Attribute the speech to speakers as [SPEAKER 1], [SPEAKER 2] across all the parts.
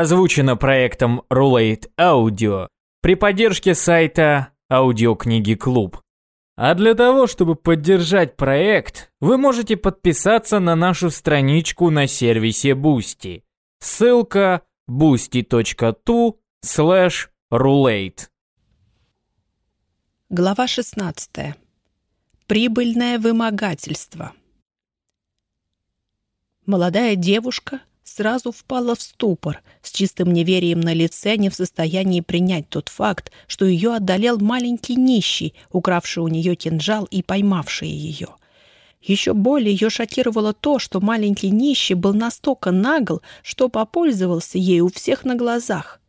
[SPEAKER 1] Озвучено проектом Rulate Audio при поддержке сайта Аудиокниги Клуб. А для того, чтобы поддержать проект, вы можете подписаться на нашу страничку на сервисе Boosty. Ссылка boosty.tu slash rulate.
[SPEAKER 2] Глава 16. Прибыльное вымогательство. Молодая девушка сразу впала в ступор, с чистым неверием на лице, не в состоянии принять тот факт, что ее одолел маленький нищий, укравший у нее кинжал и поймавший ее. Еще более ее шокировало то, что маленький нищий был настолько нагл, что попользовался ей у всех на глазах.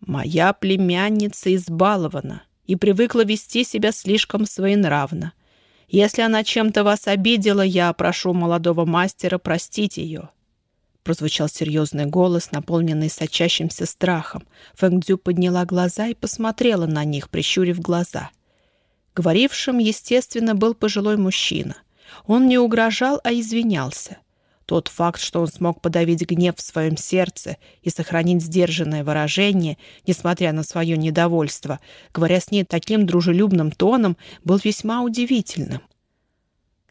[SPEAKER 2] «Моя племянница избалована и привыкла вести себя слишком своенравно. Если она чем-то вас обидела, я прошу молодого мастера простить ее». Прозвучал серьезный голос, наполненный сочащимся страхом. Фэнгдзю подняла глаза и посмотрела на них, прищурив глаза. Говорившим, естественно, был пожилой мужчина. Он не угрожал, а извинялся. Тот факт, что он смог подавить гнев в своем сердце и сохранить сдержанное выражение, несмотря на свое недовольство, говоря с ней таким дружелюбным тоном, был весьма удивительным.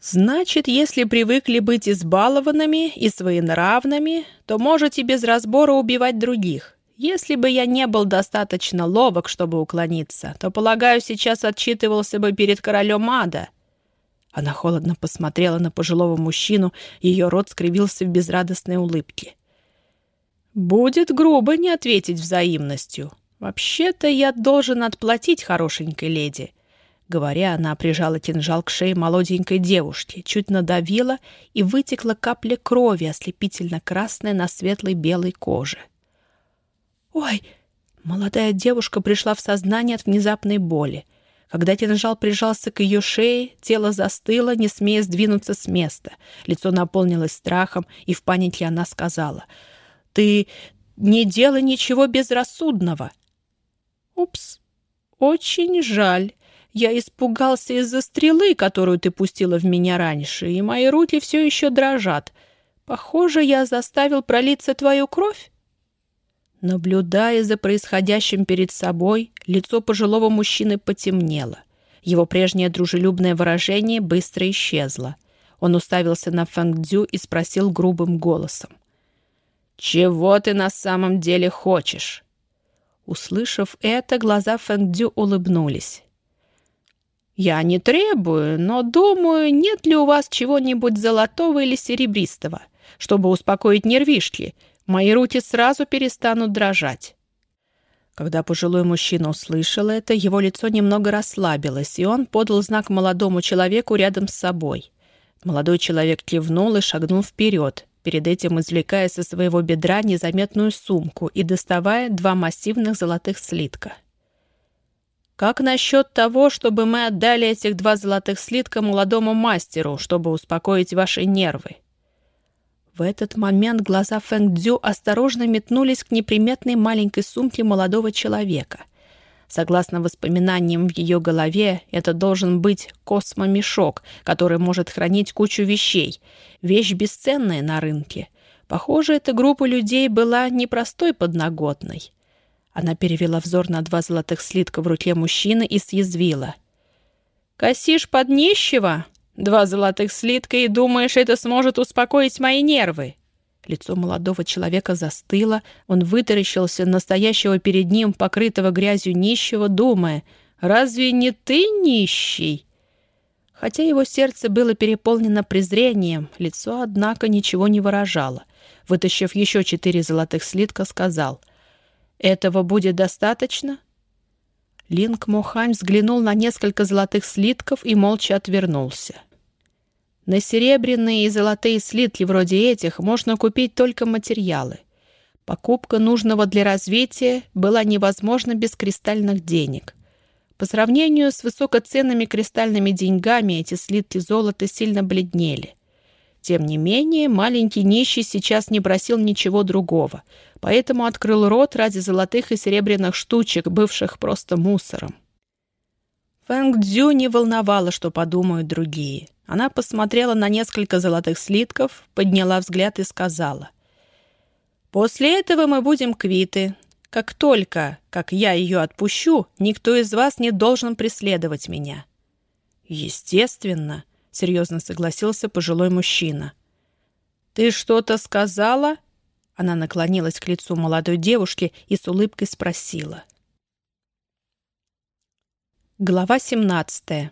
[SPEAKER 2] «Значит, если привыкли быть избалованными и своенравными, то можете без разбора убивать других. Если бы я не был достаточно ловок, чтобы уклониться, то, полагаю, сейчас отчитывался бы перед королем ада». Она холодно посмотрела на пожилого мужчину, ее рот скривился в безрадостной улыбке. «Будет грубо не ответить взаимностью. Вообще-то я должен отплатить хорошенькой леди». Говоря, она прижала кинжал к шее молоденькой девушки, чуть надавила, и вытекла капля крови, ослепительно красная на светлой белой коже. «Ой!» Молодая девушка пришла в сознание от внезапной боли. Когда кинжал прижался к ее шее, тело застыло, не смея сдвинуться с места. Лицо наполнилось страхом, и в панике она сказала, «Ты не делай ничего безрассудного». «Упс, очень жаль. Я испугался из-за стрелы, которую ты пустила в меня раньше, и мои руки все еще дрожат. Похоже, я заставил пролиться твою кровь». Наблюдая за происходящим перед собой, лицо пожилого мужчины потемнело. Его прежнее дружелюбное выражение быстро исчезло. Он уставился на Фэнгдзю и спросил грубым голосом. «Чего ты на самом деле хочешь?» Услышав это, глаза Фэнгдзю улыбнулись. «Я не требую, но думаю, нет ли у вас чего-нибудь золотого или серебристого, чтобы успокоить нервишки, мои руки сразу перестанут дрожать». Когда пожилой мужчина услышал это, его лицо немного расслабилось, и он подал знак молодому человеку рядом с собой. Молодой человек кивнул и шагнул вперед, перед этим извлекая со своего бедра незаметную сумку и доставая два массивных золотых слитка. «Как насчет того, чтобы мы отдали этих два золотых слитка молодому мастеру, чтобы успокоить ваши нервы?» В этот момент глаза Фэнг Дзю осторожно метнулись к неприметной маленькой сумке молодого человека. Согласно воспоминаниям в ее голове, это должен быть космомешок, который может хранить кучу вещей. Вещь бесценная на рынке. Похоже, эта группа людей была непростой подноготной. Она перевела взор на два золотых слитка в руке мужчины и съязвила. «Косишь под нищего? Два золотых слитка, и думаешь, это сможет успокоить мои нервы?» Лицо молодого человека застыло, он вытаращился настоящего перед ним, покрытого грязью нищего, думая, «Разве не ты нищий?» Хотя его сердце было переполнено презрением, лицо, однако, ничего не выражало. Вытащив еще четыре золотых слитка, сказал, «Этого будет достаточно?» Линк Мохань взглянул на несколько золотых слитков и молча отвернулся. На серебряные и золотые слитки вроде этих можно купить только материалы. Покупка нужного для развития была невозможна без кристальных денег. По сравнению с высокоценными кристальными деньгами эти слитки золота сильно бледнели. Тем не менее, маленький нищий сейчас не просил ничего другого, поэтому открыл рот ради золотых и серебряных штучек, бывших просто мусором. Фэнг Дзю не волновало, что подумают другие. Она посмотрела на несколько золотых слитков, подняла взгляд и сказала. После этого мы будем квиты. Как только, как я ее отпущу, никто из вас не должен преследовать меня». «Естественно», — серьезно согласился пожилой мужчина. «Ты что-то сказала?» Она наклонилась к лицу молодой девушки и с улыбкой спросила. Глава 17.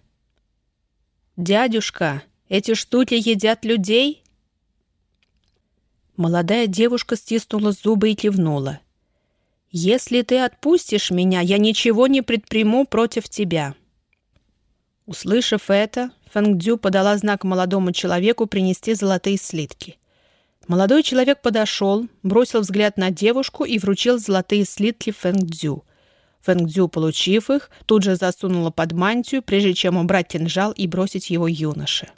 [SPEAKER 2] «Дядюшка, эти штуки едят людей?» Молодая девушка стиснула зубы и кивнула. «Если ты отпустишь меня, я ничего не предприму против тебя». Услышав это, Фэнгдзю подала знак молодому человеку принести золотые слитки. Молодой человек подошел, бросил взгляд на девушку и вручил золотые слитки Фэнгдзю. Фэнгдзю, получив их, тут же засунула под мантию, прежде чем убрать кинжал и бросить его юноше.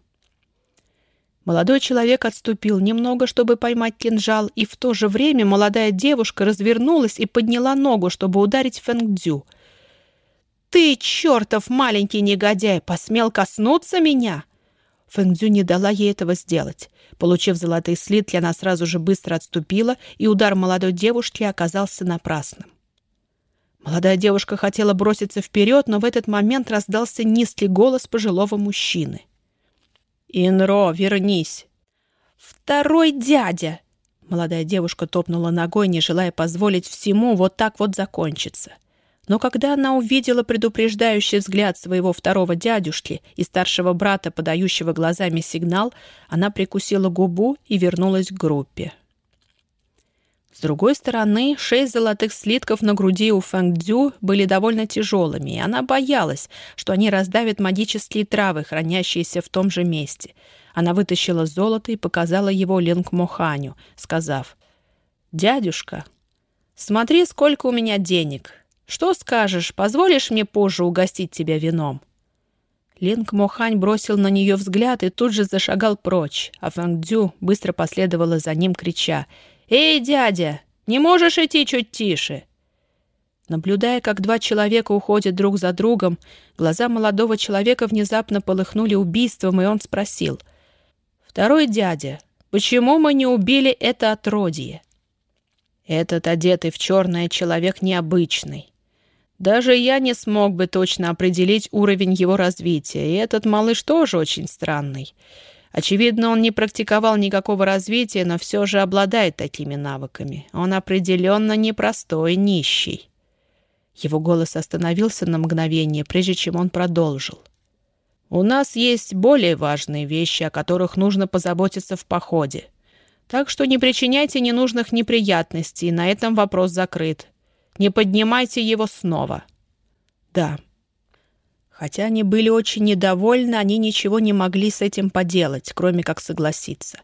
[SPEAKER 2] Молодой человек отступил немного, чтобы поймать кинжал, и в то же время молодая девушка развернулась и подняла ногу, чтобы ударить Фэнгдзю. «Ты, чертов маленький негодяй, посмел коснуться меня?» Фэнгдзю не дала ей этого сделать. Получив золотые слитки, она сразу же быстро отступила, и удар молодой девушки оказался напрасным. Молодая девушка хотела броситься вперед, но в этот момент раздался низкий голос пожилого мужчины. «Инро, вернись!» «Второй дядя!» Молодая девушка топнула ногой, не желая позволить всему вот так вот закончиться. Но когда она увидела предупреждающий взгляд своего второго дядюшки и старшего брата, подающего глазами сигнал, она прикусила губу и вернулась к группе. С другой стороны, шесть золотых слитков на груди у Фэнгдзю были довольно тяжелыми, и она боялась, что они раздавят магические травы, хранящиеся в том же месте. Она вытащила золото и показала его Линг Моханю, сказав, «Дядюшка, смотри, сколько у меня денег. Что скажешь, позволишь мне позже угостить тебя вином?» Линг Мохань бросил на нее взгляд и тут же зашагал прочь, а Фэнгдзю быстро последовала за ним, крича — «Эй, дядя, не можешь идти чуть тише?» Наблюдая, как два человека уходят друг за другом, глаза молодого человека внезапно полыхнули убийством, и он спросил. «Второй дядя, почему мы не убили это отродье?» «Этот одетый в черное человек необычный. Даже я не смог бы точно определить уровень его развития, и этот малыш тоже очень странный. Очевидно, он не практиковал никакого развития, но все же обладает такими навыками. Он определенно непростой, нищий. Его голос остановился на мгновение, прежде чем он продолжил. «У нас есть более важные вещи, о которых нужно позаботиться в походе. Так что не причиняйте ненужных неприятностей, на этом вопрос закрыт. Не поднимайте его снова». «Да», Хотя они были очень недовольны, они ничего не могли с этим поделать, кроме как согласиться.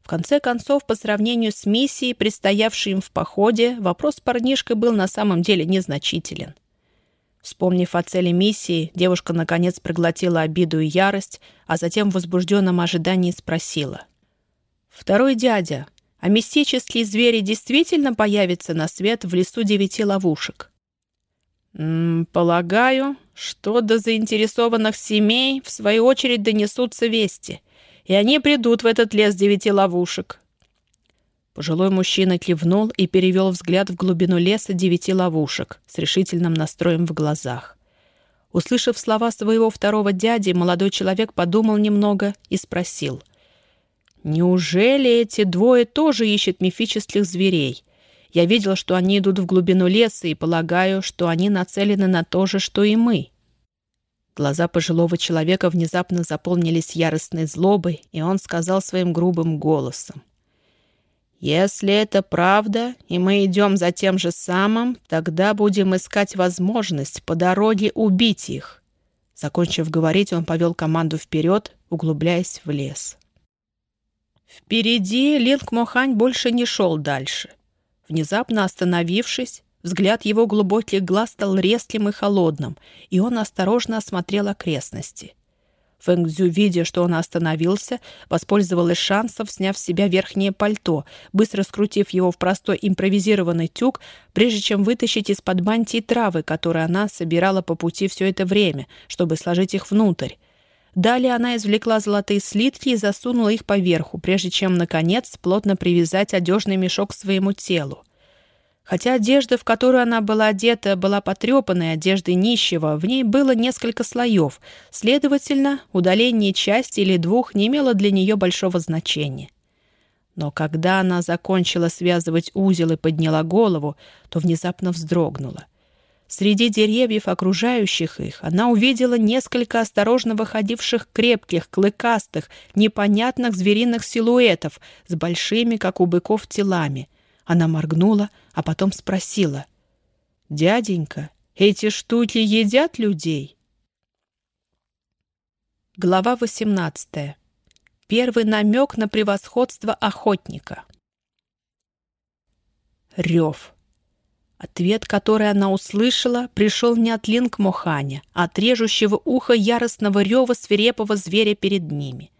[SPEAKER 2] В конце концов, по сравнению с миссией, предстоявшей им в походе, вопрос с парнишкой был на самом деле незначителен. Вспомнив о цели миссии, девушка наконец проглотила обиду и ярость, а затем в возбужденном ожидании спросила. «Второй дядя, а мистические звери действительно появятся на свет в лесу девяти ловушек?» М -м, «Полагаю, что до заинтересованных семей в свою очередь донесутся вести, и они придут в этот лес девяти ловушек». Пожилой мужчина кивнул и перевел взгляд в глубину леса девяти ловушек с решительным настроем в глазах. Услышав слова своего второго дяди, молодой человек подумал немного и спросил. «Неужели эти двое тоже ищут мифических зверей?» Я видел, что они идут в глубину леса, и полагаю, что они нацелены на то же, что и мы». Глаза пожилого человека внезапно заполнились яростной злобой, и он сказал своим грубым голосом. «Если это правда, и мы идем за тем же самым, тогда будем искать возможность по дороге убить их». Закончив говорить, он повел команду вперед, углубляясь в лес. Впереди Линк Мохань больше не шел дальше — Внезапно остановившись, взгляд его глубоких глаз стал резким и холодным, и он осторожно осмотрел окрестности. Фэнгзю, видя, что он остановился, воспользовалась шансом, сняв с себя верхнее пальто, быстро скрутив его в простой импровизированный тюк, прежде чем вытащить из-под мантии травы, которые она собирала по пути все это время, чтобы сложить их внутрь. Далее она извлекла золотые слитки и засунула их поверху, прежде чем, наконец, плотно привязать одежный мешок к своему телу. Хотя одежда, в которую она была одета, была потрепанной одеждой нищего, в ней было несколько слоев, следовательно, удаление части или двух не имело для нее большого значения. Но когда она закончила связывать узел и подняла голову, то внезапно вздрогнула. Среди деревьев, окружающих их, она увидела несколько осторожно выходивших крепких, клыкастых, непонятных звериных силуэтов с большими, как у быков, телами. Она моргнула, а потом спросила. «Дяденька, эти штуки едят людей?» Глава 18. Первый намек на превосходство охотника. Рев. Ответ, который она услышала, пришел не от Линк-Моханя, а от режущего уха яростного рева свирепого зверя перед ними.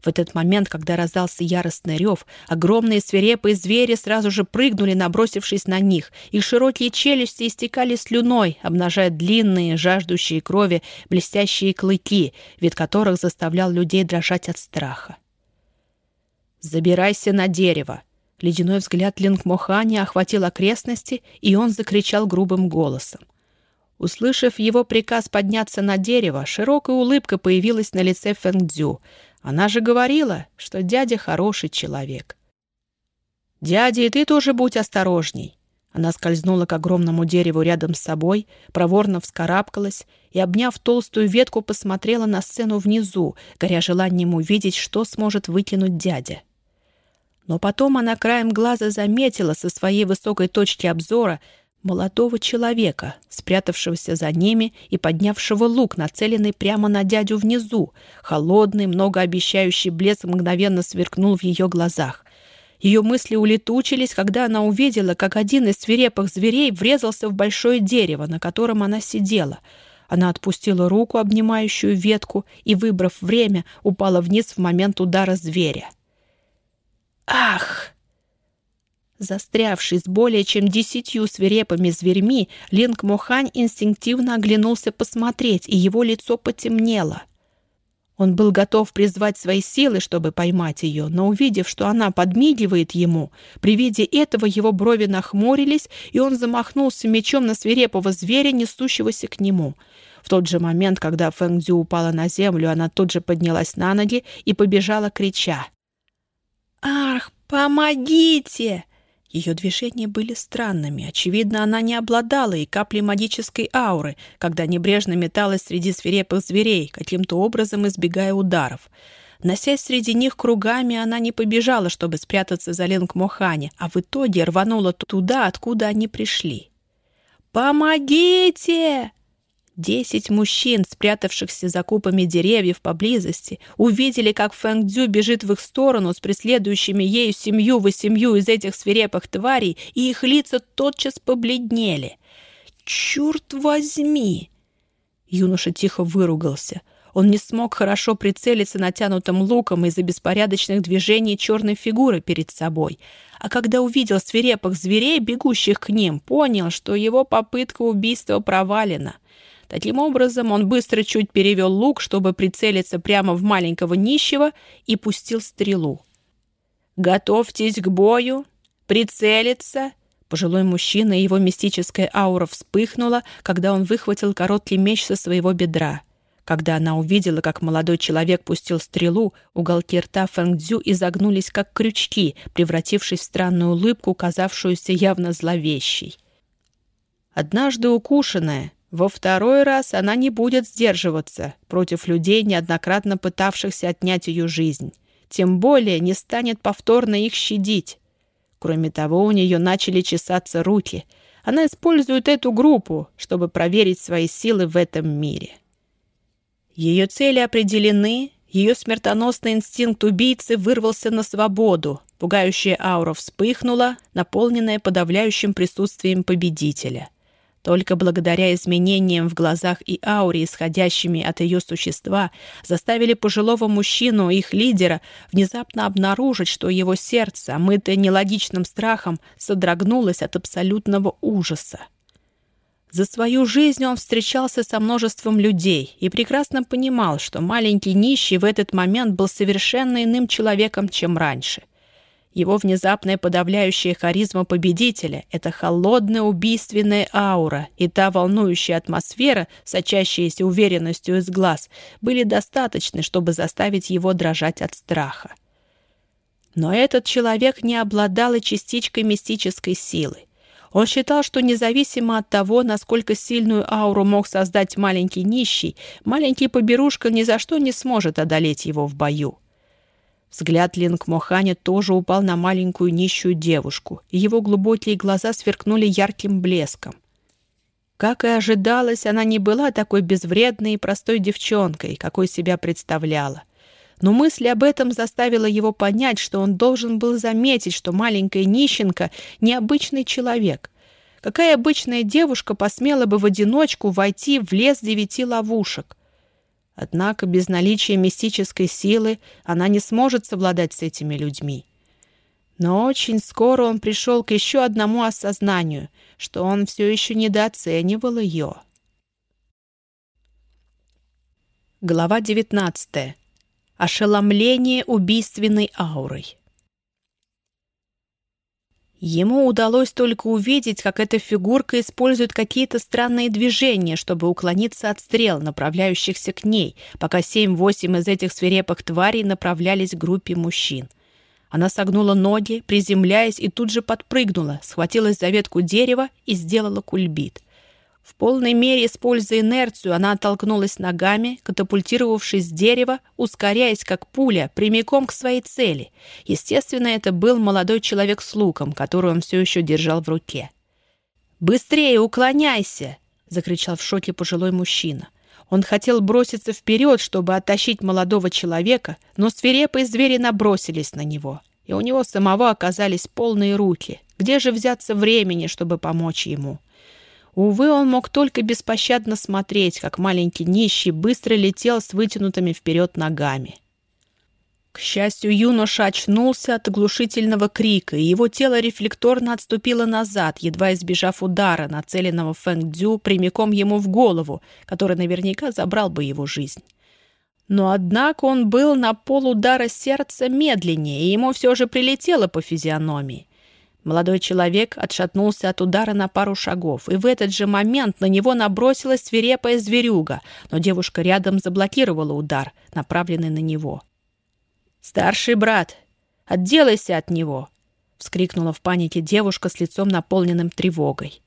[SPEAKER 2] В этот момент, когда раздался яростный рев, огромные свирепые звери сразу же прыгнули, набросившись на них. Их широкие челюсти истекали слюной, обнажая длинные, жаждущие крови, блестящие клыки, вид которых заставлял людей дрожать от страха. «Забирайся на дерево!» Ледяной взгляд Лингмохани охватил окрестности, и он закричал грубым голосом. Услышав его приказ подняться на дерево, широкая улыбка появилась на лице Фэнгдзю. Она же говорила, что дядя хороший человек. «Дядя, и ты тоже будь осторожней!» Она скользнула к огромному дереву рядом с собой, проворно вскарабкалась и, обняв толстую ветку, посмотрела на сцену внизу, горя желанием увидеть, что сможет выкинуть дядя. Но потом она краем глаза заметила со своей высокой точки обзора молодого человека, спрятавшегося за ними и поднявшего лук, нацеленный прямо на дядю внизу. Холодный, многообещающий блеск мгновенно сверкнул в ее глазах. Ее мысли улетучились, когда она увидела, как один из свирепых зверей врезался в большое дерево, на котором она сидела. Она отпустила руку, обнимающую ветку, и, выбрав время, упала вниз в момент удара зверя. Ах! Застрявший с более чем десятью свирепыми зверьми, Линк Мохань инстинктивно оглянулся посмотреть, и его лицо потемнело. Он был готов призвать свои силы, чтобы поймать ее, но увидев, что она подмигивает ему, при виде этого его брови нахмурились, и он замахнулся мечом на свирепого зверя, несущегося к нему. В тот же момент, когда Фэнгдзю упала на землю, она тут же поднялась на ноги и побежала, крича. «Ах, помогите!» Ее движения были странными. Очевидно, она не обладала и каплей магической ауры, когда небрежно металась среди свирепых зверей, каким-то образом избегая ударов. Носясь среди них кругами, она не побежала, чтобы спрятаться за Ленг Мохани, а в итоге рванула туда, откуда они пришли. «Помогите!» Десять мужчин, спрятавшихся за купами деревьев поблизости, увидели, как Фэнг Дзю бежит в их сторону с преследующими ею семью восемью из этих свирепых тварей, и их лица тотчас побледнели. «Черт возьми!» Юноша тихо выругался. Он не смог хорошо прицелиться натянутым луком из-за беспорядочных движений черной фигуры перед собой. А когда увидел свирепых зверей, бегущих к ним, понял, что его попытка убийства провалена. Таким образом, он быстро чуть перевел лук, чтобы прицелиться прямо в маленького нищего, и пустил стрелу. «Готовьтесь к бою! Прицелиться!» Пожилой мужчина и его мистическая аура вспыхнула, когда он выхватил короткий меч со своего бедра. Когда она увидела, как молодой человек пустил стрелу, уголки рта Фэнгдзю изогнулись, как крючки, превратившись в странную улыбку, казавшуюся явно зловещей. Однажды укушенная, во второй раз она не будет сдерживаться против людей, неоднократно пытавшихся отнять ее жизнь. Тем более не станет повторно их щадить. Кроме того, у нее начали чесаться руки. Она использует эту группу, чтобы проверить свои силы в этом мире. Ее цели определены, ее смертоносный инстинкт убийцы вырвался на свободу, пугающая аура вспыхнула, наполненная подавляющим присутствием победителя. Только благодаря изменениям в глазах и ауре, исходящими от ее существа, заставили пожилого мужчину, их лидера, внезапно обнаружить, что его сердце, омытое нелогичным страхом, содрогнулось от абсолютного ужаса. За свою жизнь он встречался со множеством людей и прекрасно понимал, что маленький нищий в этот момент был совершенно иным человеком, чем раньше. Его внезапная подавляющая харизма победителя, эта холодная убийственная аура и та волнующая атмосфера, сочащаяся уверенностью из глаз, были достаточны, чтобы заставить его дрожать от страха. Но этот человек не обладал и частичкой мистической силы. Он считал, что независимо от того, насколько сильную ауру мог создать маленький нищий, маленький поберушка ни за что не сможет одолеть его в бою. Взгляд Линк Мохани тоже упал на маленькую нищую девушку, и его глубокие глаза сверкнули ярким блеском. Как и ожидалось, она не была такой безвредной и простой девчонкой, какой себя представляла. Но мысль об этом заставила его понять, что он должен был заметить, что маленькая нищенка — необычный человек. Какая обычная девушка посмела бы в одиночку войти в лес девяти ловушек? Однако без наличия мистической силы она не сможет совладать с этими людьми. Но очень скоро он пришел к еще одному осознанию, что он все еще недооценивал ее. Глава девятнадцатая. Ошеломление убийственной аурой. Ему удалось только увидеть, как эта фигурка использует какие-то странные движения, чтобы уклониться от стрел, направляющихся к ней, пока семь-восемь из этих свирепых тварей направлялись к группе мужчин. Она согнула ноги, приземляясь, и тут же подпрыгнула, схватилась за ветку дерева и сделала кульбит. В полной мере, используя инерцию, она оттолкнулась ногами, катапультировавшись с дерева, ускоряясь как пуля, прямиком к своей цели. Естественно, это был молодой человек с луком, который он все еще держал в руке. «Быстрее, уклоняйся!» — закричал в шоке пожилой мужчина. Он хотел броситься вперед, чтобы оттащить молодого человека, но свирепые звери набросились на него, и у него самого оказались полные руки. Где же взяться времени, чтобы помочь ему? — Увы, он мог только беспощадно смотреть, как маленький нищий быстро летел с вытянутыми вперед ногами. К счастью, юноша очнулся от оглушительного крика, и его тело рефлекторно отступило назад, едва избежав удара, нацеленного Фэнг Дзю прямиком ему в голову, который наверняка забрал бы его жизнь. Но, однако, он был на полудара сердца медленнее, и ему все же прилетело по физиономии. Молодой человек отшатнулся от удара на пару шагов, и в этот же момент на него набросилась свирепая зверюга, но девушка рядом заблокировала удар, направленный на него. «Старший брат, отделайся от него!» — вскрикнула в панике девушка с лицом наполненным тревогой.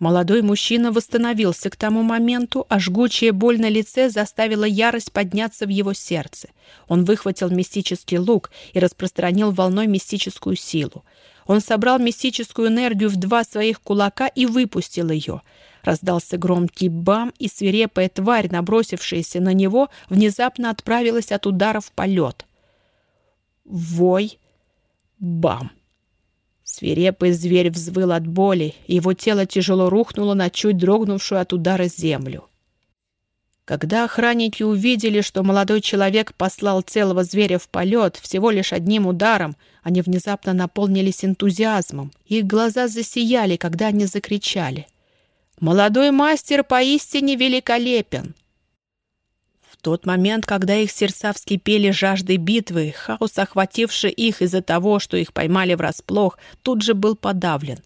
[SPEAKER 2] Молодой мужчина восстановился к тому моменту, а жгучая боль на лице заставила ярость подняться в его сердце. Он выхватил мистический лук и распространил волной мистическую силу. Он собрал мистическую энергию в два своих кулака и выпустил ее. Раздался громкий бам, и свирепая тварь, набросившаяся на него, внезапно отправилась от удара в полет. Вой. Бам. Свирепый зверь взвыл от боли, его тело тяжело рухнуло на чуть дрогнувшую от удара землю. Когда охранники увидели, что молодой человек послал целого зверя в полет всего лишь одним ударом, они внезапно наполнились энтузиазмом. Их глаза засияли, когда они закричали. «Молодой мастер поистине великолепен!» В тот момент, когда их сердца вскипели жаждой битвы, хаос, охвативший их из-за того, что их поймали врасплох, тут же был подавлен.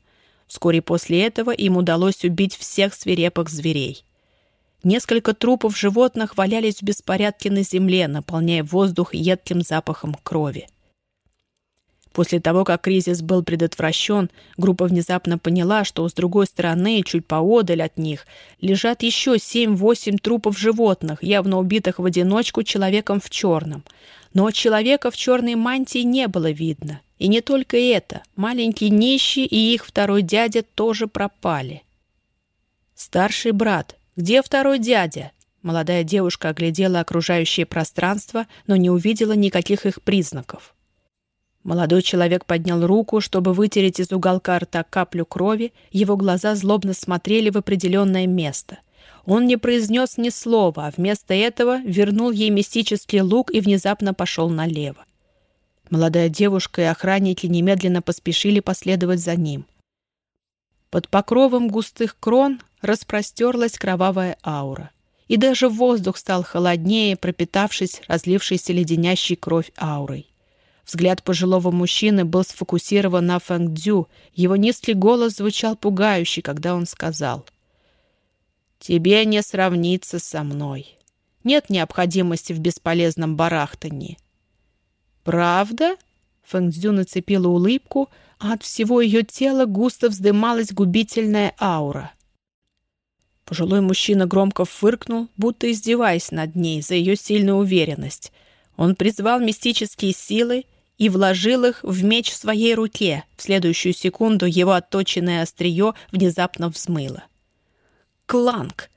[SPEAKER 2] Вскоре после этого им удалось убить всех свирепых зверей. Несколько трупов животных валялись в беспорядке на земле, наполняя воздух едким запахом крови. После того, как кризис был предотвращен, группа внезапно поняла, что с другой стороны, чуть поодаль от них, лежат еще 7-8 трупов животных, явно убитых в одиночку человеком в черном. Но человека в черной мантии не было видно. И не только это. Маленький нищий и их второй дядя тоже пропали. Старший брат, «Где второй дядя?» Молодая девушка оглядела окружающее пространство, но не увидела никаких их признаков. Молодой человек поднял руку, чтобы вытереть из уголка рта каплю крови, его глаза злобно смотрели в определенное место. Он не произнес ни слова, а вместо этого вернул ей мистический лук и внезапно пошел налево. Молодая девушка и охранники немедленно поспешили последовать за ним. Под покровом густых крон распростерлась кровавая аура. И даже воздух стал холоднее, пропитавшись разлившейся леденящей кровь аурой. Взгляд пожилого мужчины был сфокусирован на Фэнгдзю. Его низкий голос звучал пугающе, когда он сказал. «Тебе не сравниться со мной. Нет необходимости в бесполезном барахтании». «Правда?» Фэнгдзю нацепила улыбку, а от всего ее тела густо вздымалась губительная аура. Пожилой мужчина громко фыркнул, будто издеваясь над ней за ее сильную уверенность. Он призвал мистические силы и вложил их в меч в своей руке. В следующую секунду его отточенное острие внезапно взмыло. Кланк!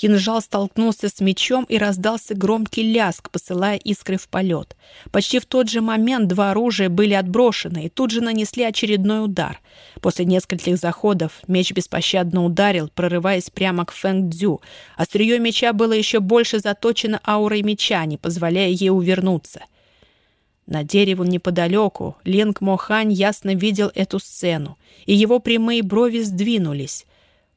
[SPEAKER 2] Кинжал столкнулся с мечом и раздался громкий ляск, посылая искры в полет. Почти в тот же момент два оружия были отброшены и тут же нанесли очередной удар. После нескольких заходов меч беспощадно ударил, прорываясь прямо к Фэнг Дзю. Острие меча было еще больше заточено аурой меча, не позволяя ей увернуться. На дереву неподалеку Линк Мохань ясно видел эту сцену, и его прямые брови сдвинулись.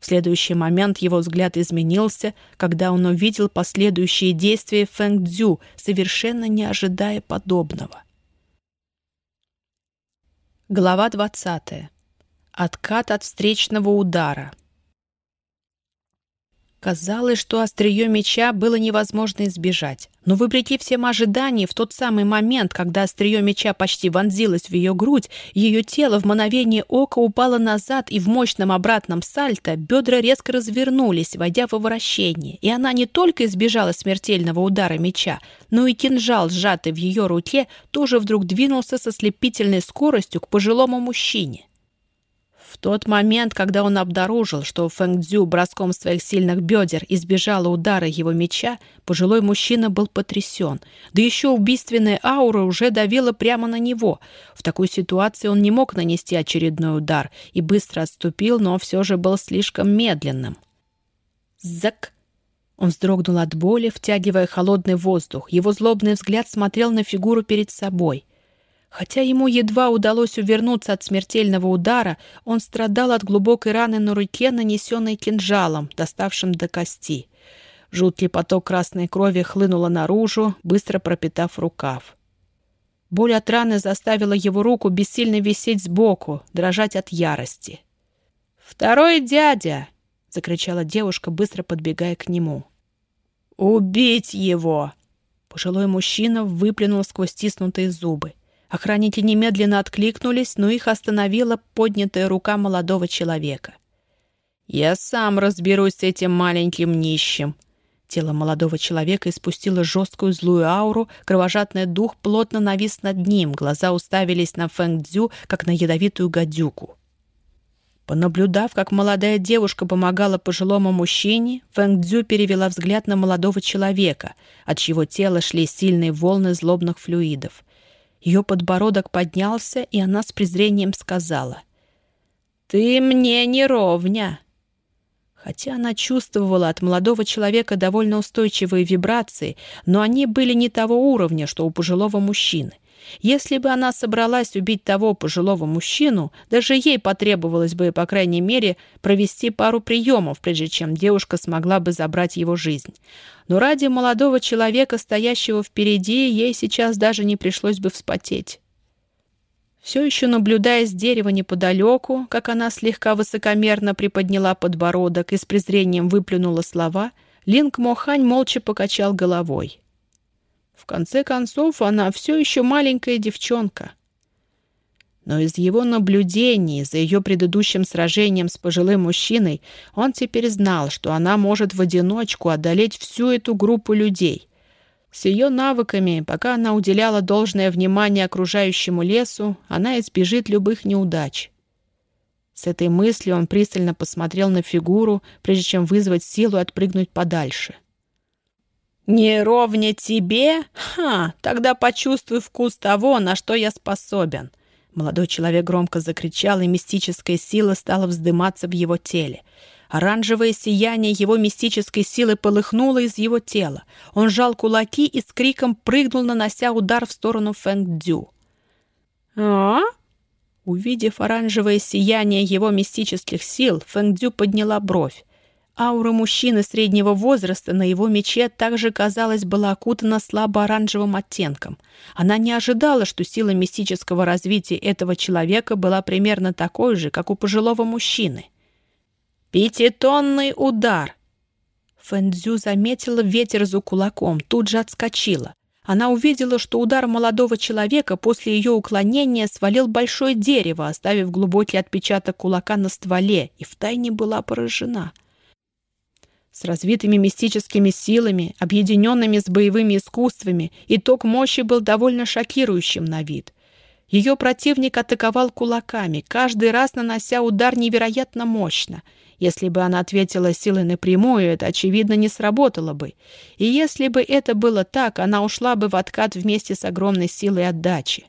[SPEAKER 2] В следующий момент его взгляд изменился, когда он увидел последующие действия Фэнг Цзю, совершенно не ожидая подобного. Глава 20. Откат от встречного удара. Казалось, что острие меча было невозможно избежать. Но вопреки всем ожиданиям, в тот самый момент, когда острие меча почти вонзилось в ее грудь, ее тело в мгновение ока упало назад, и в мощном обратном сальто бедра резко развернулись, войдя во вращение. И она не только избежала смертельного удара меча, но и кинжал, сжатый в ее руке, тоже вдруг двинулся со слепительной скоростью к пожилому мужчине. Тот момент, когда он обнаружил, что Фэнг Цзю броском своих сильных бедер избежала удара его меча, пожилой мужчина был потрясен. Да еще убийственная аура уже давила прямо на него. В такой ситуации он не мог нанести очередной удар и быстро отступил, но все же был слишком медленным. «Зак!» Он вздрогнул от боли, втягивая холодный воздух. Его злобный взгляд смотрел на фигуру перед собой. Хотя ему едва удалось увернуться от смертельного удара, он страдал от глубокой раны на руке, нанесенной кинжалом, доставшим до кости. Жуткий поток красной крови хлынула наружу, быстро пропитав рукав. Боль от раны заставила его руку бессильно висеть сбоку, дрожать от ярости. «Второй дядя!» — закричала девушка, быстро подбегая к нему. «Убить его!» Пожилой мужчина выплюнул сквозь стиснутые зубы. Охранники немедленно откликнулись, но их остановила поднятая рука молодого человека. «Я сам разберусь с этим маленьким нищим». Тело молодого человека испустило жесткую злую ауру, кровожадный дух плотно навис над ним, глаза уставились на Фэнг Цзю, как на ядовитую гадюку. Понаблюдав, как молодая девушка помогала пожилому мужчине, Фэнг Цзю перевела взгляд на молодого человека, от чьего тела шли сильные волны злобных флюидов. Ее подбородок поднялся, и она с презрением сказала. «Ты мне не ровня!» Хотя она чувствовала от молодого человека довольно устойчивые вибрации, но они были не того уровня, что у пожилого мужчины. Если бы она собралась убить того пожилого мужчину, даже ей потребовалось бы, по крайней мере, провести пару приемов, прежде чем девушка смогла бы забрать его жизнь. Но ради молодого человека, стоящего впереди, ей сейчас даже не пришлось бы вспотеть. Все еще наблюдая с дерева неподалеку, как она слегка высокомерно приподняла подбородок и с презрением выплюнула слова, Линк Мохань молча покачал головой. В конце концов, она все еще маленькая девчонка. Но из его наблюдений за ее предыдущим сражением с пожилым мужчиной он теперь знал, что она может в одиночку одолеть всю эту группу людей. С ее навыками, пока она уделяла должное внимание окружающему лесу, она избежит любых неудач. С этой мыслью он пристально посмотрел на фигуру, прежде чем вызвать силу отпрыгнуть подальше. «Не ровня тебе? Ха! Тогда почувствуй вкус того, на что я способен!» Молодой человек громко закричал, и мистическая сила стала вздыматься в его теле. Оранжевое сияние его мистической силы полыхнуло из его тела. Он сжал кулаки и с криком прыгнул, нанося удар в сторону Фэнг Дю. «А?» Увидев оранжевое сияние его мистических сил, Фэнг Дю подняла бровь. Аура мужчины среднего возраста на его мече также, казалось, была окутана слабо-оранжевым оттенком. Она не ожидала, что сила мистического развития этого человека была примерно такой же, как у пожилого мужчины. «Пятитонный удар!» Фэнзю заметила ветер за кулаком, тут же отскочила. Она увидела, что удар молодого человека после ее уклонения свалил большое дерево, оставив глубокий отпечаток кулака на стволе, и втайне была поражена — с развитыми мистическими силами, объединенными с боевыми искусствами, итог мощи был довольно шокирующим на вид. Ее противник атаковал кулаками, каждый раз нанося удар невероятно мощно. Если бы она ответила силой напрямую, это, очевидно, не сработало бы. И если бы это было так, она ушла бы в откат вместе с огромной силой отдачи.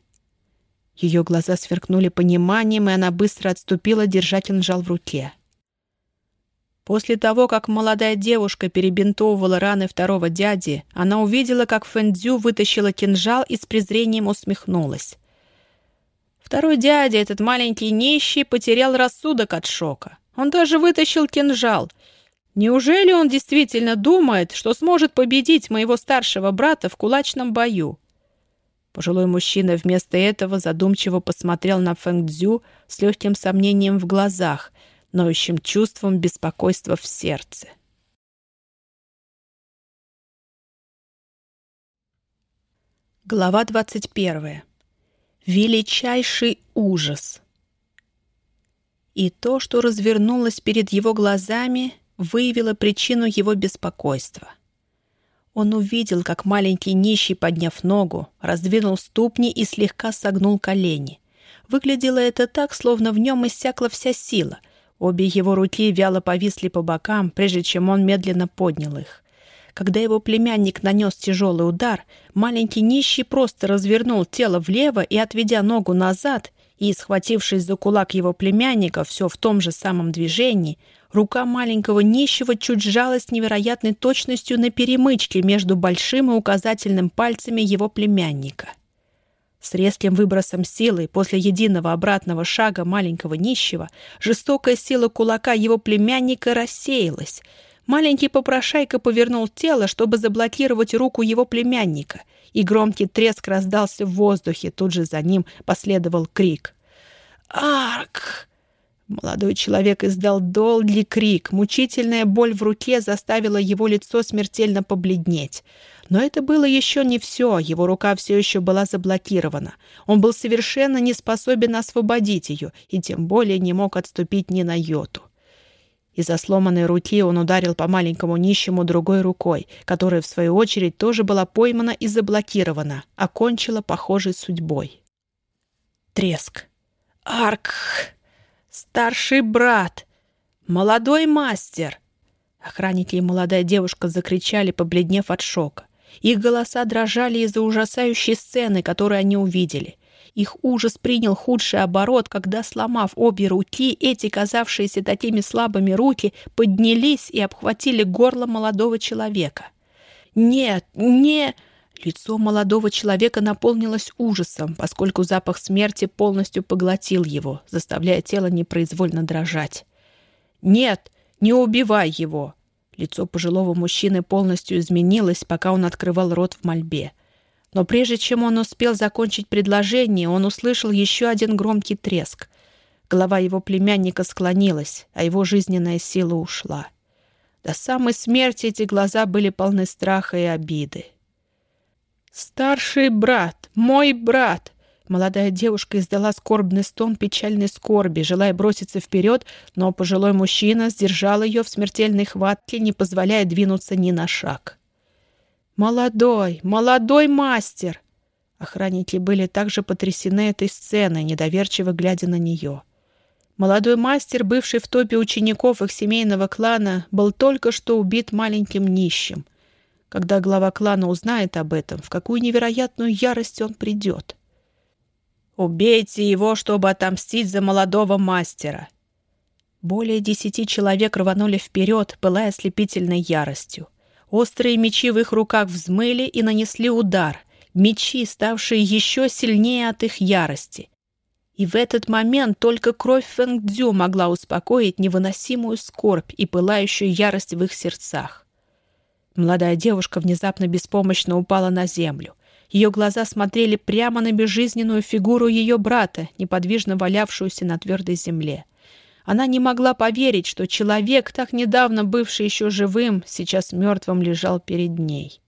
[SPEAKER 2] Ее глаза сверкнули пониманием, и она быстро отступила, держа кинжал в руке. После того, как молодая девушка перебинтовывала раны второго дяди, она увидела, как Фэндзю вытащила кинжал и с презрением усмехнулась. Второй дядя, этот маленький нищий, потерял рассудок от шока. Он даже вытащил кинжал. Неужели он действительно думает, что сможет победить моего старшего брата в кулачном бою? Пожилой мужчина вместо этого задумчиво посмотрел на Фэнгдзю с легким сомнением в глазах — ноющим чувством беспокойства в сердце. Глава 21. Величайший ужас. И то, что развернулось перед его глазами, выявило причину его беспокойства. Он увидел, как маленький нищий, подняв ногу, раздвинул ступни и слегка согнул колени. Выглядело это так, словно в нем иссякла вся сила — Обе его руки вяло повисли по бокам, прежде чем он медленно поднял их. Когда его племянник нанес тяжелый удар, маленький нищий просто развернул тело влево и, отведя ногу назад, и, схватившись за кулак его племянника, все в том же самом движении, рука маленького нищего чуть сжалась невероятной точностью на перемычке между большим и указательным пальцами его племянника — с резким выбросом силы после единого обратного шага маленького нищего жестокая сила кулака его племянника рассеялась. Маленький попрошайка повернул тело, чтобы заблокировать руку его племянника, и громкий треск раздался в воздухе, тут же за ним последовал крик. «Арк!» Молодой человек издал долгий крик. Мучительная боль в руке заставила его лицо смертельно побледнеть. Но это было еще не все, его рука все еще была заблокирована. Он был совершенно не способен освободить ее и тем более не мог отступить ни на йоту. Из-за сломанной руки он ударил по маленькому нищему другой рукой, которая, в свою очередь, тоже была поймана и заблокирована, окончила похожей судьбой. Треск. «Арк! Старший брат! Молодой мастер!» Охранники и молодая девушка закричали, побледнев от шока. Их голоса дрожали из-за ужасающей сцены, которую они увидели. Их ужас принял худший оборот, когда, сломав обе руки, эти, казавшиеся такими слабыми руки, поднялись и обхватили горло молодого человека. «Нет, не...» Лицо молодого человека наполнилось ужасом, поскольку запах смерти полностью поглотил его, заставляя тело непроизвольно дрожать. «Нет, не убивай его!» Лицо пожилого мужчины полностью изменилось, пока он открывал рот в мольбе. Но прежде чем он успел закончить предложение, он услышал еще один громкий треск. Голова его племянника склонилась, а его жизненная сила ушла. До самой смерти эти глаза были полны страха и обиды. «Старший брат! Мой брат!» Молодая девушка издала скорбный стон печальной скорби, желая броситься вперед, но пожилой мужчина сдержал ее в смертельной хватке, не позволяя двинуться ни на шаг. «Молодой! Молодой мастер!» Охранники были также потрясены этой сценой, недоверчиво глядя на нее. Молодой мастер, бывший в топе учеников их семейного клана, был только что убит маленьким нищим. Когда глава клана узнает об этом, в какую невероятную ярость он придет — Убейте его, чтобы отомстить за молодого мастера!» Более десяти человек рванули вперед, пылая ослепительной яростью. Острые мечи в их руках взмыли и нанесли удар. Мечи, ставшие еще сильнее от их ярости. И в этот момент только кровь Фэнгдзю могла успокоить невыносимую скорбь и пылающую ярость в их сердцах. Молодая девушка внезапно беспомощно упала на землю. Ее глаза смотрели прямо на безжизненную фигуру ее брата, неподвижно валявшуюся на твердой земле. Она не могла поверить, что человек, так недавно бывший еще живым, сейчас мертвым лежал перед ней.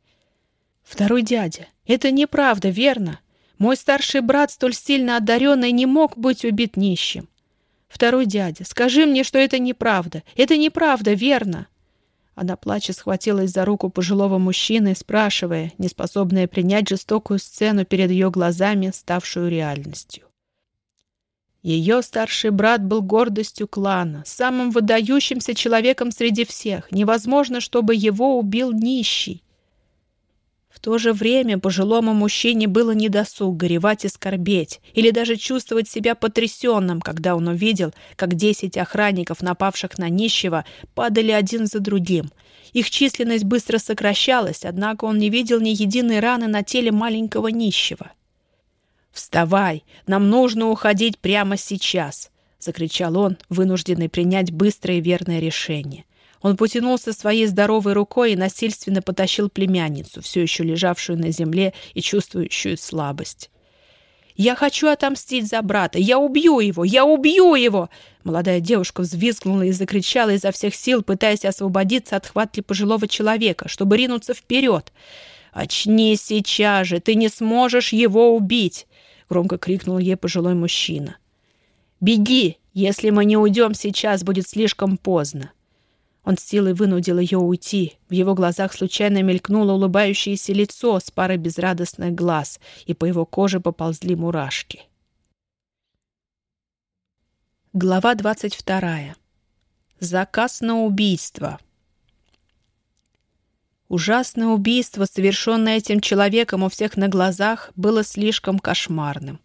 [SPEAKER 2] «Второй дядя, это неправда, верно? Мой старший брат, столь сильно одаренный, не мог быть убит нищим. Второй дядя, скажи мне, что это неправда. Это неправда, верно?» Она, плача, схватилась за руку пожилого мужчины, спрашивая, неспособная принять жестокую сцену перед ее глазами, ставшую реальностью. Ее старший брат был гордостью клана, самым выдающимся человеком среди всех. Невозможно, чтобы его убил нищий. В то же время пожилому мужчине было недосуг горевать и скорбеть, или даже чувствовать себя потрясенным, когда он увидел, как десять охранников, напавших на нищего, падали один за другим. Их численность быстро сокращалась, однако он не видел ни единой раны на теле маленького нищего. «Вставай! Нам нужно уходить прямо сейчас!» — закричал он, вынужденный принять быстрое и верное решение — он потянулся своей здоровой рукой и насильственно потащил племянницу, все еще лежавшую на земле и чувствующую слабость. «Я хочу отомстить за брата! Я убью его! Я убью его!» Молодая девушка взвизгнула и закричала изо всех сил, пытаясь освободиться от хватки пожилого человека, чтобы ринуться вперед. «Очнись сейчас же! Ты не сможешь его убить!» — громко крикнул ей пожилой мужчина. «Беги! Если мы не уйдем сейчас, будет слишком поздно!» Он с силой вынудил ее уйти. В его глазах случайно мелькнуло улыбающееся лицо с парой безрадостных глаз, и по его коже поползли мурашки. Глава двадцать вторая. Заказ на убийство. Ужасное убийство, совершенное этим человеком у всех на глазах, было слишком кошмарным.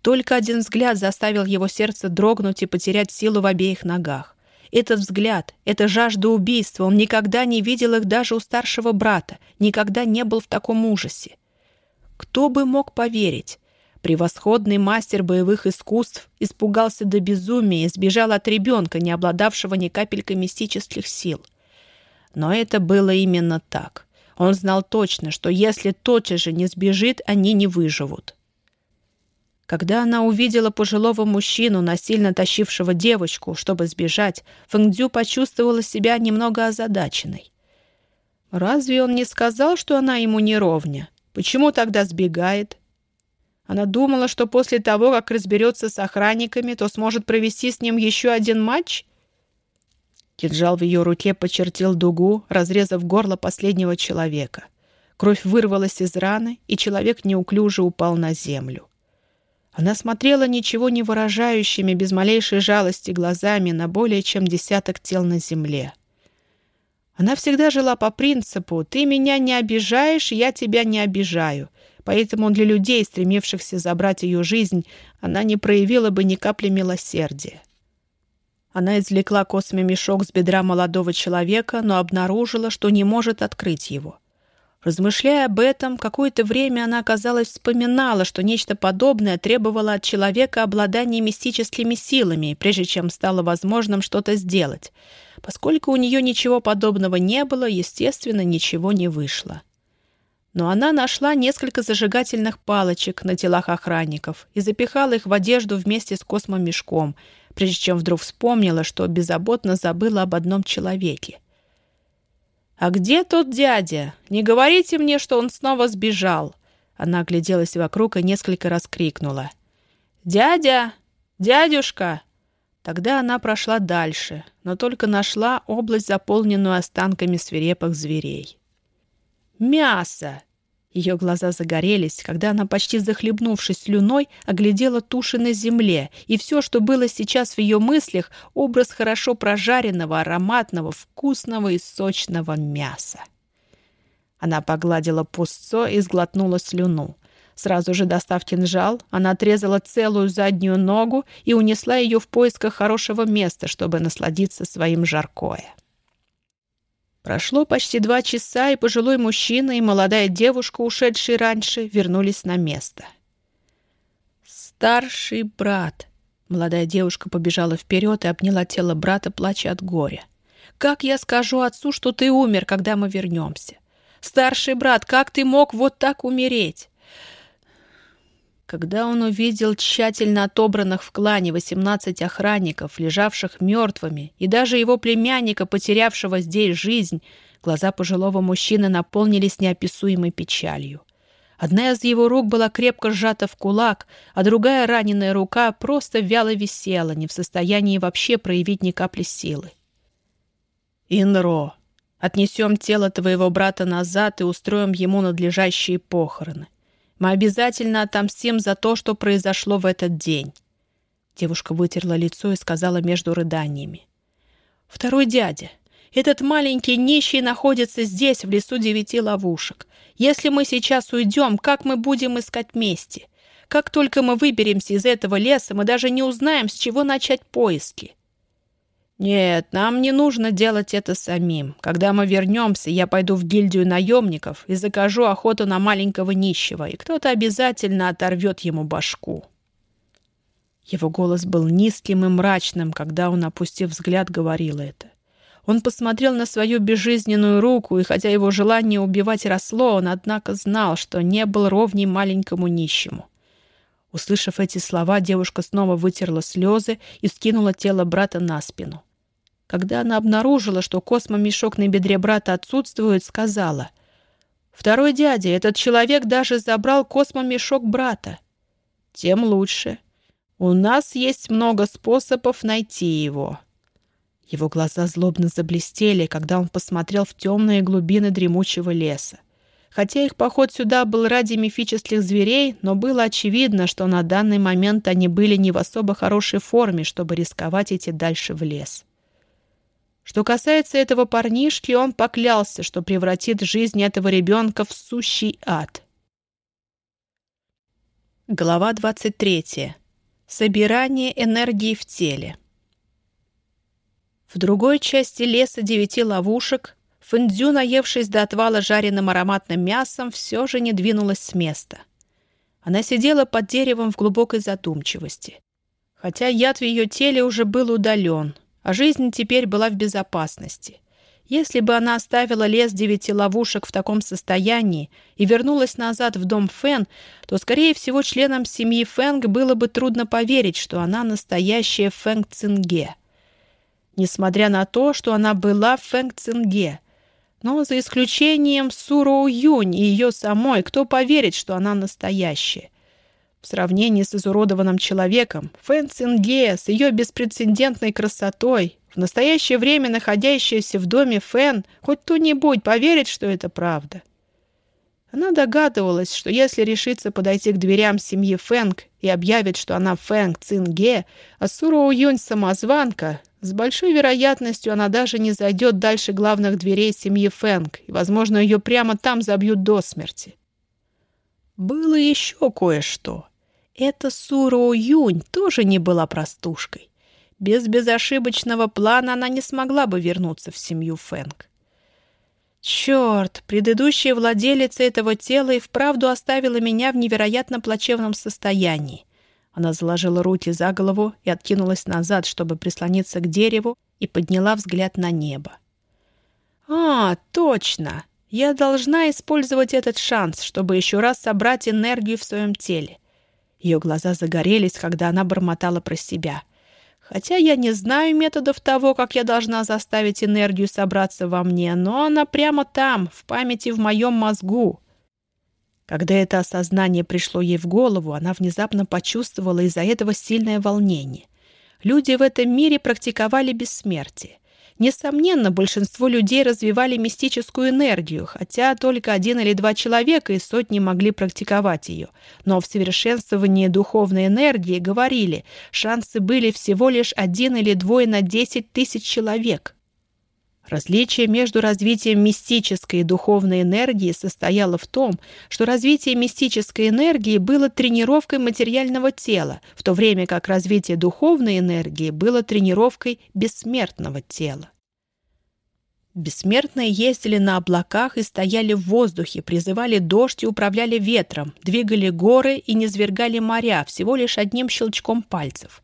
[SPEAKER 2] Только один взгляд заставил его сердце дрогнуть и потерять силу в обеих ногах. Этот взгляд, эта жажда убийства, он никогда не видел их даже у старшего брата, никогда не был в таком ужасе. Кто бы мог поверить? Превосходный мастер боевых искусств испугался до безумия и сбежал от ребенка, не обладавшего ни капелькой мистических сил. Но это было именно так. Он знал точно, что если тотчас же не сбежит, они не выживут. Когда она увидела пожилого мужчину, насильно тащившего девочку, чтобы сбежать, Фэнгдзю почувствовала себя немного озадаченной. Разве он не сказал, что она ему не ровня? Почему тогда сбегает? Она думала, что после того, как разберется с охранниками, то сможет провести с ним еще один матч? Кинжал в ее руке почертил дугу, разрезав горло последнего человека. Кровь вырвалась из раны, и человек неуклюже упал на землю. Она смотрела ничего не выражающими, без малейшей жалости глазами на более чем десяток тел на земле. Она всегда жила по принципу «ты меня не обижаешь, я тебя не обижаю», поэтому для людей, стремившихся забрать ее жизнь, она не проявила бы ни капли милосердия. Она извлекла косми мешок с бедра молодого человека, но обнаружила, что не может открыть его. Размышляя об этом, какое-то время она, казалось, вспоминала, что нечто подобное требовало от человека обладания мистическими силами, прежде чем стало возможным что-то сделать. Поскольку у нее ничего подобного не было, естественно, ничего не вышло. Но она нашла несколько зажигательных палочек на телах охранников и запихала их в одежду вместе с космомешком, прежде чем вдруг вспомнила, что беззаботно забыла об одном человеке. «А где тот дядя? Не говорите мне, что он снова сбежал!» Она огляделась вокруг и несколько раз крикнула. «Дядя! Дядюшка!» Тогда она прошла дальше, но только нашла область, заполненную останками свирепых зверей. «Мясо! Ее глаза загорелись, когда она, почти захлебнувшись слюной, оглядела туши на земле, и все, что было сейчас в ее мыслях, образ хорошо прожаренного, ароматного, вкусного и сочного мяса. Она погладила пустцо и сглотнула слюну. Сразу же достав кинжал, она отрезала целую заднюю ногу и унесла ее в поисках хорошего места, чтобы насладиться своим жаркое. Прошло почти два часа, и пожилой мужчина и молодая девушка, ушедшие раньше, вернулись на место. Старший брат. Молодая девушка побежала вперед и обняла тело брата, плача от горя. Как я скажу отцу, что ты умер, когда мы вернемся? Старший брат, как ты мог вот так умереть? Когда он увидел тщательно отобранных в клане 18 охранников, лежавших мертвыми, и даже его племянника, потерявшего здесь жизнь, глаза пожилого мужчины наполнились неописуемой печалью. Одна из его рук была крепко сжата в кулак, а другая раненая рука просто вяло висела, не в состоянии вообще проявить ни капли силы. «Инро, отнесем тело твоего брата назад и устроим ему надлежащие похороны. Мы обязательно отомстим за то, что произошло в этот день». Девушка вытерла лицо и сказала между рыданиями. «Второй дядя, этот маленький нищий находится здесь, в лесу девяти ловушек. Если мы сейчас уйдем, как мы будем искать мести? Как только мы выберемся из этого леса, мы даже не узнаем, с чего начать поиски. «Нет, нам не нужно делать это самим. Когда мы вернемся, я пойду в гильдию наемников и закажу охоту на маленького нищего, и кто-то обязательно оторвет ему башку». Его голос был низким и мрачным, когда он, опустив взгляд, говорил это. Он посмотрел на свою безжизненную руку, и хотя его желание убивать росло, он, однако, знал, что не был ровней маленькому нищему. Услышав эти слова, девушка снова вытерла слезы и скинула тело брата на спину. Когда она обнаружила, что космомешок на бедре брата отсутствует, сказала, «Второй дядя, этот человек даже забрал космомешок брата. Тем лучше. У нас есть много способов найти его». Его глаза злобно заблестели, когда он посмотрел в темные глубины дремучего леса. Хотя их поход сюда был ради мифических зверей, но было очевидно, что на данный момент они были не в особо хорошей форме, чтобы рисковать идти дальше в лес. Что касается этого парнишки, он поклялся, что превратит жизнь этого ребенка в сущий ад. Глава 23. Собирание энергии в теле. В другой части леса девяти ловушек Фэндзю, наевшись до отвала жареным ароматным мясом, все же не двинулась с места. Она сидела под деревом в глубокой задумчивости. Хотя яд в ее теле уже был удален — жизнь теперь была в безопасности. Если бы она оставила лес девяти ловушек в таком состоянии и вернулась назад в дом Фэн, то, скорее всего, членам семьи Фэнг было бы трудно поверить, что она настоящая Фэнг Цинге. Несмотря на то, что она была Фэнг Цинге. Но за исключением Суроу Юнь и ее самой, кто поверит, что она настоящая? В сравнении с изуродованным человеком, Фэн Цинге с ее беспрецедентной красотой, в настоящее время находящаяся в доме Фэн, хоть кто-нибудь поверит, что это правда. Она догадывалась, что если решится подойти к дверям семьи Фэнг и объявит, что она Фэнг Цинге, а Суроу Юнь самозванка, с большой вероятностью она даже не зайдет дальше главных дверей семьи Фэнг, и, возможно, ее прямо там забьют до смерти. Было еще кое-что. Эта Суро Юнь тоже не была простушкой. Без безошибочного плана она не смогла бы вернуться в семью Фэнг. Черт, предыдущая владелица этого тела и вправду оставила меня в невероятно плачевном состоянии. Она заложила руки за голову и откинулась назад, чтобы прислониться к дереву, и подняла взгляд на небо. «А, точно! Я должна использовать этот шанс, чтобы еще раз собрать энергию в своем теле. Ее глаза загорелись, когда она бормотала про себя. Хотя я не знаю методов того, как я должна заставить энергию собраться во мне, но она прямо там, в памяти в моем мозгу. Когда это осознание пришло ей в голову, она внезапно почувствовала из-за этого сильное волнение. Люди в этом мире практиковали бессмертие. Несомненно, большинство людей развивали мистическую энергию, хотя только один или два человека из сотни могли практиковать ее. Но в совершенствовании духовной энергии говорили, шансы были всего лишь один или двое на десять тысяч человек. Различие между развитием мистической и духовной энергии состояло в том, что развитие мистической энергии было тренировкой материального тела, в то время как развитие духовной энергии было тренировкой бессмертного тела. Бессмертные ездили на облаках и стояли в воздухе, призывали дождь и управляли ветром, двигали горы и низвергали моря всего лишь одним щелчком пальцев.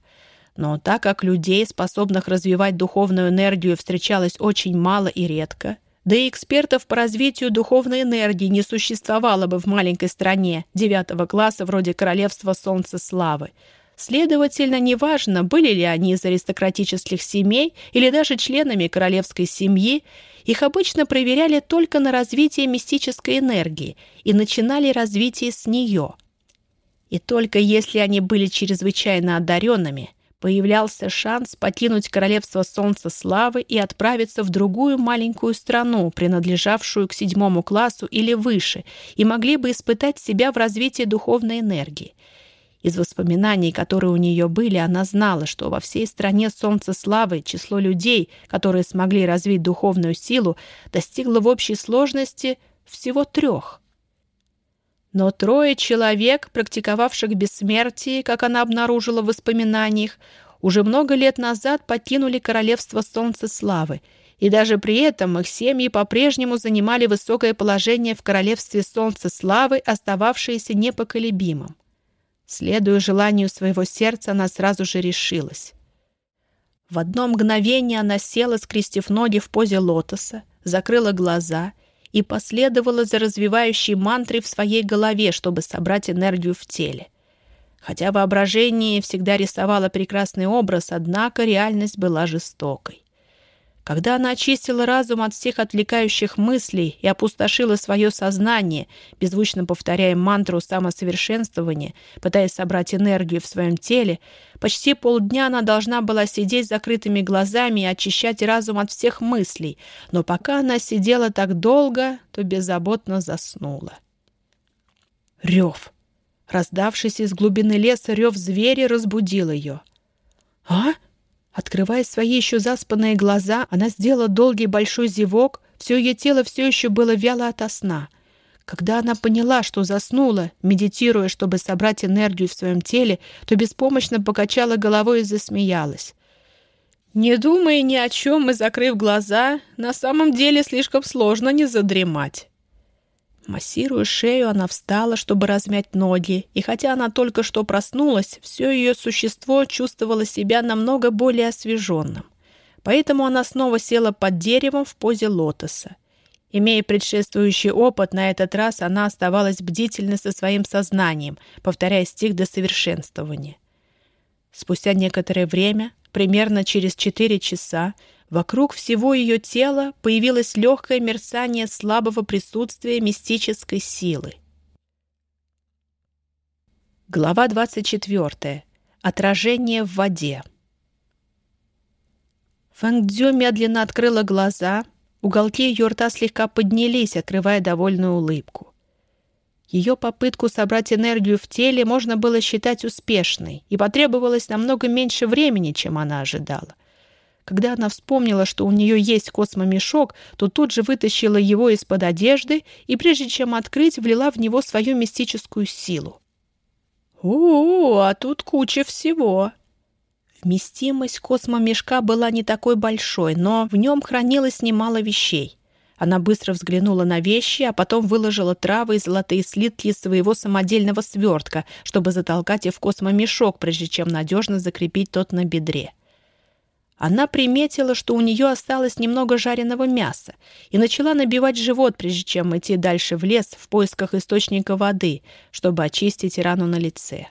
[SPEAKER 2] Но так как людей, способных развивать духовную энергию, встречалось очень мало и редко, да и экспертов по развитию духовной энергии не существовало бы в маленькой стране девятого класса вроде Королевства Солнца Славы – Следовательно, неважно, были ли они из аристократических семей или даже членами королевской семьи, их обычно проверяли только на развитие мистической энергии и начинали развитие с нее. И только если они были чрезвычайно одаренными, появлялся шанс покинуть королевство Солнца Славы и отправиться в другую маленькую страну, принадлежавшую к седьмому классу или выше, и могли бы испытать себя в развитии духовной энергии – из воспоминаний, которые у нее были, она знала, что во всей стране солнца славы число людей, которые смогли развить духовную силу, достигло в общей сложности всего трех. Но трое человек, практиковавших бессмертие, как она обнаружила в воспоминаниях, уже много лет назад покинули королевство солнца славы, и даже при этом их семьи по-прежнему занимали высокое положение в королевстве солнца славы, остававшееся непоколебимым. Следуя желанию своего сердца, она сразу же решилась. В одно мгновение она села, скрестив ноги в позе лотоса, закрыла глаза и последовала за развивающей мантрой в своей голове, чтобы собрать энергию в теле. Хотя воображение всегда рисовало прекрасный образ, однако реальность была жестокой. Когда она очистила разум от всех отвлекающих мыслей и опустошила свое сознание, беззвучно повторяя мантру самосовершенствования, пытаясь собрать энергию в своем теле, почти полдня она должна была сидеть с закрытыми глазами и очищать разум от всех мыслей, но пока она сидела так долго, то беззаботно заснула. Рев. Раздавшийся из глубины леса рев зверя разбудил ее. «А?» Открывая свои еще заспанные глаза, она сделала долгий большой зевок, все ее тело все еще было вяло ото сна. Когда она поняла, что заснула, медитируя, чтобы собрать энергию в своем теле, то беспомощно покачала головой и засмеялась. Не думая ни о чем и закрыв глаза, на самом деле слишком сложно не задремать. Массируя шею, она встала, чтобы размять ноги, и хотя она только что проснулась, все ее существо чувствовало себя намного более освеженным. Поэтому она снова села под деревом в позе лотоса. Имея предшествующий опыт, на этот раз она оставалась бдительной со своим сознанием, повторяя стих до совершенствования. Спустя некоторое время, примерно через четыре часа, Вокруг всего ее тела появилось легкое мерцание слабого присутствия мистической силы. Глава 24. Отражение в воде. Фэнгдзю медленно открыла глаза, уголки ее рта слегка поднялись, открывая довольную улыбку. Ее попытку собрать энергию в теле можно было считать успешной, и потребовалось намного меньше времени, чем она ожидала. Когда она вспомнила, что у нее есть космомешок, то тут же вытащила его из-под одежды и, прежде чем открыть, влила в него свою мистическую силу. «О, а тут куча всего!» Вместимость космомешка была не такой большой, но в нем хранилось немало вещей. Она быстро взглянула на вещи, а потом выложила травы и золотые слитки из своего самодельного свертка, чтобы затолкать их в космомешок, прежде чем надежно закрепить тот на бедре. Она приметила, что у нее осталось немного жареного мяса, и начала набивать живот, прежде чем идти дальше в лес в поисках источника воды, чтобы очистить рану на лице.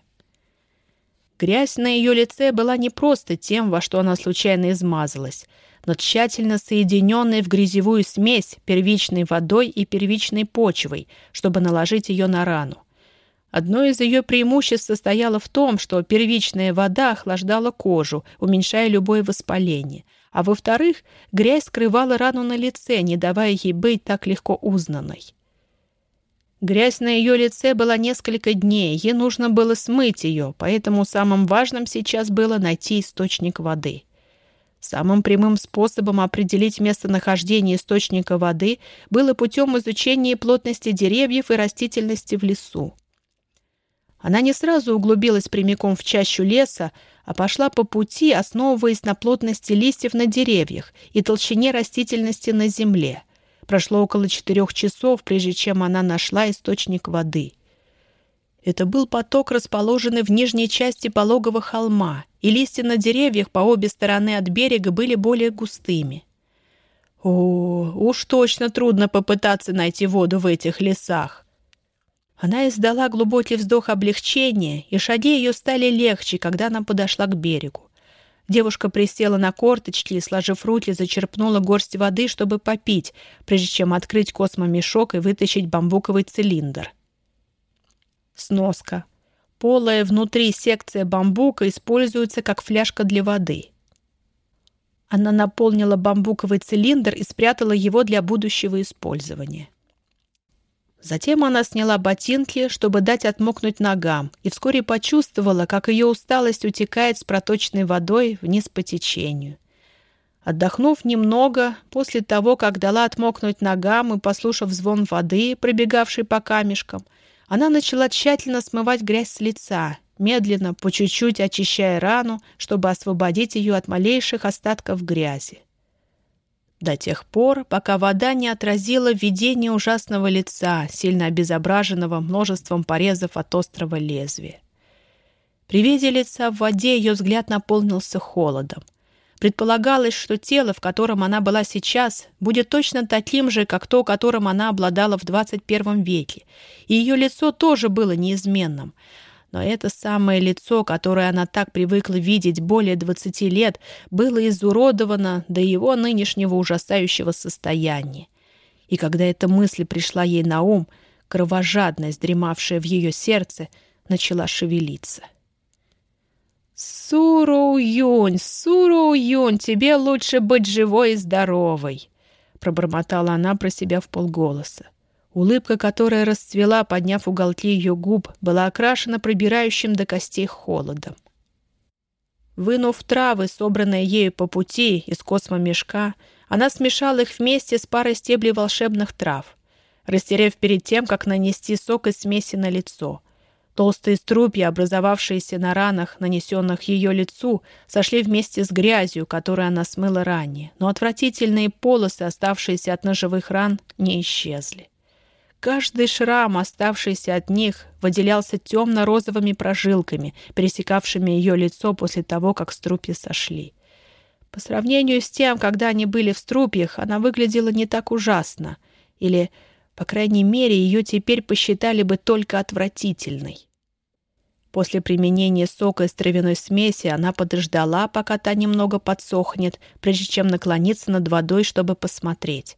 [SPEAKER 2] Грязь на ее лице была не просто тем, во что она случайно измазалась, но тщательно соединенной в грязевую смесь первичной водой и первичной почвой, чтобы наложить ее на рану. Одно из ее преимуществ состояло в том, что первичная вода охлаждала кожу, уменьшая любое воспаление, а во-вторых, грязь скрывала рану на лице, не давая ей быть так легко узнанной. Грязь на ее лице была несколько дней, ей нужно было смыть ее, поэтому самым важным сейчас было найти источник воды. Самым прямым способом определить местонахождение источника воды было путем изучения плотности деревьев и растительности в лесу. Она не сразу углубилась прямиком в чащу леса, а пошла по пути, основываясь на плотности листьев на деревьях и толщине растительности на земле. Прошло около четырех часов, прежде чем она нашла источник воды. Это был поток, расположенный в нижней части пологого холма, и листья на деревьях по обе стороны от берега были более густыми. О, уж точно трудно попытаться найти воду в этих лесах. Она издала глубокий вздох облегчения, и шаги ее стали легче, когда она подошла к берегу. Девушка присела на корточки и, сложив руки, зачерпнула горсть воды, чтобы попить, прежде чем открыть космомешок и вытащить бамбуковый цилиндр. Сноска. Полая внутри секция бамбука используется как фляжка для воды. Она наполнила бамбуковый цилиндр и спрятала его для будущего использования. Затем она сняла ботинки, чтобы дать отмокнуть ногам, и вскоре почувствовала, как ее усталость утекает с проточной водой вниз по течению. Отдохнув немного, после того, как дала отмокнуть ногам и послушав звон воды, пробегавшей по камешкам, она начала тщательно смывать грязь с лица, медленно, по чуть-чуть очищая рану, чтобы освободить ее от малейших остатков грязи до тех пор, пока вода не отразила видение ужасного лица, сильно обезображенного множеством порезов от острого лезвия. При виде лица в воде ее взгляд наполнился холодом. Предполагалось, что тело, в котором она была сейчас, будет точно таким же, как то, которым она обладала в 21 веке, и ее лицо тоже было неизменным — но это самое лицо, которое она так привыкла видеть более двадцати лет, было изуродовано до его нынешнего ужасающего состояния. И когда эта мысль пришла ей на ум, кровожадность, дремавшая в ее сердце, начала шевелиться. «Суроу-Юнь, Суроу-Юнь, тебе лучше быть живой и здоровой!» пробормотала она про себя в полголоса. Улыбка, которая расцвела, подняв уголки ее губ, была окрашена пробирающим до костей холодом. Вынув травы, собранные ею по пути из космомешка, она смешала их вместе с парой стеблей волшебных трав, растерев перед тем, как нанести сок из смеси на лицо. Толстые струпья, образовавшиеся на ранах, нанесенных ее лицу, сошли вместе с грязью, которую она смыла ранее, но отвратительные полосы, оставшиеся от ножевых ран, не исчезли. Каждый шрам, оставшийся от них, выделялся темно-розовыми прожилками, пересекавшими ее лицо после того, как струпья сошли. По сравнению с тем, когда они были в струпьях, она выглядела не так ужасно. Или, по крайней мере, ее теперь посчитали бы только отвратительной. После применения сока из травяной смеси она подождала, пока та немного подсохнет, прежде чем наклониться над водой, чтобы посмотреть.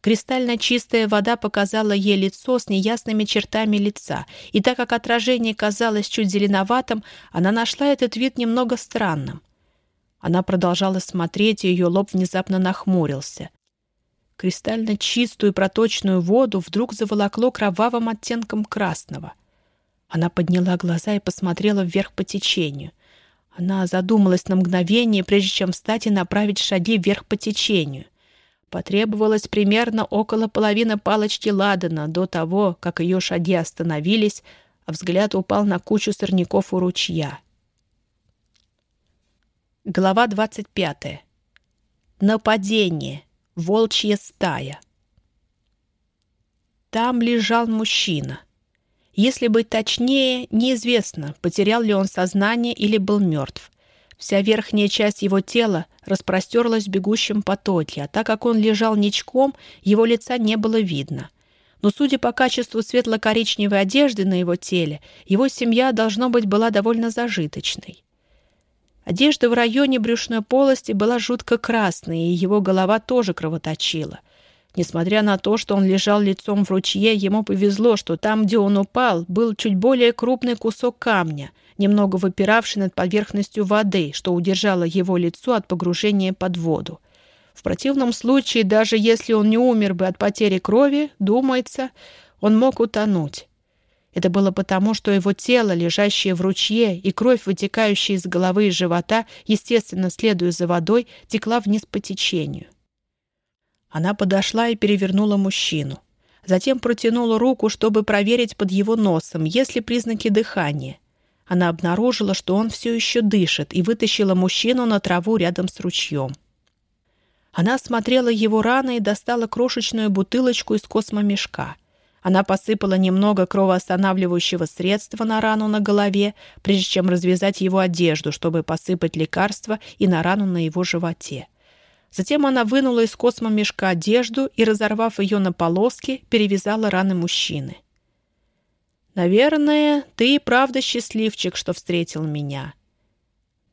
[SPEAKER 2] Кристально чистая вода показала ей лицо с неясными чертами лица, и так как отражение казалось чуть зеленоватым, она нашла этот вид немного странным. Она продолжала смотреть, и ее лоб внезапно нахмурился. Кристально чистую проточную воду вдруг заволокло кровавым оттенком красного. Она подняла глаза и посмотрела вверх по течению. Она задумалась на мгновение, прежде чем встать и направить шаги вверх по течению — Потребовалось примерно около половины палочки ладана до того, как ее шаги остановились, а взгляд упал на кучу сорняков у ручья. Глава 25. Нападение. Волчья стая. Там лежал мужчина. Если быть точнее, неизвестно, потерял ли он сознание или был мертв. Вся верхняя часть его тела распростерлась в бегущем потоке, а так как он лежал ничком, его лица не было видно. Но, судя по качеству светло-коричневой одежды на его теле, его семья, должно быть, была довольно зажиточной. Одежда в районе брюшной полости была жутко красной, и его голова тоже кровоточила. Несмотря на то, что он лежал лицом в ручье, ему повезло, что там, где он упал, был чуть более крупный кусок камня — немного выпиравший над поверхностью воды, что удержало его лицо от погружения под воду. В противном случае, даже если он не умер бы от потери крови, думается, он мог утонуть. Это было потому, что его тело, лежащее в ручье, и кровь, вытекающая из головы и живота, естественно, следуя за водой, текла вниз по течению. Она подошла и перевернула мужчину. Затем протянула руку, чтобы проверить под его носом, есть ли признаки дыхания. Она обнаружила, что он все еще дышит, и вытащила мужчину на траву рядом с ручьем. Она осмотрела его раны и достала крошечную бутылочку из космомешка. Она посыпала немного кровоостанавливающего средства на рану на голове, прежде чем развязать его одежду, чтобы посыпать лекарство и на рану на его животе. Затем она вынула из космомешка одежду и, разорвав ее на полоски, перевязала раны мужчины. «Наверное, ты и правда счастливчик, что встретил меня».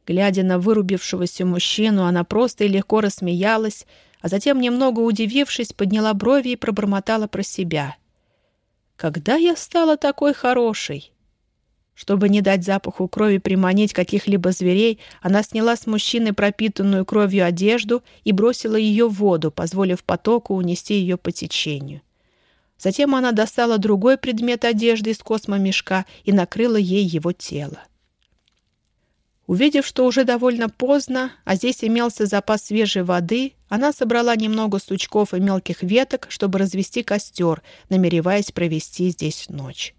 [SPEAKER 2] Глядя на вырубившегося мужчину, она просто и легко рассмеялась, а затем, немного удивившись, подняла брови и пробормотала про себя. «Когда я стала такой хорошей?» Чтобы не дать запаху крови приманить каких-либо зверей, она сняла с мужчины пропитанную кровью одежду и бросила ее в воду, позволив потоку унести ее по течению. Затем она достала другой предмет одежды из космомешка и накрыла ей его тело. Увидев, что уже довольно поздно, а здесь имелся запас свежей воды, она собрала немного сучков и мелких веток, чтобы развести костер, намереваясь провести здесь ночь.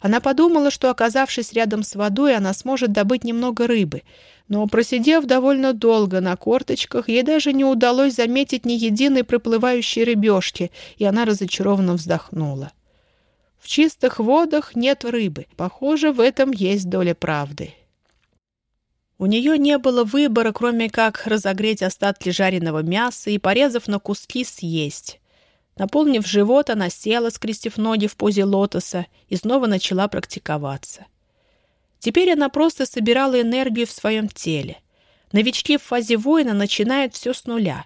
[SPEAKER 2] Она подумала, что, оказавшись рядом с водой, она сможет добыть немного рыбы, но, просидев довольно долго на корточках, ей даже не удалось заметить ни единой проплывающей рыбешки, и она разочарованно вздохнула. В чистых водах нет рыбы. Похоже, в этом есть доля правды. У нее не было выбора, кроме как разогреть остатки жареного мяса и, порезав на куски, съесть. Наполнив живот, она села, скрестив ноги в позе лотоса, и снова начала практиковаться. Теперь она просто собирала энергию в своем теле. Новички в фазе воина начинают все с нуля.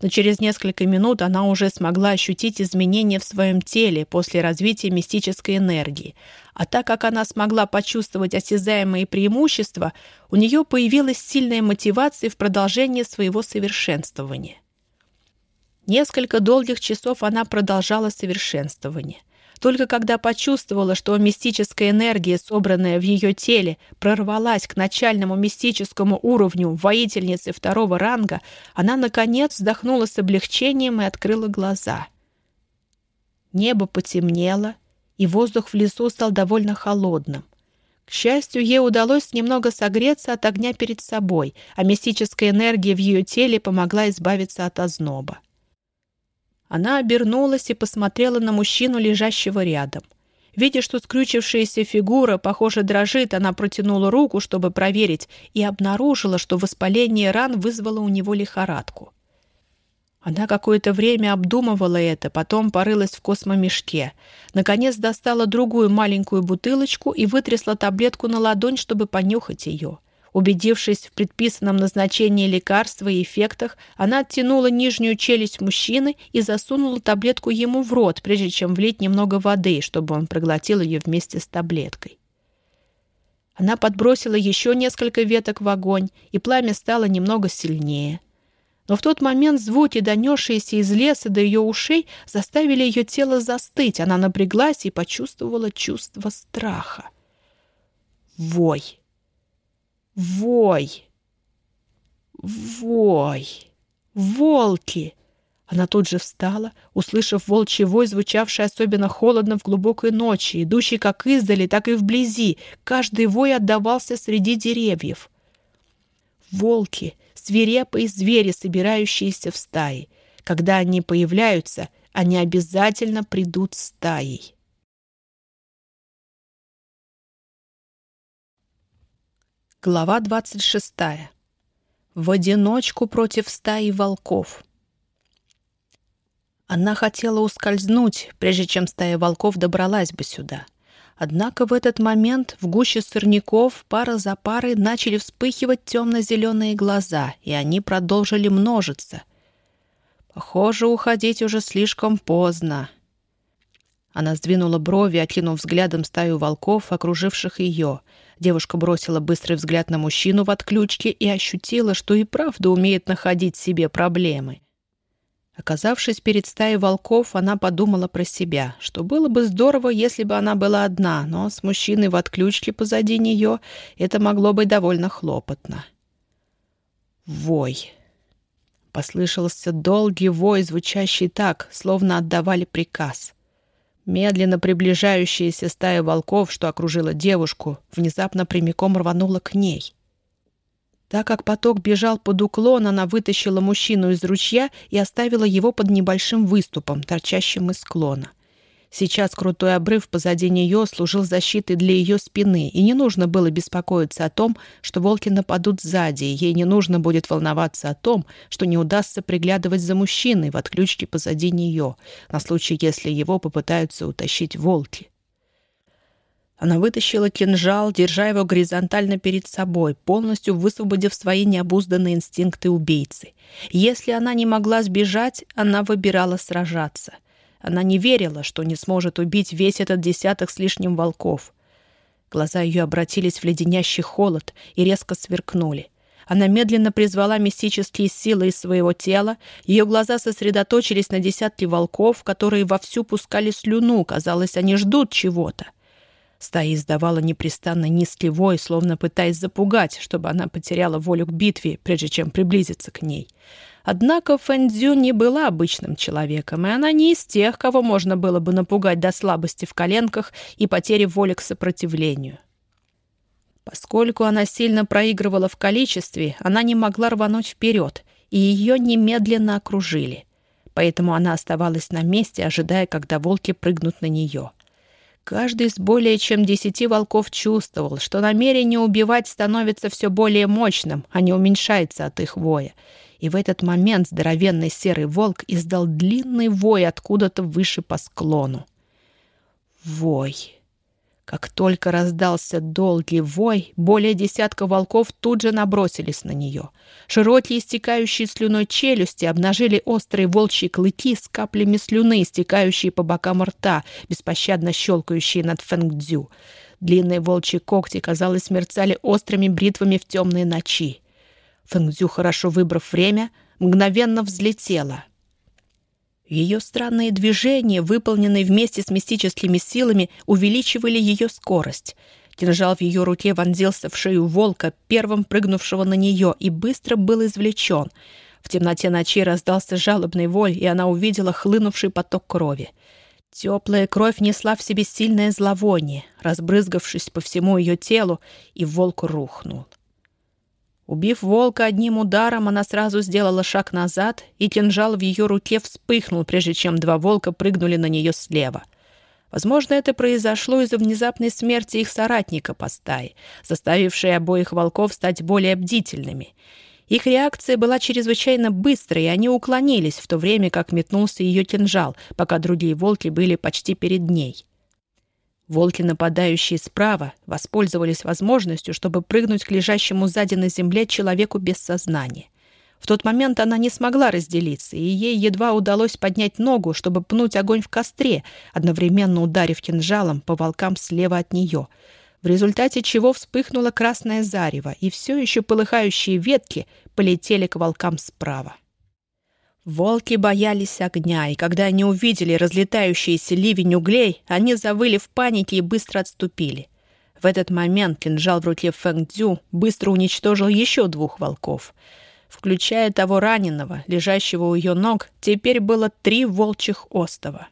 [SPEAKER 2] Но через несколько минут она уже смогла ощутить изменения в своем теле после развития мистической энергии. А так как она смогла почувствовать осязаемые преимущества, у нее появилась сильная мотивация в продолжении своего совершенствования. Несколько долгих часов она продолжала совершенствование. Только когда почувствовала, что мистическая энергия, собранная в ее теле, прорвалась к начальному мистическому уровню воительницы второго ранга, она, наконец, вздохнула с облегчением и открыла глаза. Небо потемнело, и воздух в лесу стал довольно холодным. К счастью, ей удалось немного согреться от огня перед собой, а мистическая энергия в ее теле помогла избавиться от озноба. Она обернулась и посмотрела на мужчину, лежащего рядом. Видя, что скрючившаяся фигура, похоже, дрожит, она протянула руку, чтобы проверить, и обнаружила, что воспаление ран вызвало у него лихорадку. Она какое-то время обдумывала это, потом порылась в космомешке. Наконец достала другую маленькую бутылочку и вытрясла таблетку на ладонь, чтобы понюхать ее. Убедившись в предписанном назначении лекарства и эффектах, она оттянула нижнюю челюсть мужчины и засунула таблетку ему в рот, прежде чем влить немного воды, чтобы он проглотил ее вместе с таблеткой. Она подбросила еще несколько веток в огонь, и пламя стало немного сильнее. Но в тот момент звуки, донесшиеся из леса до ее ушей, заставили ее тело застыть. Она напряглась и почувствовала чувство страха. Вой! Вой! Вой! Волки! Она тут же встала, услышав волчий вой, звучавший особенно холодно в глубокой ночи, идущий как издали, так и вблизи. Каждый вой отдавался среди деревьев. Волки — свирепые звери, собирающиеся в стаи. Когда они появляются, они обязательно придут стаей. Глава 26. В одиночку против стаи волков. Она хотела ускользнуть, прежде чем стая волков добралась бы сюда. Однако в этот момент в гуще сорняков пара за парой начали вспыхивать темно-зеленые глаза, и они продолжили множиться. Похоже, уходить уже слишком поздно. Она сдвинула брови, окинув взглядом стаю волков, окруживших ее — Девушка бросила быстрый взгляд на мужчину в отключке и ощутила, что и правда умеет находить себе проблемы. Оказавшись перед стаей волков, она подумала про себя, что было бы здорово, если бы она была одна, но с мужчиной в отключке позади нее это могло быть довольно хлопотно. Вой. Послышался долгий вой, звучащий так, словно отдавали приказ. Медленно приближающаяся стая волков, что окружила девушку, внезапно прямиком рванула к ней. Так как поток бежал под уклон, она вытащила мужчину из ручья и оставила его под небольшим выступом, торчащим из склона. Сейчас крутой обрыв позади нее служил защитой для ее спины, и не нужно было беспокоиться о том, что волки нападут сзади, ей не нужно будет волноваться о том, что не удастся приглядывать за мужчиной в отключке позади нее, на случай, если его попытаются утащить волки. Она вытащила кинжал, держа его горизонтально перед собой, полностью высвободив свои необузданные инстинкты убийцы. Если она не могла сбежать, она выбирала сражаться. Она не верила, что не сможет убить весь этот десяток с лишним волков. Глаза ее обратились в леденящий холод и резко сверкнули. Она медленно призвала мистические силы из своего тела, ее глаза сосредоточились на десятке волков, которые вовсю пускали слюну, казалось, они ждут чего-то. Стая издавала непрестанно низкий вой, словно пытаясь запугать, чтобы она потеряла волю к битве, прежде чем приблизиться к ней. Однако Фэндзю не была обычным человеком, и она не из тех, кого можно было бы напугать до слабости в коленках и потери воли к сопротивлению. Поскольку она сильно проигрывала в количестве, она не могла рвануть вперед, и ее немедленно окружили. Поэтому она оставалась на месте, ожидая, когда волки прыгнут на нее. Каждый из более чем десяти волков чувствовал, что намерение убивать становится все более мощным, а не уменьшается от их воя. И в этот момент здоровенный серый волк издал длинный вой откуда-то выше по склону. Вой. Как только раздался долгий вой, более десятка волков тут же набросились на нее. Широкие истекающие слюной челюсти обнажили острые волчьи клыки с каплями слюны, истекающие по бокам рта, беспощадно щелкающие над Фэнгдзю. Длинные волчьи когти, казалось, мерцали острыми бритвами в темные ночи. Фэнгдзю, хорошо выбрав время, мгновенно взлетела. Ее странные движения, выполненные вместе с мистическими силами, увеличивали ее скорость. Кинжал в ее руке вонзился в шею волка, первым прыгнувшего на нее, и быстро был извлечен. В темноте ночи раздался жалобный вой, и она увидела хлынувший поток крови. Теплая кровь несла в себе сильное зловоние, разбрызгавшись по всему ее телу, и волк рухнул. Убив волка одним ударом, она сразу сделала шаг назад, и кинжал в ее руке вспыхнул, прежде чем два волка прыгнули на нее слева. Возможно, это произошло из-за внезапной смерти их соратника по стае, заставившей обоих волков стать более бдительными. Их реакция была чрезвычайно быстрой, и они уклонились, в то время как метнулся ее кинжал, пока другие волки были почти перед ней. Волки, нападающие справа, воспользовались возможностью, чтобы прыгнуть к лежащему сзади на земле человеку без сознания. В тот момент она не смогла разделиться, и ей едва удалось поднять ногу, чтобы пнуть огонь в костре, одновременно ударив кинжалом по волкам слева от нее, в результате чего вспыхнуло красное зарево, и все еще полыхающие ветки полетели к волкам справа. Волки боялись огня, и когда они увидели разлетающийся ливень углей, они завыли в панике и быстро отступили. В этот момент кинжал в руке Фэнг Цзю быстро уничтожил еще двух волков. Включая того раненого, лежащего у ее ног, теперь было три волчьих остова.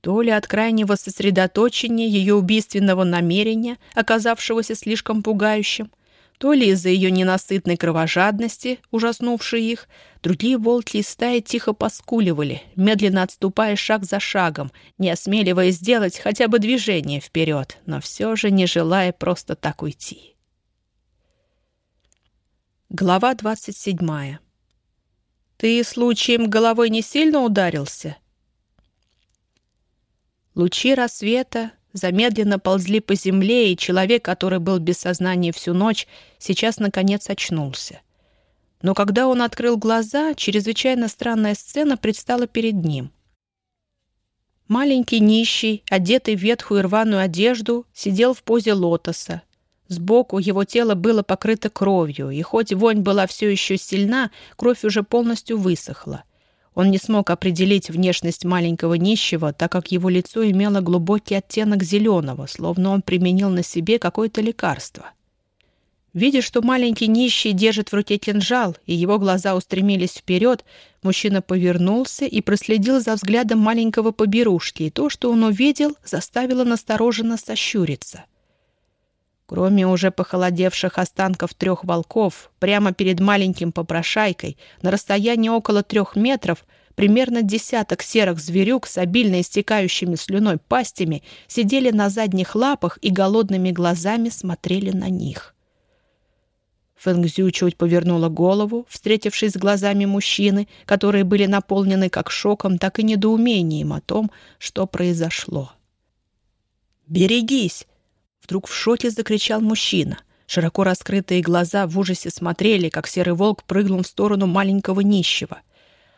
[SPEAKER 2] То ли от крайнего сосредоточения ее убийственного намерения, оказавшегося слишком пугающим, то ли из-за ее ненасытной кровожадности, ужаснувшей их, другие волки из стаи тихо поскуливали, медленно отступая шаг за шагом, не осмеливаясь сделать хотя бы движение вперед, но все же не желая просто так уйти. Глава двадцать седьмая. «Ты случаем головой не сильно ударился?» Лучи рассвета замедленно ползли по земле, и человек, который был без сознания всю ночь, сейчас, наконец, очнулся. Но когда он открыл глаза, чрезвычайно странная сцена предстала перед ним. Маленький нищий, одетый в ветхую рваную одежду, сидел в позе лотоса. Сбоку его тело было покрыто кровью, и хоть вонь была все еще сильна, кровь уже полностью высохла. Он не смог определить внешность маленького нищего, так как его лицо имело глубокий оттенок зеленого, словно он применил на себе какое-то лекарство. Видя, что маленький нищий держит в руке кинжал, и его глаза устремились вперед, мужчина повернулся и проследил за взглядом маленького поберушки, и то, что он увидел, заставило настороженно сощуриться. Кроме уже похолодевших останков трех волков, прямо перед маленьким попрошайкой, на расстоянии около трех метров, примерно десяток серых зверюк с обильно истекающими слюной пастями сидели на задних лапах и голодными глазами смотрели на них. Фэнгзю чуть повернула голову, встретившись с глазами мужчины, которые были наполнены как шоком, так и недоумением о том, что произошло. «Берегись!» — вдруг в шоке закричал мужчина. Широко раскрытые глаза в ужасе смотрели, как серый волк прыгнул в сторону маленького нищего.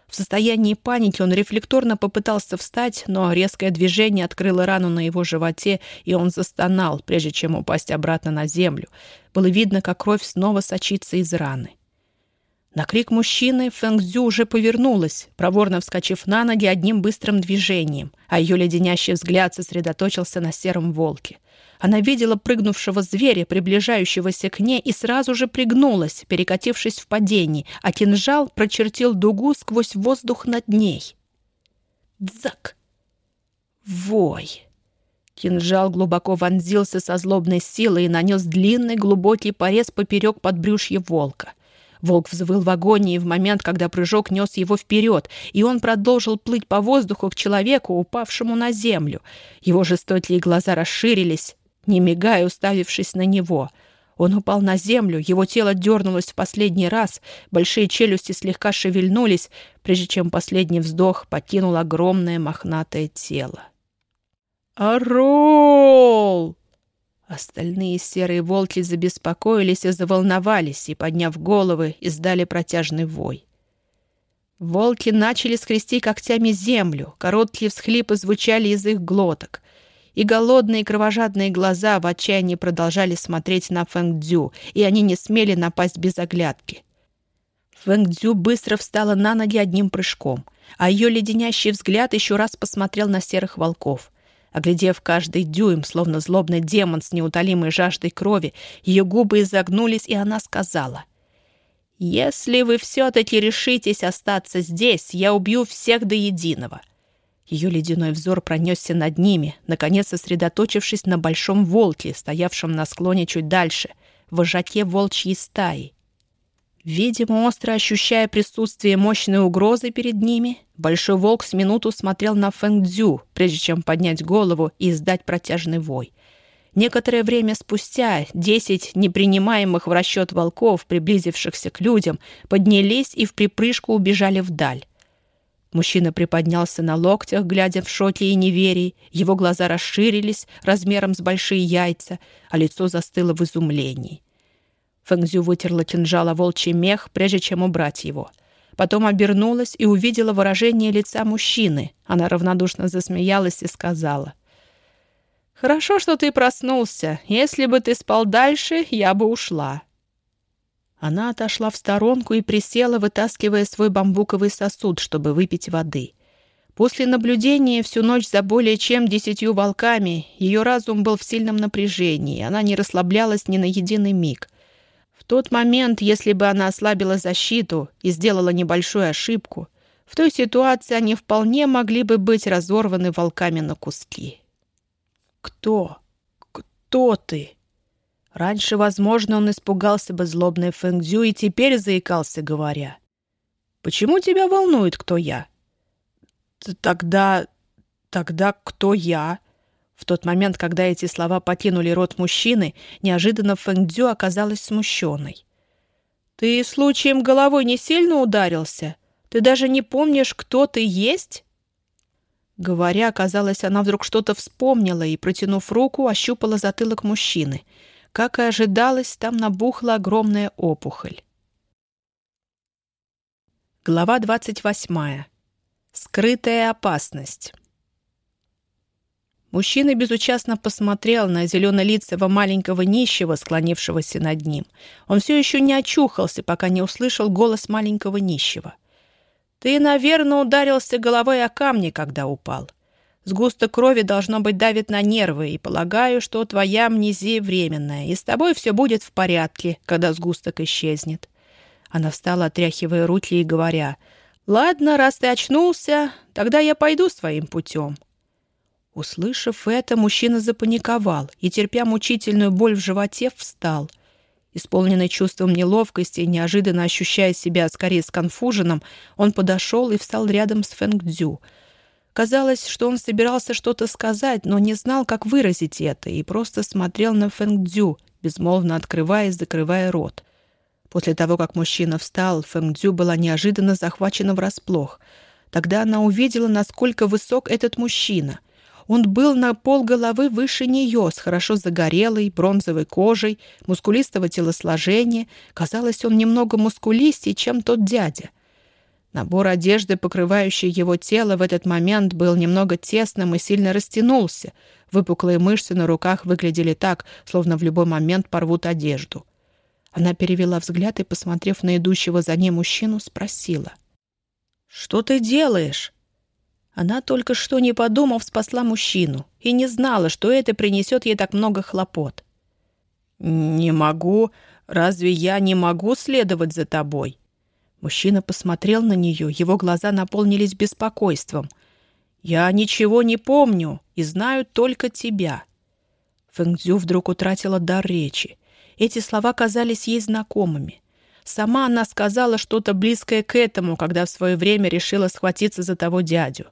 [SPEAKER 2] В состоянии паники он рефлекторно попытался встать, но резкое движение открыло рану на его животе, и он застонал, прежде чем упасть обратно на землю. Было видно, как кровь снова сочится из раны. На крик мужчины Фэнгзю уже повернулась, проворно вскочив на ноги одним быстрым движением, а ее леденящий взгляд сосредоточился на сером волке — она видела прыгнувшего зверя, приближающегося к ней, и сразу же пригнулась, перекатившись в падении, а кинжал прочертил дугу сквозь воздух над ней. Дзак! Вой! Кинжал глубоко вонзился со злобной силой и нанес длинный глубокий порез поперек подбрюшья волка. Волк взвыл в агонии в момент, когда прыжок нес его вперед, и он продолжил плыть по воздуху к человеку, упавшему на землю. Его жестокие глаза расширились, не мигая, уставившись на него. Он упал на землю, его тело дернулось в последний раз, большие челюсти слегка шевельнулись, прежде чем последний вздох покинул огромное мохнатое тело. «Орол!» Остальные серые волки забеспокоились и заволновались, и, подняв головы, издали протяжный вой. Волки начали скрести когтями землю, короткие всхлипы звучали из их глоток и голодные кровожадные глаза в отчаянии продолжали смотреть на Фэнг Дзю, и они не смели напасть без оглядки. Фэнг Дзю быстро встала на ноги одним прыжком, а ее леденящий взгляд еще раз посмотрел на серых волков. Оглядев каждый дюйм, словно злобный демон с неутолимой жаждой крови, ее губы изогнулись, и она сказала, «Если вы все-таки решитесь остаться здесь, я убью всех до единого. Ее ледяной взор пронесся над ними, наконец сосредоточившись на большом волке, стоявшем на склоне чуть дальше, в вожаке волчьей стаи. Видимо, остро ощущая присутствие мощной угрозы перед ними, большой волк с минуту смотрел на Фэнг-Дзю, прежде чем поднять голову и издать протяжный вой. Некоторое время спустя десять непринимаемых в расчет волков, приблизившихся к людям, поднялись и в припрыжку убежали вдаль. Мужчина приподнялся на локтях, глядя в шоке и неверии. Его глаза расширились размером с большие яйца, а лицо застыло в изумлении. Фэнгзю вытерла кинжал о волчий мех, прежде чем убрать его. Потом обернулась и увидела выражение лица мужчины. Она равнодушно засмеялась и сказала. «Хорошо, что ты проснулся. Если бы ты спал дальше, я бы ушла». Она отошла в сторонку и присела, вытаскивая свой бамбуковый сосуд, чтобы выпить воды. После наблюдения всю ночь за более чем десятью волками ее разум был в сильном напряжении, она не расслаблялась ни на единый миг. В тот момент, если бы она ослабила защиту и сделала небольшую ошибку, в той ситуации они вполне могли бы быть разорваны волками на куски. «Кто? Кто ты?» Раньше, возможно, он испугался бы злобной Фэнгзю и теперь заикался, говоря. «Почему тебя волнует, кто я?» «Тогда... тогда кто я?» В тот момент, когда эти слова покинули рот мужчины, неожиданно Фэнгдзю оказалась смущенной. «Ты случаем головой не сильно ударился? Ты даже не помнишь, кто ты есть?» Говоря, казалось, она вдруг что-то вспомнила и, протянув руку, ощупала затылок мужчины — как и ожидалось, там набухла огромная опухоль. Глава 28. Скрытая опасность. Мужчина безучастно посмотрел на зеленолицего маленького нищего, склонившегося над ним. Он все еще не очухался, пока не услышал голос маленького нищего. «Ты, наверное, ударился головой о камни, когда упал. Сгусток крови, должно быть, давит на нервы, и полагаю, что твоя амнезия временная, и с тобой все будет в порядке, когда сгусток исчезнет». Она встала, отряхивая руки и говоря, «Ладно, раз ты очнулся, тогда я пойду своим путем». Услышав это, мужчина запаниковал и, терпя мучительную боль в животе, встал. Исполненный чувством неловкости и неожиданно ощущая себя скорее сконфуженным, он подошел и встал рядом с Фэнг Дзю. Казалось, что он собирался что-то сказать, но не знал, как выразить это, и просто смотрел на Фэнг Дзю, безмолвно открывая и закрывая рот. После того, как мужчина встал, Фэнг Дзю была неожиданно захвачена врасплох. Тогда она увидела, насколько высок этот мужчина — он был на пол головы выше нее, с хорошо загорелой, бронзовой кожей, мускулистого телосложения. Казалось, он немного мускулистее, чем тот дядя. Набор одежды, покрывающий его тело, в этот момент был немного тесным и сильно растянулся. Выпуклые мышцы на руках выглядели так, словно в любой момент порвут одежду. Она перевела взгляд и, посмотрев на идущего за ней мужчину, спросила. «Что ты делаешь?» Она только что, не подумав, спасла мужчину и не знала, что это принесет ей так много хлопот. «Не могу. Разве я не могу следовать за тобой?» Мужчина посмотрел на нее, его глаза наполнились беспокойством. «Я ничего не помню и знаю только тебя». Фэнгцзю вдруг утратила дар речи. Эти слова казались ей знакомыми. Сама она сказала что-то близкое к этому, когда в свое время решила схватиться за того дядю.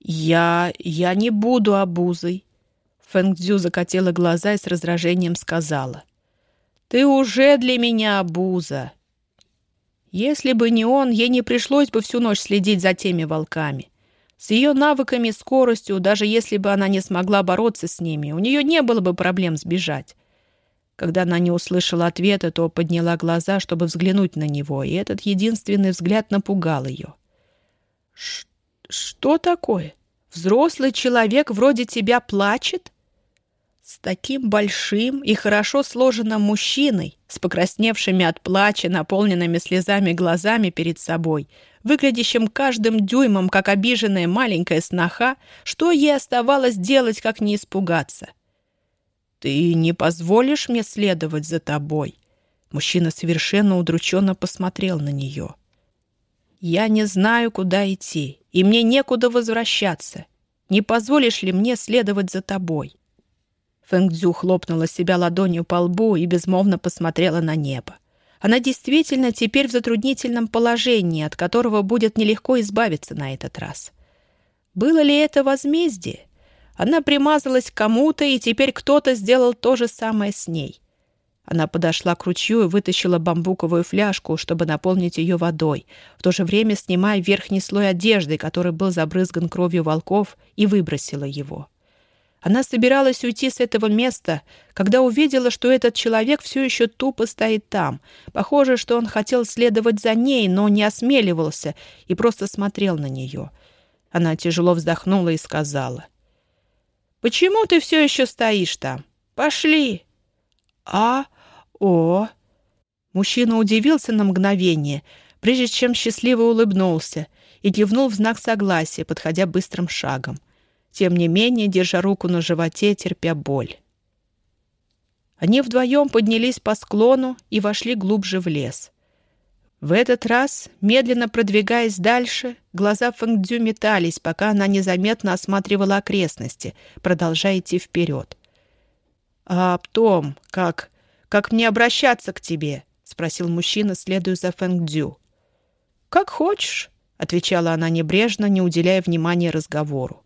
[SPEAKER 2] «Я... я не буду обузой», — Фэнг закатила глаза и с раздражением сказала. «Ты уже для меня обуза». Если бы не он, ей не пришлось бы всю ночь следить за теми волками. С ее навыками и скоростью, даже если бы она не смогла бороться с ними, у нее не было бы проблем сбежать. Когда она не услышала ответа, то подняла глаза, чтобы взглянуть на него, и этот единственный взгляд напугал ее. Что такое? Взрослый человек вроде тебя плачет? С таким большим и хорошо сложенным мужчиной, с покрасневшими от плача, наполненными слезами глазами перед собой, выглядящим каждым дюймом, как обиженная маленькая сноха, что ей оставалось делать, как не испугаться? «Ты не позволишь мне следовать за тобой?» Мужчина совершенно удрученно посмотрел на нее. «Я не знаю, куда идти, и мне некуда возвращаться. Не позволишь ли мне следовать за тобой?» Фэнгдзю хлопнула себя ладонью по лбу и безмолвно посмотрела на небо. Она действительно теперь в затруднительном положении, от которого будет нелегко избавиться на этот раз. Было ли это возмездие? Она примазалась кому-то, и теперь кто-то сделал то же самое с ней. Она подошла к ручью и вытащила бамбуковую фляжку, чтобы наполнить ее водой, в то же время снимая верхний слой одежды, который был забрызган кровью волков, и выбросила его. Она собиралась уйти с этого места, когда увидела, что этот человек все еще тупо стоит там. Похоже, что он хотел следовать за ней, но не осмеливался и просто смотрел на нее. Она тяжело вздохнула и сказала. «Почему ты все еще стоишь там? Пошли!» «А...» «О!» Мужчина удивился на мгновение, прежде чем счастливо улыбнулся и кивнул в знак согласия, подходя быстрым шагом. Тем не менее, держа руку на животе, терпя боль. Они вдвоем поднялись по склону и вошли глубже в лес. В этот раз, медленно продвигаясь дальше, глаза Фэнгдзю метались, пока она незаметно осматривала окрестности, продолжая идти вперед. «А потом, как как мне обращаться к тебе?» — спросил мужчина, следуя за Фэнгдзю. «Как хочешь», — отвечала она небрежно, не уделяя внимания разговору.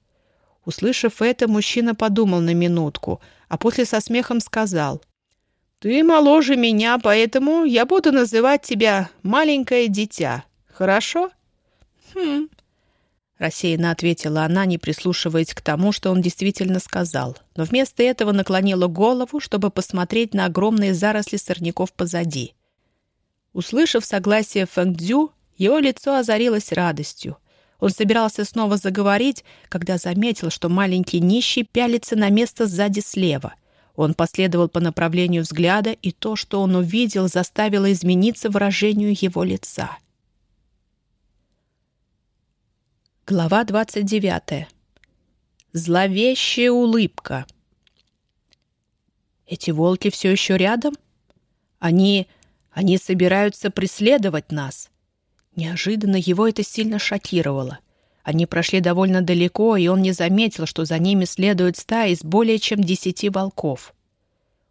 [SPEAKER 2] Услышав это, мужчина подумал на минутку, а после со смехом сказал. «Ты моложе меня, поэтому я буду называть тебя маленькое дитя. Хорошо?» «Хм, Рассеянно ответила она, не прислушиваясь к тому, что он действительно сказал, но вместо этого наклонила голову, чтобы посмотреть на огромные заросли сорняков позади. Услышав согласие Фэнгдзю, его лицо озарилось радостью. Он собирался снова заговорить, когда заметил, что маленький нищий пялится на место сзади слева. Он последовал по направлению взгляда, и то, что он увидел, заставило измениться выражению его лица. Глава 29. Зловещая улыбка. Эти волки все еще рядом? Они... они собираются преследовать нас. Неожиданно его это сильно шокировало. Они прошли довольно далеко, и он не заметил, что за ними следует стая из более чем десяти волков.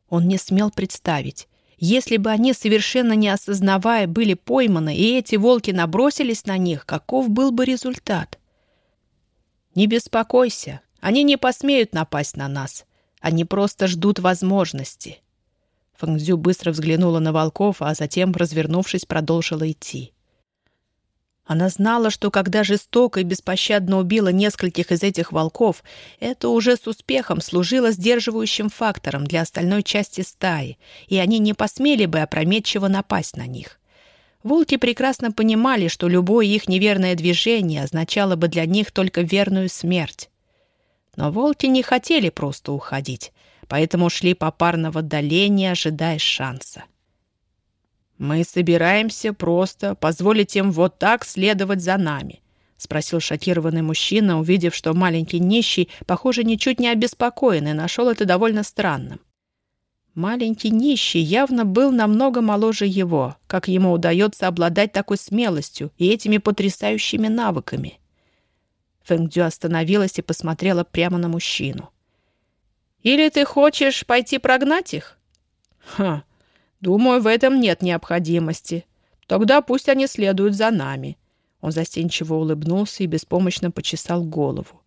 [SPEAKER 2] Он не смел представить, если бы они, совершенно не осознавая, были пойманы, и эти волки набросились на них, каков был бы результат? «Не беспокойся, они не посмеют напасть на нас. Они просто ждут возможности». Фэнгзю быстро взглянула на волков, а затем, развернувшись, продолжила идти. Она знала, что когда жестоко и беспощадно убила нескольких из этих волков, это уже с успехом служило сдерживающим фактором для остальной части стаи, и они не посмели бы опрометчиво напасть на них. Волки прекрасно понимали, что любое их неверное движение означало бы для них только верную смерть. Но волки не хотели просто уходить, поэтому шли попарно в отдалении, ожидая шанса. «Мы собираемся просто позволить им вот так следовать за нами», — спросил шокированный мужчина, увидев, что маленький нищий, похоже, ничуть не обеспокоен и нашел это довольно странным. Маленький нищий явно был намного моложе его, как ему удается обладать такой смелостью и этими потрясающими навыками. Фэнгдю остановилась и посмотрела прямо на мужчину. «Или ты хочешь пойти прогнать их?» «Ха, Думаю, в этом нет необходимости. Тогда пусть они следуют за нами. Он застенчиво улыбнулся и беспомощно почесал голову.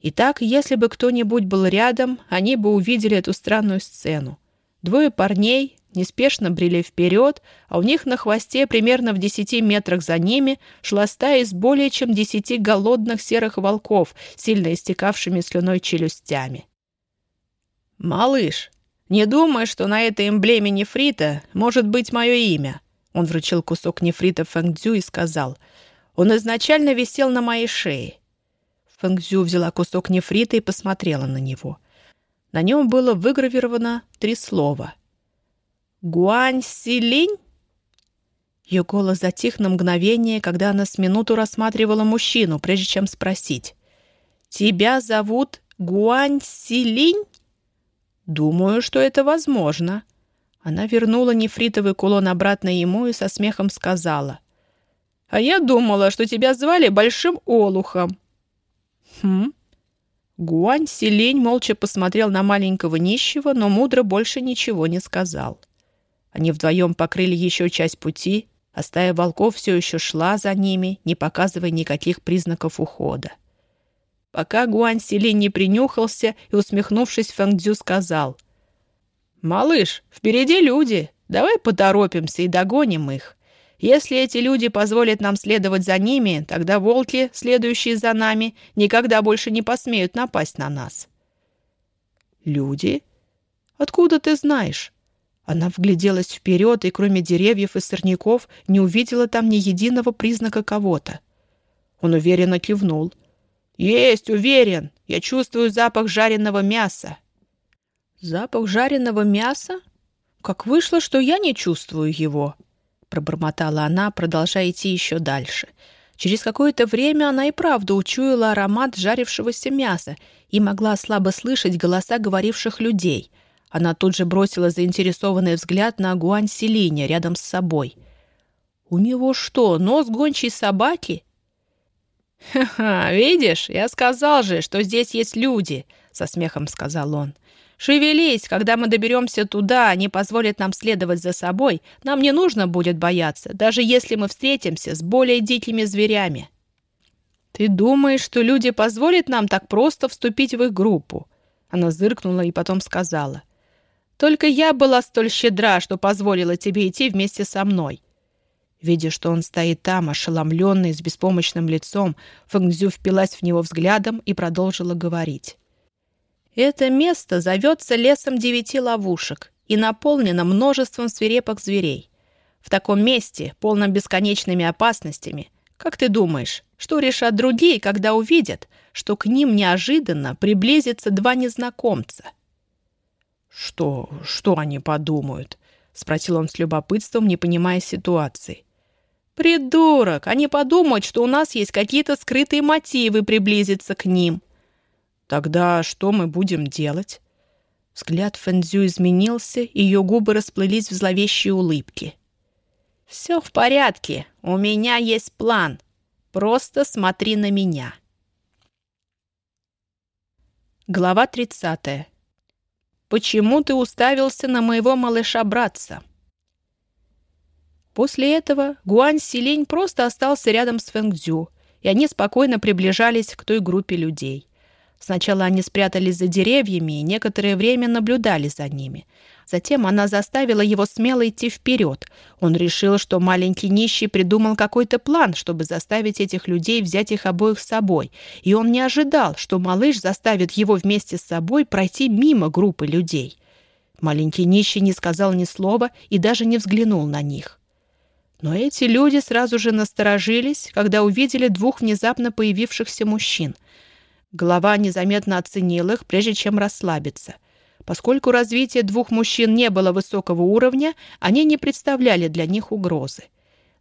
[SPEAKER 2] Итак, если бы кто-нибудь был рядом, они бы увидели эту странную сцену. Двое парней неспешно брели вперед, а у них на хвосте примерно в десяти метрах за ними шла стая из более чем десяти голодных серых волков, сильно истекавшими слюной челюстями. «Малыш, «Не думай, что на этой эмблеме нефрита может быть мое имя». Он вручил кусок нефрита Фэнгцзю и сказал. «Он изначально висел на моей шее». Фэнгцзю взяла кусок нефрита и посмотрела на него. На нем было выгравировано три слова. «Гуань Силинь?» Ее голос затих на мгновение, когда она с минуту рассматривала мужчину, прежде чем спросить. «Тебя зовут Гуань Силинь?» «Думаю, что это возможно». Она вернула нефритовый кулон обратно ему и со смехом сказала. «А я думала, что тебя звали Большим Олухом». «Хм?» Гуань Селень молча посмотрел на маленького нищего, но мудро больше ничего не сказал. Они вдвоем покрыли еще часть пути, а стая волков все еще шла за ними, не показывая никаких признаков ухода пока Гуань Селин не принюхался и, усмехнувшись, Фэнгдзю сказал. «Малыш, впереди люди. Давай поторопимся и догоним их. Если эти люди позволят нам следовать за ними, тогда волки, следующие за нами, никогда больше не посмеют напасть на нас». «Люди? Откуда ты знаешь?» Она вгляделась вперед и, кроме деревьев и сорняков, не увидела там ни единого признака кого-то. Он уверенно кивнул — «Есть, уверен. Я чувствую запах жареного мяса». «Запах жареного мяса? Как вышло, что я не чувствую его?» Пробормотала она, продолжая идти еще дальше. Через какое-то время она и правда учуяла аромат жарившегося мяса и могла слабо слышать голоса говоривших людей. Она тут же бросила заинтересованный взгляд на Гуань Селине рядом с собой. «У него что, нос гончей собаки?» «Ха-ха, видишь, я сказал же, что здесь есть люди», — со смехом сказал он. «Шевелись, когда мы доберемся туда, они позволят нам следовать за собой, нам не нужно будет бояться, даже если мы встретимся с более дикими зверями». «Ты думаешь, что люди позволят нам так просто вступить в их группу?» Она зыркнула и потом сказала. «Только я была столь щедра, что позволила тебе идти вместе со мной. Видя, что он стоит там, ошеломленный, с беспомощным лицом, Фэнгзю впилась в него взглядом и продолжила говорить. «Это место зовется лесом девяти ловушек и наполнено множеством свирепых зверей. В таком месте, полном бесконечными опасностями, как ты думаешь, что решат другие, когда увидят, что к ним неожиданно приблизятся два незнакомца?» «Что? Что они подумают?» — спросил он с любопытством, не понимая ситуации. «Придурок! Они подумают, что у нас есть какие-то скрытые мотивы приблизиться к ним». Тогда что мы будем делать? Взгляд Фэнзю изменился, и ее губы расплылись в зловещей улыбке. «Все в порядке. У меня есть план. Просто смотри на меня». Глава 30. «Почему ты уставился на моего малыша-братца?» После этого Гуань Силень просто остался рядом с Фэнгдзю, и они спокойно приближались к той группе людей. Сначала они спрятались за деревьями и некоторое время наблюдали за ними. Затем она заставила его смело идти вперед. Он решил, что маленький нищий придумал какой-то план, чтобы заставить этих людей взять их обоих с собой. И он не ожидал, что малыш заставит его вместе с собой пройти мимо группы людей. Маленький нищий не сказал ни слова и даже не взглянул на них. Но эти люди сразу же насторожились, когда увидели двух внезапно появившихся мужчин — Голова незаметно оценил их, прежде чем расслабиться. Поскольку развитие двух мужчин не было высокого уровня, они не представляли для них угрозы.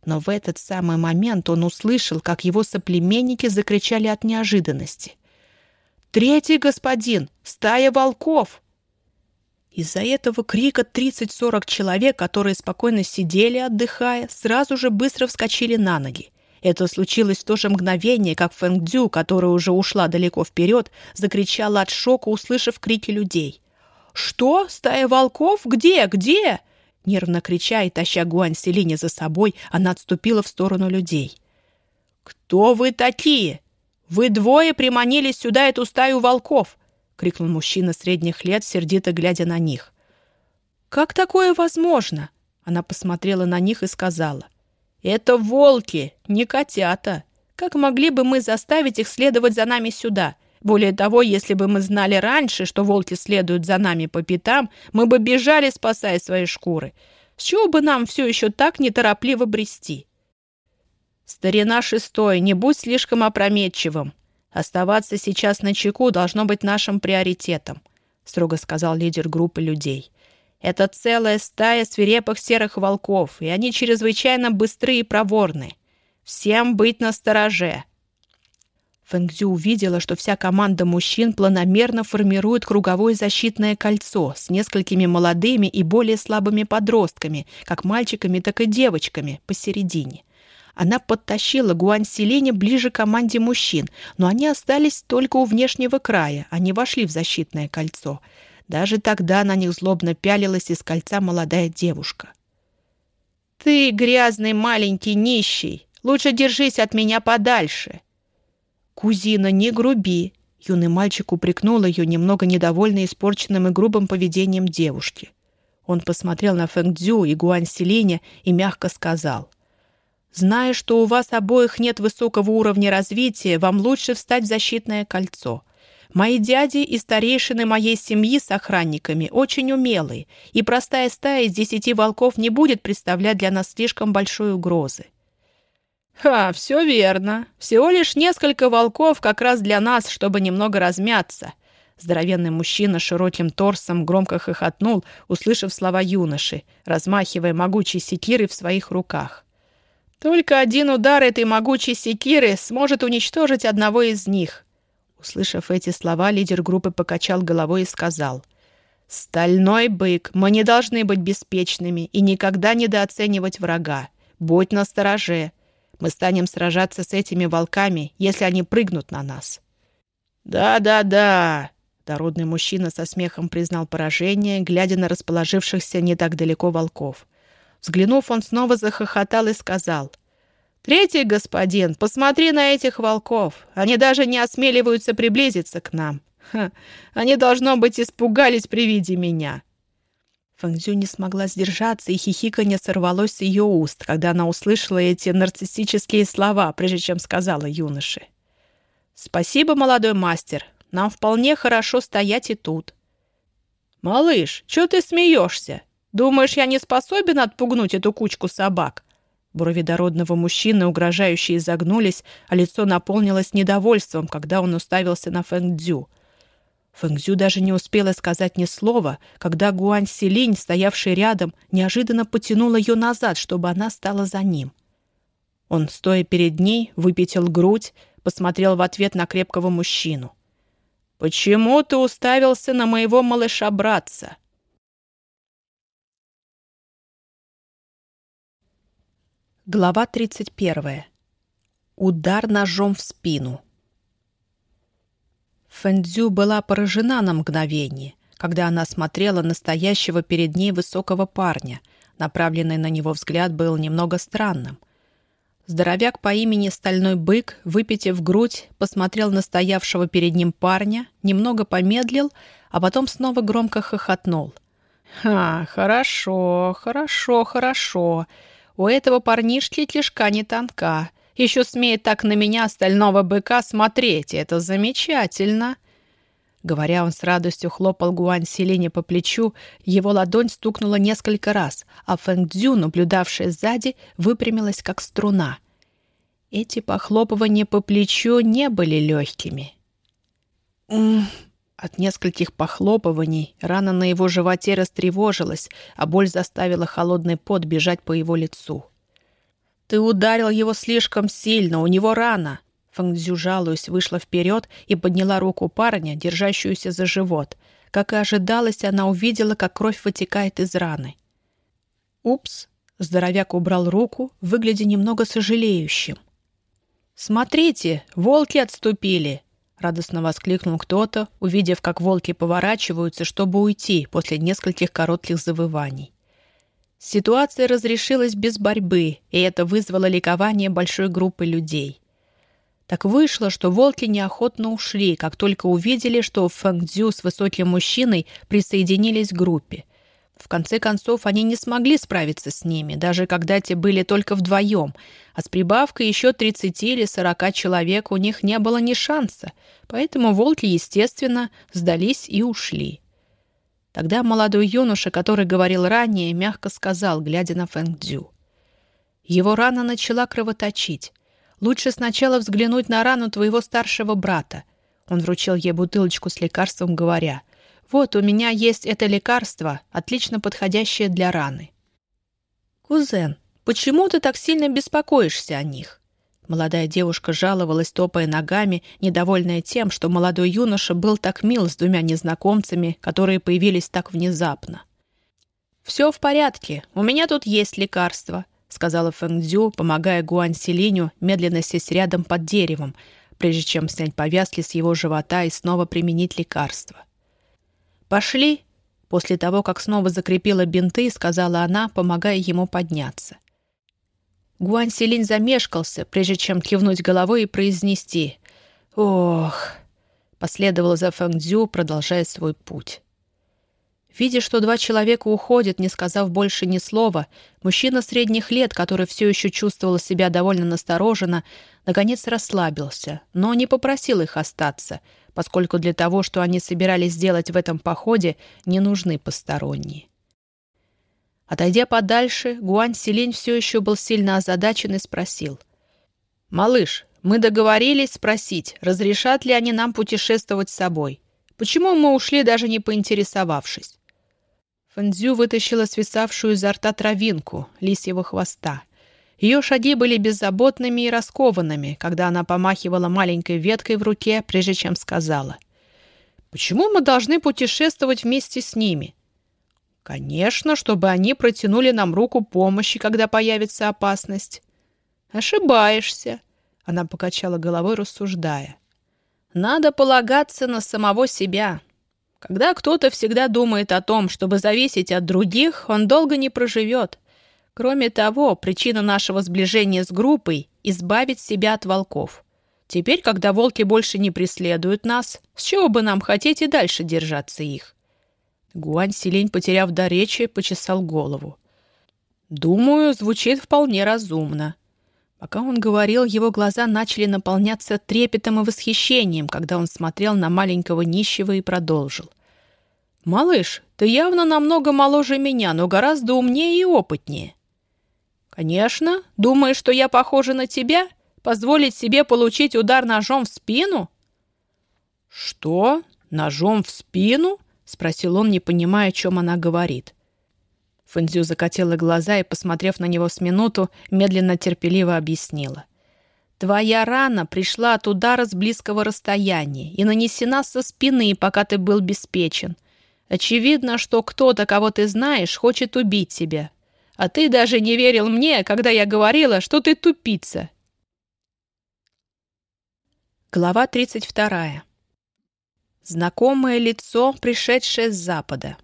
[SPEAKER 2] Но в этот самый момент он услышал, как его соплеменники закричали от неожиданности. «Третий господин! Стая волков!» Из-за этого крика 30-40 человек, которые спокойно сидели, отдыхая, сразу же быстро вскочили на ноги. Это случилось в то же мгновение, как Фэнг Дзю, которая уже ушла далеко вперед, закричала от шока, услышав крики людей. «Что? Стая волков? Где? Где?» Нервно крича и таща Гуань Селине за собой, она отступила в сторону людей. «Кто вы такие? Вы двое приманили сюда эту стаю волков!» — крикнул мужчина средних лет, сердито глядя на них. «Как такое возможно?» Она посмотрела на них и сказала. «Это волки, не котята. Как могли бы мы заставить их следовать за нами сюда? Более того, если бы мы знали раньше, что волки следуют за нами по пятам, мы бы бежали, спасая свои шкуры. С чего бы нам все еще так неторопливо брести?» «Старина шестой, не будь слишком опрометчивым. Оставаться сейчас на чеку должно быть нашим приоритетом», строго сказал лидер группы людей. Это целая стая свирепых серых волков, и они чрезвычайно быстрые и проворны. Всем быть настороже. Фэнгзю увидела, что вся команда мужчин планомерно формирует круговое защитное кольцо с несколькими молодыми и более слабыми подростками, как мальчиками, так и девочками, посередине. Она подтащила Гуань Селине ближе к команде мужчин, но они остались только у внешнего края, они вошли в защитное кольцо — даже тогда на них злобно пялилась из кольца молодая девушка. «Ты грязный маленький нищий! Лучше держись от меня подальше!» «Кузина, не груби!» Юный мальчик упрекнул ее, немного недовольно испорченным и грубым поведением девушки. Он посмотрел на Фэнгдзю и Гуань Селиня и мягко сказал. «Зная, что у вас обоих нет высокого уровня развития, вам лучше встать в защитное кольцо. Мои дяди и старейшины моей семьи с охранниками очень умелые, и простая стая из десяти волков не будет представлять для нас слишком большой угрозы. «Ха, все верно. Всего лишь несколько волков как раз для нас, чтобы немного размяться». Здоровенный мужчина широким торсом громко хохотнул, услышав слова юноши, размахивая могучей секирой в своих руках. «Только один удар этой могучей секиры сможет уничтожить одного из них. Услышав эти слова, лидер группы покачал головой и сказал, «Стальной бык, мы не должны быть беспечными и никогда недооценивать врага. Будь настороже. Мы станем сражаться с этими волками, если они прыгнут на нас». «Да-да-да», — дородный мужчина со смехом признал поражение, глядя на расположившихся не так далеко волков. Взглянув, он снова захохотал и сказал — Третий господин, посмотри на этих волков. Они даже не осмеливаются приблизиться к нам. Ха, они, должно быть, испугались при виде меня». Фэнзю не смогла сдержаться, и хихиканье сорвалось с ее уст, когда она услышала эти нарциссические слова, прежде чем сказала юноше. «Спасибо, молодой мастер. Нам вполне хорошо стоять и тут». «Малыш, что ты смеешься? Думаешь, я не способен отпугнуть эту кучку собак?» Брови дородного мужчины угрожающе изогнулись, а лицо наполнилось недовольством, когда он уставился на Фэнгдзю. Фэнгдзю даже не успела сказать ни слова, когда Гуань Силинь, стоявший рядом, неожиданно потянул ее назад, чтобы она стала за ним. Он, стоя перед ней, выпятил грудь, посмотрел в ответ на крепкого мужчину. Почему ты уставился на моего малыша-братца?» Глава 31. Удар ножом в спину. Фэндзю была поражена на мгновение, когда она смотрела настоящего перед ней высокого парня. Направленный на него взгляд был немного странным. Здоровяк по имени Стальной Бык, выпитив грудь, посмотрел на стоявшего перед ним парня, немного помедлил, а потом снова громко хохотнул. «Ха, хорошо, хорошо, хорошо. У этого парнишки кишка не тонка. Еще смеет так на меня, стального быка, смотреть. Это замечательно!» Говоря, он с радостью хлопал Гуань Селине по плечу, его ладонь стукнула несколько раз, а Фэнг Цзю, наблюдавшая сзади, выпрямилась как струна. Эти похлопывания по плечу не были легкими. «М от нескольких похлопываний рана на его животе растревожилась, а боль заставила холодный пот бежать по его лицу. «Ты ударил его слишком сильно, у него рана!» Фэнгзю, жалуясь, вышла вперед и подняла руку парня, держащуюся за живот. Как и ожидалось, она увидела, как кровь вытекает из раны. «Упс!» — здоровяк убрал руку, выглядя немного сожалеющим. «Смотрите, волки отступили!» — радостно воскликнул кто-то, увидев, как волки поворачиваются, чтобы уйти после нескольких коротких завываний. Ситуация разрешилась без борьбы, и это вызвало ликование большой группы людей. Так вышло, что волки неохотно ушли, как только увидели, что Фэнгдзю с высоким мужчиной присоединились к группе. В конце концов, они не смогли справиться с ними, даже когда те были только вдвоем, а с прибавкой еще 30 или 40 человек у них не было ни шанса, поэтому волки, естественно, сдались и ушли. Тогда молодой юноша, который говорил ранее, мягко сказал, глядя на Фэнгдзю. Его рана начала кровоточить. Лучше сначала взглянуть на рану твоего старшего брата. Он вручил ей бутылочку с лекарством, говоря — вот у меня есть это лекарство, отлично подходящее для раны. Кузен, почему ты так сильно беспокоишься о них? Молодая девушка жаловалась, топая ногами, недовольная тем, что молодой юноша был так мил с двумя незнакомцами, которые появились так внезапно. «Все в порядке, у меня тут есть лекарство», — сказала Фэнгдзю, помогая Гуань Селиню медленно сесть рядом под деревом, прежде чем снять повязки с его живота и снова применить лекарство. «Пошли!» После того, как снова закрепила бинты, сказала она, помогая ему подняться. Гуань Селинь замешкался, прежде чем кивнуть головой и произнести «Ох!» Последовал за Фэнгдзю, продолжая свой путь. Видя, что два человека уходят, не сказав больше ни слова, мужчина средних лет, который все еще чувствовал себя довольно настороженно, наконец расслабился, но не попросил их остаться, поскольку для того, что они собирались сделать в этом походе, не нужны посторонние. Отойдя подальше, Гуань Селинь все еще был сильно озадачен и спросил. «Малыш, мы договорились спросить, разрешат ли они нам путешествовать с собой. Почему мы ушли, даже не поинтересовавшись?» Фэнзю вытащила свисавшую изо рта травинку, лисьего хвоста. Ее шаги были беззаботными и раскованными, когда она помахивала маленькой веткой в руке, прежде чем сказала. «Почему мы должны путешествовать вместе с ними?» «Конечно, чтобы они протянули нам руку помощи, когда появится опасность». «Ошибаешься», — она покачала головой, рассуждая. «Надо полагаться на самого себя. Когда кто-то всегда думает о том, чтобы зависеть от других, он долго не проживет. Кроме того, причина нашего сближения с группой — избавить себя от волков. Теперь, когда волки больше не преследуют нас, с чего бы нам хотеть и дальше держаться их? Гуань Силень, потеряв до речи, почесал голову. «Думаю, звучит вполне разумно». Пока он говорил, его глаза начали наполняться трепетом и восхищением, когда он смотрел на маленького нищего и продолжил. «Малыш, ты явно намного моложе меня, но гораздо умнее и опытнее». «Конечно. Думаешь, что я похожа на тебя? Позволить себе получить удар ножом в спину?» «Что? Ножом в спину?» — спросил он, не понимая, о чем она говорит. Фэнзю закатила глаза и, посмотрев на него с минуту, медленно терпеливо объяснила. Твоя рана пришла от удара с близкого расстояния и нанесена со спины, пока ты был беспечен. Очевидно, что кто-то, кого ты знаешь, хочет убить тебя. А ты даже не верил мне, когда я говорила, что ты тупица. Глава 32. Знакомое лицо, пришедшее с запада.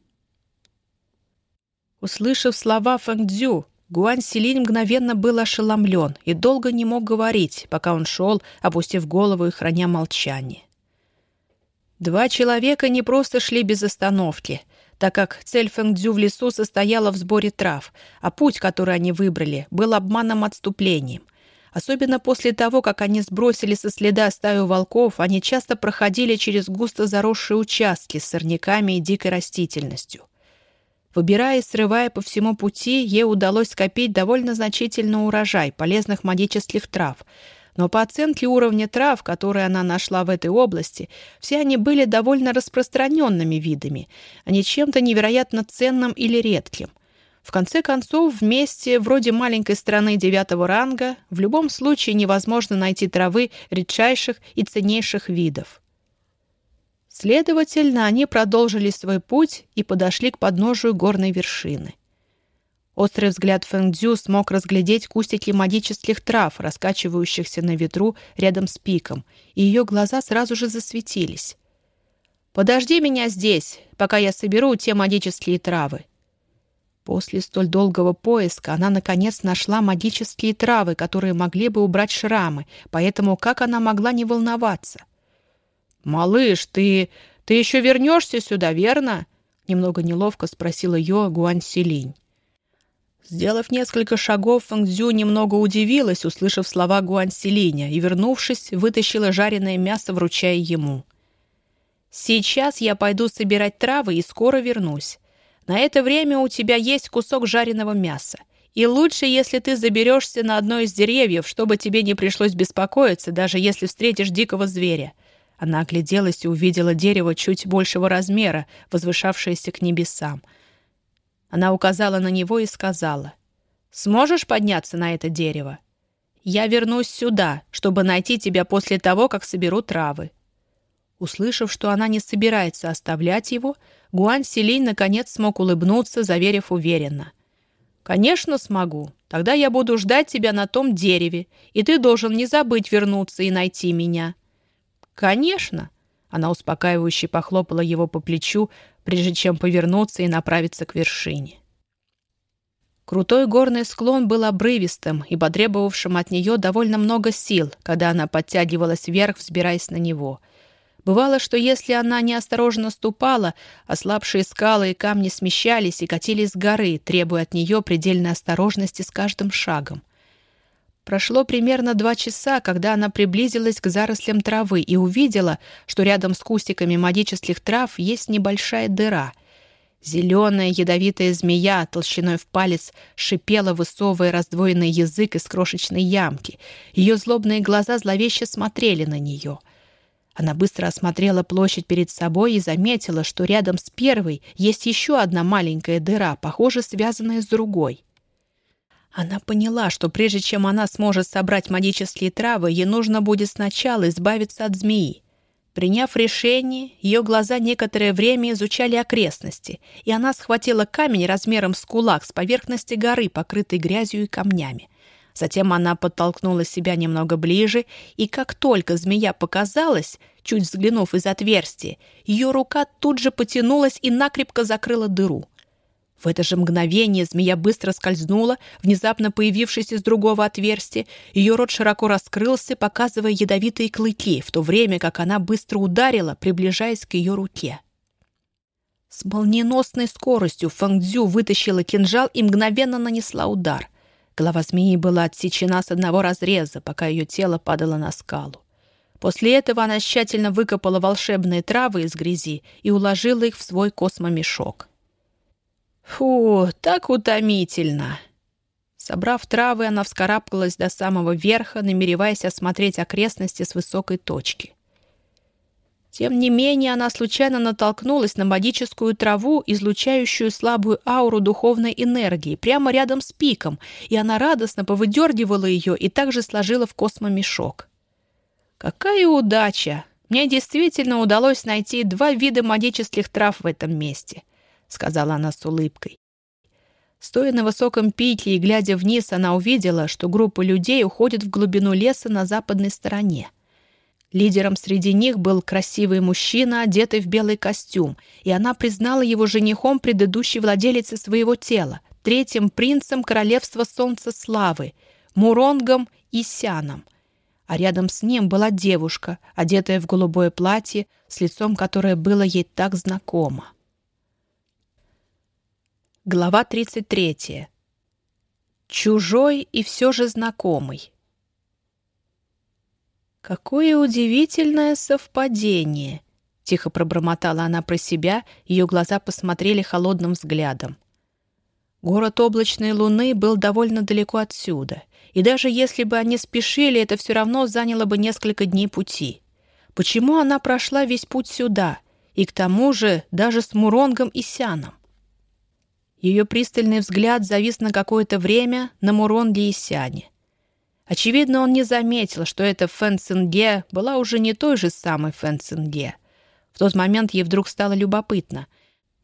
[SPEAKER 2] Услышав слова Фэнгдзю, Гуань Силинь мгновенно был ошеломлен и долго не мог говорить, пока он шел, опустив голову и храня молчание. Два человека не просто шли без остановки, так как цель Фэнгдзю в лесу состояла в сборе трав, а путь, который они выбрали, был обманным отступлением. Особенно после того, как они сбросили со следа стаю волков, они часто проходили через густо заросшие участки с сорняками и дикой растительностью. Выбирая и срывая по всему пути, ей удалось скопить довольно значительный урожай полезных магических трав. Но по оценке уровня трав, которые она нашла в этой области, все они были довольно распространенными видами, а не чем-то невероятно ценным или редким. В конце концов, в месте вроде маленькой страны девятого ранга в любом случае невозможно найти травы редчайших и ценнейших видов. Следовательно, они продолжили свой путь и подошли к подножию горной вершины. Острый взгляд Фэнгдзю смог разглядеть кустики магических трав, раскачивающихся на ветру рядом с пиком, и ее глаза сразу же засветились. «Подожди меня здесь, пока я соберу те магические травы». После столь долгого поиска она наконец нашла магические травы, которые могли бы убрать шрамы, поэтому как она могла не волноваться? «Малыш, ты... ты еще вернешься сюда, верно?» Немного неловко спросила ее Гуань Силинь. Сделав несколько шагов, Фэнгзю немного удивилась, услышав слова Гуань Силиня, и, вернувшись, вытащила жареное мясо, вручая ему. «Сейчас я пойду собирать травы и скоро вернусь. На это время у тебя есть кусок жареного мяса. И лучше, если ты заберешься на одно из деревьев, чтобы тебе не пришлось беспокоиться, даже если встретишь дикого зверя. Она огляделась и увидела дерево чуть большего размера, возвышавшееся к небесам. Она указала на него и сказала, «Сможешь подняться на это дерево? Я вернусь сюда, чтобы найти тебя после того, как соберу травы». Услышав, что она не собирается оставлять его, Гуань Селинь наконец смог улыбнуться, заверив уверенно. «Конечно смогу. Тогда я буду ждать тебя на том дереве, и ты должен не забыть вернуться и найти меня. «Конечно!» Она успокаивающе похлопала его по плечу, прежде чем повернуться и направиться к вершине. Крутой горный склон был обрывистым и потребовавшим от нее довольно много сил, когда она подтягивалась вверх, взбираясь на него. Бывало, что если она неосторожно ступала, ослабшие скалы и камни смещались и катились с горы, требуя от нее предельной осторожности с каждым шагом. Прошло примерно два часа, когда она приблизилась к зарослям травы и увидела, что рядом с кустиками магических трав есть небольшая дыра. Зеленая ядовитая змея толщиной в палец шипела, высовывая раздвоенный язык из крошечной ямки. Ее злобные глаза зловеще смотрели на нее. Она быстро осмотрела площадь перед собой и заметила, что рядом с первой есть еще одна маленькая дыра, похоже, связанная с другой — она поняла, что прежде чем она сможет собрать магические травы, ей нужно будет сначала избавиться от змеи. Приняв решение, ее глаза некоторое время изучали окрестности, и она схватила камень размером с кулак с поверхности горы, покрытой грязью и камнями. Затем она подтолкнула себя немного ближе, и как только змея показалась, чуть взглянув из отверстия, ее рука тут же потянулась и накрепко закрыла дыру. В это же мгновение змея быстро скользнула, внезапно появившись из другого отверстия. Ее рот широко раскрылся, показывая ядовитые клыки, в то время как она быстро ударила, приближаясь к ее руке. С молниеносной скоростью Фэнгдзю вытащила кинжал и мгновенно нанесла удар. Голова змеи была отсечена с одного разреза, пока ее тело падало на скалу. После этого она тщательно выкопала волшебные травы из грязи и уложила их в свой космомешок. Фу, так утомительно. Собрав травы, она вскарабкалась до самого верха, намереваясь осмотреть окрестности с высокой точки. Тем не менее, она случайно натолкнулась на магическую траву, излучающую слабую ауру духовной энергии, прямо рядом с пиком, и она радостно повыдергивала ее и также сложила в космомешок. Какая удача! Мне действительно удалось найти два вида магических трав в этом месте, сказала она с улыбкой. Стоя на высоком пике и глядя вниз, она увидела, что группа людей уходит в глубину леса на западной стороне. Лидером среди них был красивый мужчина, одетый в белый костюм, и она признала его женихом предыдущей владелицы своего тела, третьим принцем королевства Солнца Славы, Муронгом и Сяном. А рядом с ним была девушка, одетая в голубое платье, с лицом которое было ей так знакомо. Глава 33. Чужой и все же знакомый. «Какое удивительное совпадение!» — тихо пробормотала она про себя, ее глаза посмотрели холодным взглядом. Город облачной луны был довольно далеко отсюда, и даже если бы они спешили, это все равно заняло бы несколько дней пути. Почему она прошла весь путь сюда, и к тому же даже с Муронгом и Сяном? Ее пристальный взгляд завис на какое-то время на Муронге и Сяне. Очевидно, он не заметил, что эта Фэн Цинге была уже не той же самой Фэн Цинге. В тот момент ей вдруг стало любопытно.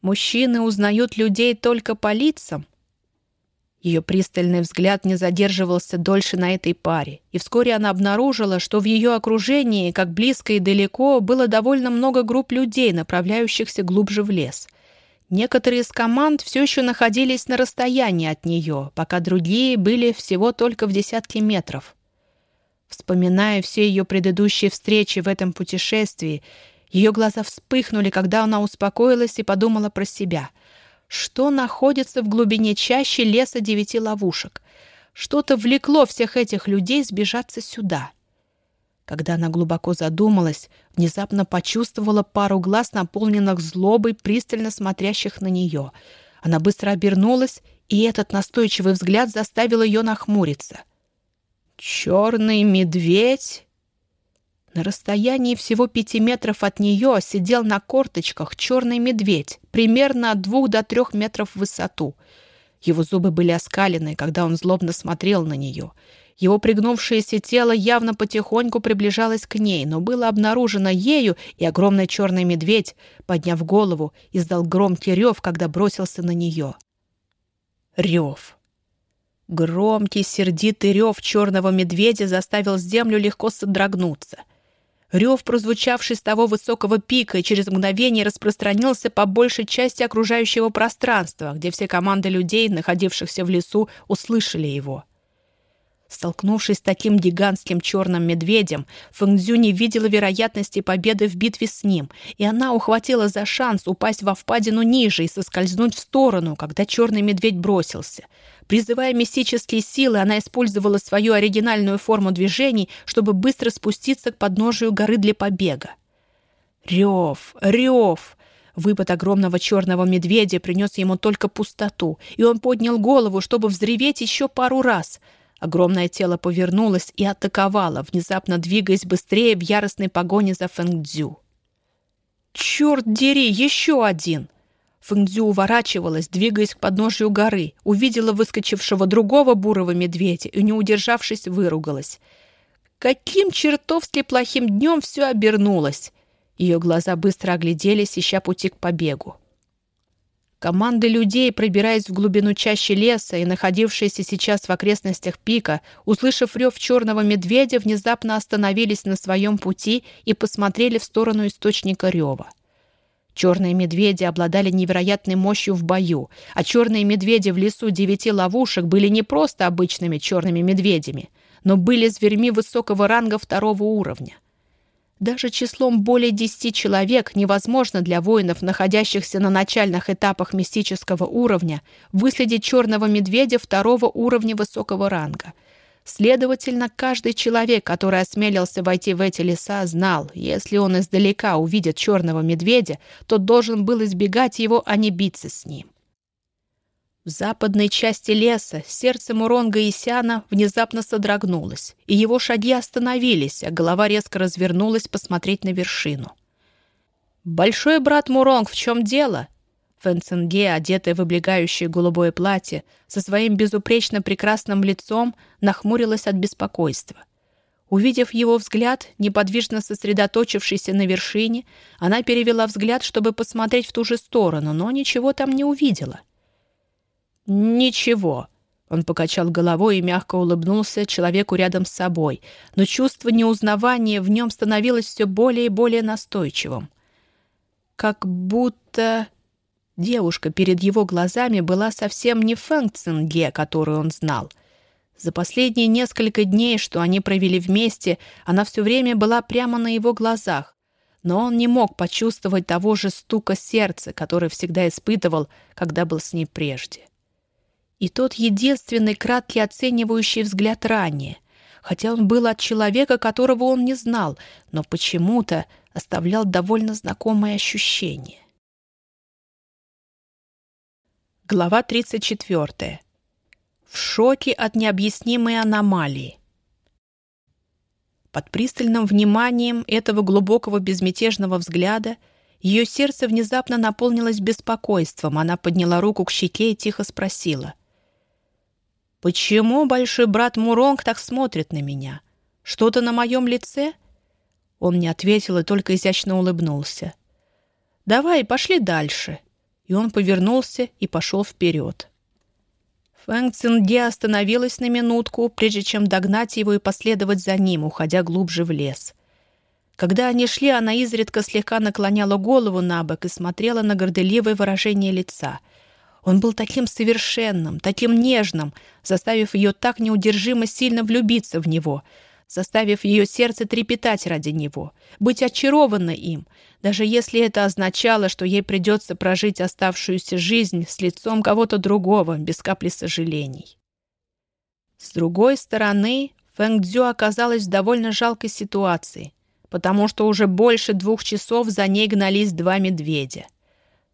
[SPEAKER 2] Мужчины узнают людей только по лицам? Ее пристальный взгляд не задерживался дольше на этой паре, и вскоре она обнаружила, что в ее окружении, как близко и далеко, было довольно много групп людей, направляющихся глубже в лес — Некоторые из команд все еще находились на расстоянии от нее, пока другие были всего только в десятке метров. Вспоминая все ее предыдущие встречи в этом путешествии, ее глаза вспыхнули, когда она успокоилась и подумала про себя. Что находится в глубине чащи леса девяти ловушек? Что-то влекло всех этих людей сбежаться сюда — когда она глубоко задумалась, внезапно почувствовала пару глаз, наполненных злобой, пристально смотрящих на нее. Она быстро обернулась, и этот настойчивый взгляд заставил ее нахмуриться. «Черный медведь?» На расстоянии всего пяти метров от нее сидел на корточках черный медведь, примерно от двух до трех метров в высоту. Его зубы были оскалены, когда он злобно смотрел на нее — его пригнувшееся тело явно потихоньку приближалось к ней, но было обнаружено ею, и огромный черный медведь, подняв голову, издал громкий рев, когда бросился на нее. Рев. Громкий, сердитый рев черного медведя заставил землю легко содрогнуться. Рев, прозвучавший с того высокого пика, через мгновение распространился по большей части окружающего пространства, где все команды людей, находившихся в лесу, услышали его. — Столкнувшись с таким гигантским черным медведем, Фэнгзю не видела вероятности победы в битве с ним, и она ухватила за шанс упасть во впадину ниже и соскользнуть в сторону, когда черный медведь бросился. Призывая мистические силы, она использовала свою оригинальную форму движений, чтобы быстро спуститься к подножию горы для побега. Рев, рев! Выпад огромного черного медведя принес ему только пустоту, и он поднял голову, чтобы взреветь еще пару раз — Огромное тело повернулось и атаковало, внезапно двигаясь быстрее в яростной погоне за Фэнгдзю. «Черт дери, еще один!» Фэнгдзю уворачивалась, двигаясь к подножию горы, увидела выскочившего другого бурого медведя и, не удержавшись, выругалась. Каким чертовски плохим днем все обернулось! Ее глаза быстро огляделись, ища пути к побегу. Команды людей, пробираясь в глубину чащи леса и находившиеся сейчас в окрестностях пика, услышав рев черного медведя, внезапно остановились на своем пути и посмотрели в сторону источника рева. Черные медведи обладали невероятной мощью в бою, а черные медведи в лесу девяти ловушек были не просто обычными черными медведями, но были зверьми высокого ранга второго уровня. Даже числом более десяти человек невозможно для воинов, находящихся на начальных этапах мистического уровня, выследить черного медведя второго уровня высокого ранга. Следовательно, каждый человек, который осмелился войти в эти леса, знал, если он издалека увидит черного медведя, то должен был избегать его, а не биться с ним. В западной части леса сердце Муронга Исяна внезапно содрогнулось, и его шаги остановились, а голова резко развернулась посмотреть на вершину. «Большой брат Муронг, в чем дело?» Фэн Цинге, одетая в облегающее голубое платье, со своим безупречно прекрасным лицом, нахмурилась от беспокойства. Увидев его взгляд, неподвижно сосредоточившийся на вершине, она перевела взгляд, чтобы посмотреть в ту же сторону, но ничего там не увидела. «Ничего», — он покачал головой и мягко улыбнулся человеку рядом с собой, но чувство неузнавания в нем становилось все более и более настойчивым. Как будто... Девушка перед его глазами была совсем не Фэнг Цинге, которую он знал — за последние несколько дней, что они провели вместе, она все время была прямо на его глазах. Но он не мог почувствовать того же стука сердца, который всегда испытывал, когда был с ней прежде. И тот единственный краткий оценивающий взгляд ранее, хотя он был от человека, которого он не знал, но почему-то оставлял довольно знакомое ощущение. Глава 34 в шоке от необъяснимой аномалии. Под пристальным вниманием этого глубокого безмятежного взгляда ее сердце внезапно наполнилось беспокойством. Она подняла руку к щеке и тихо спросила. «Почему большой брат Муронг так смотрит на меня? Что-то на моем лице?» Он не ответил и только изящно улыбнулся. «Давай, пошли дальше». И он повернулся и пошел вперед. Фэнг Цинге остановилась на минутку, прежде чем догнать его и последовать за ним, уходя глубже в лес. Когда они шли, она изредка слегка наклоняла голову на бок и смотрела на горделивое выражение лица. Он был таким совершенным, таким нежным, заставив ее так неудержимо сильно влюбиться в него — заставив ее сердце трепетать ради него, быть очарована им, даже если это означало, что ей придется прожить оставшуюся жизнь с лицом кого-то другого, без капли сожалений. С другой стороны, Фэнг Цзю оказалась в довольно жалкой ситуации, потому что уже больше двух часов за ней гнались два медведя —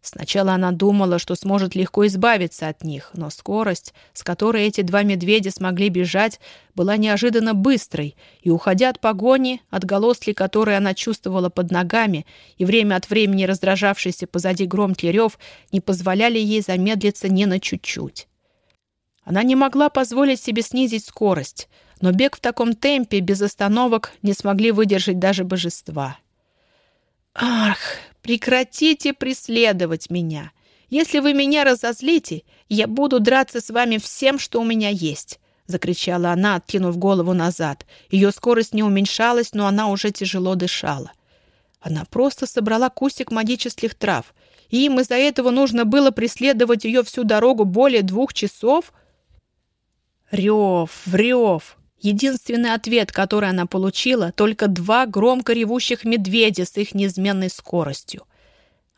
[SPEAKER 2] Сначала она думала, что сможет легко избавиться от них, но скорость, с которой эти два медведя смогли бежать, была неожиданно быстрой, и, уходя от погони, отголоски которой она чувствовала под ногами, и время от времени раздражавшийся позади громкий рев, не позволяли ей замедлиться ни на чуть-чуть. Она не могла позволить себе снизить скорость, но бег в таком темпе, без остановок, не смогли выдержать даже божества. «Ах!» Прекратите преследовать меня. Если вы меня разозлите, я буду драться с вами всем, что у меня есть. — закричала она, откинув голову назад. Ее скорость не уменьшалась, но она уже тяжело дышала. Она просто собрала кустик магических трав, и им из-за этого нужно было преследовать ее всю дорогу более двух часов? Рев, рев. Единственный ответ, который она получила, только два громко ревущих медведя с их неизменной скоростью.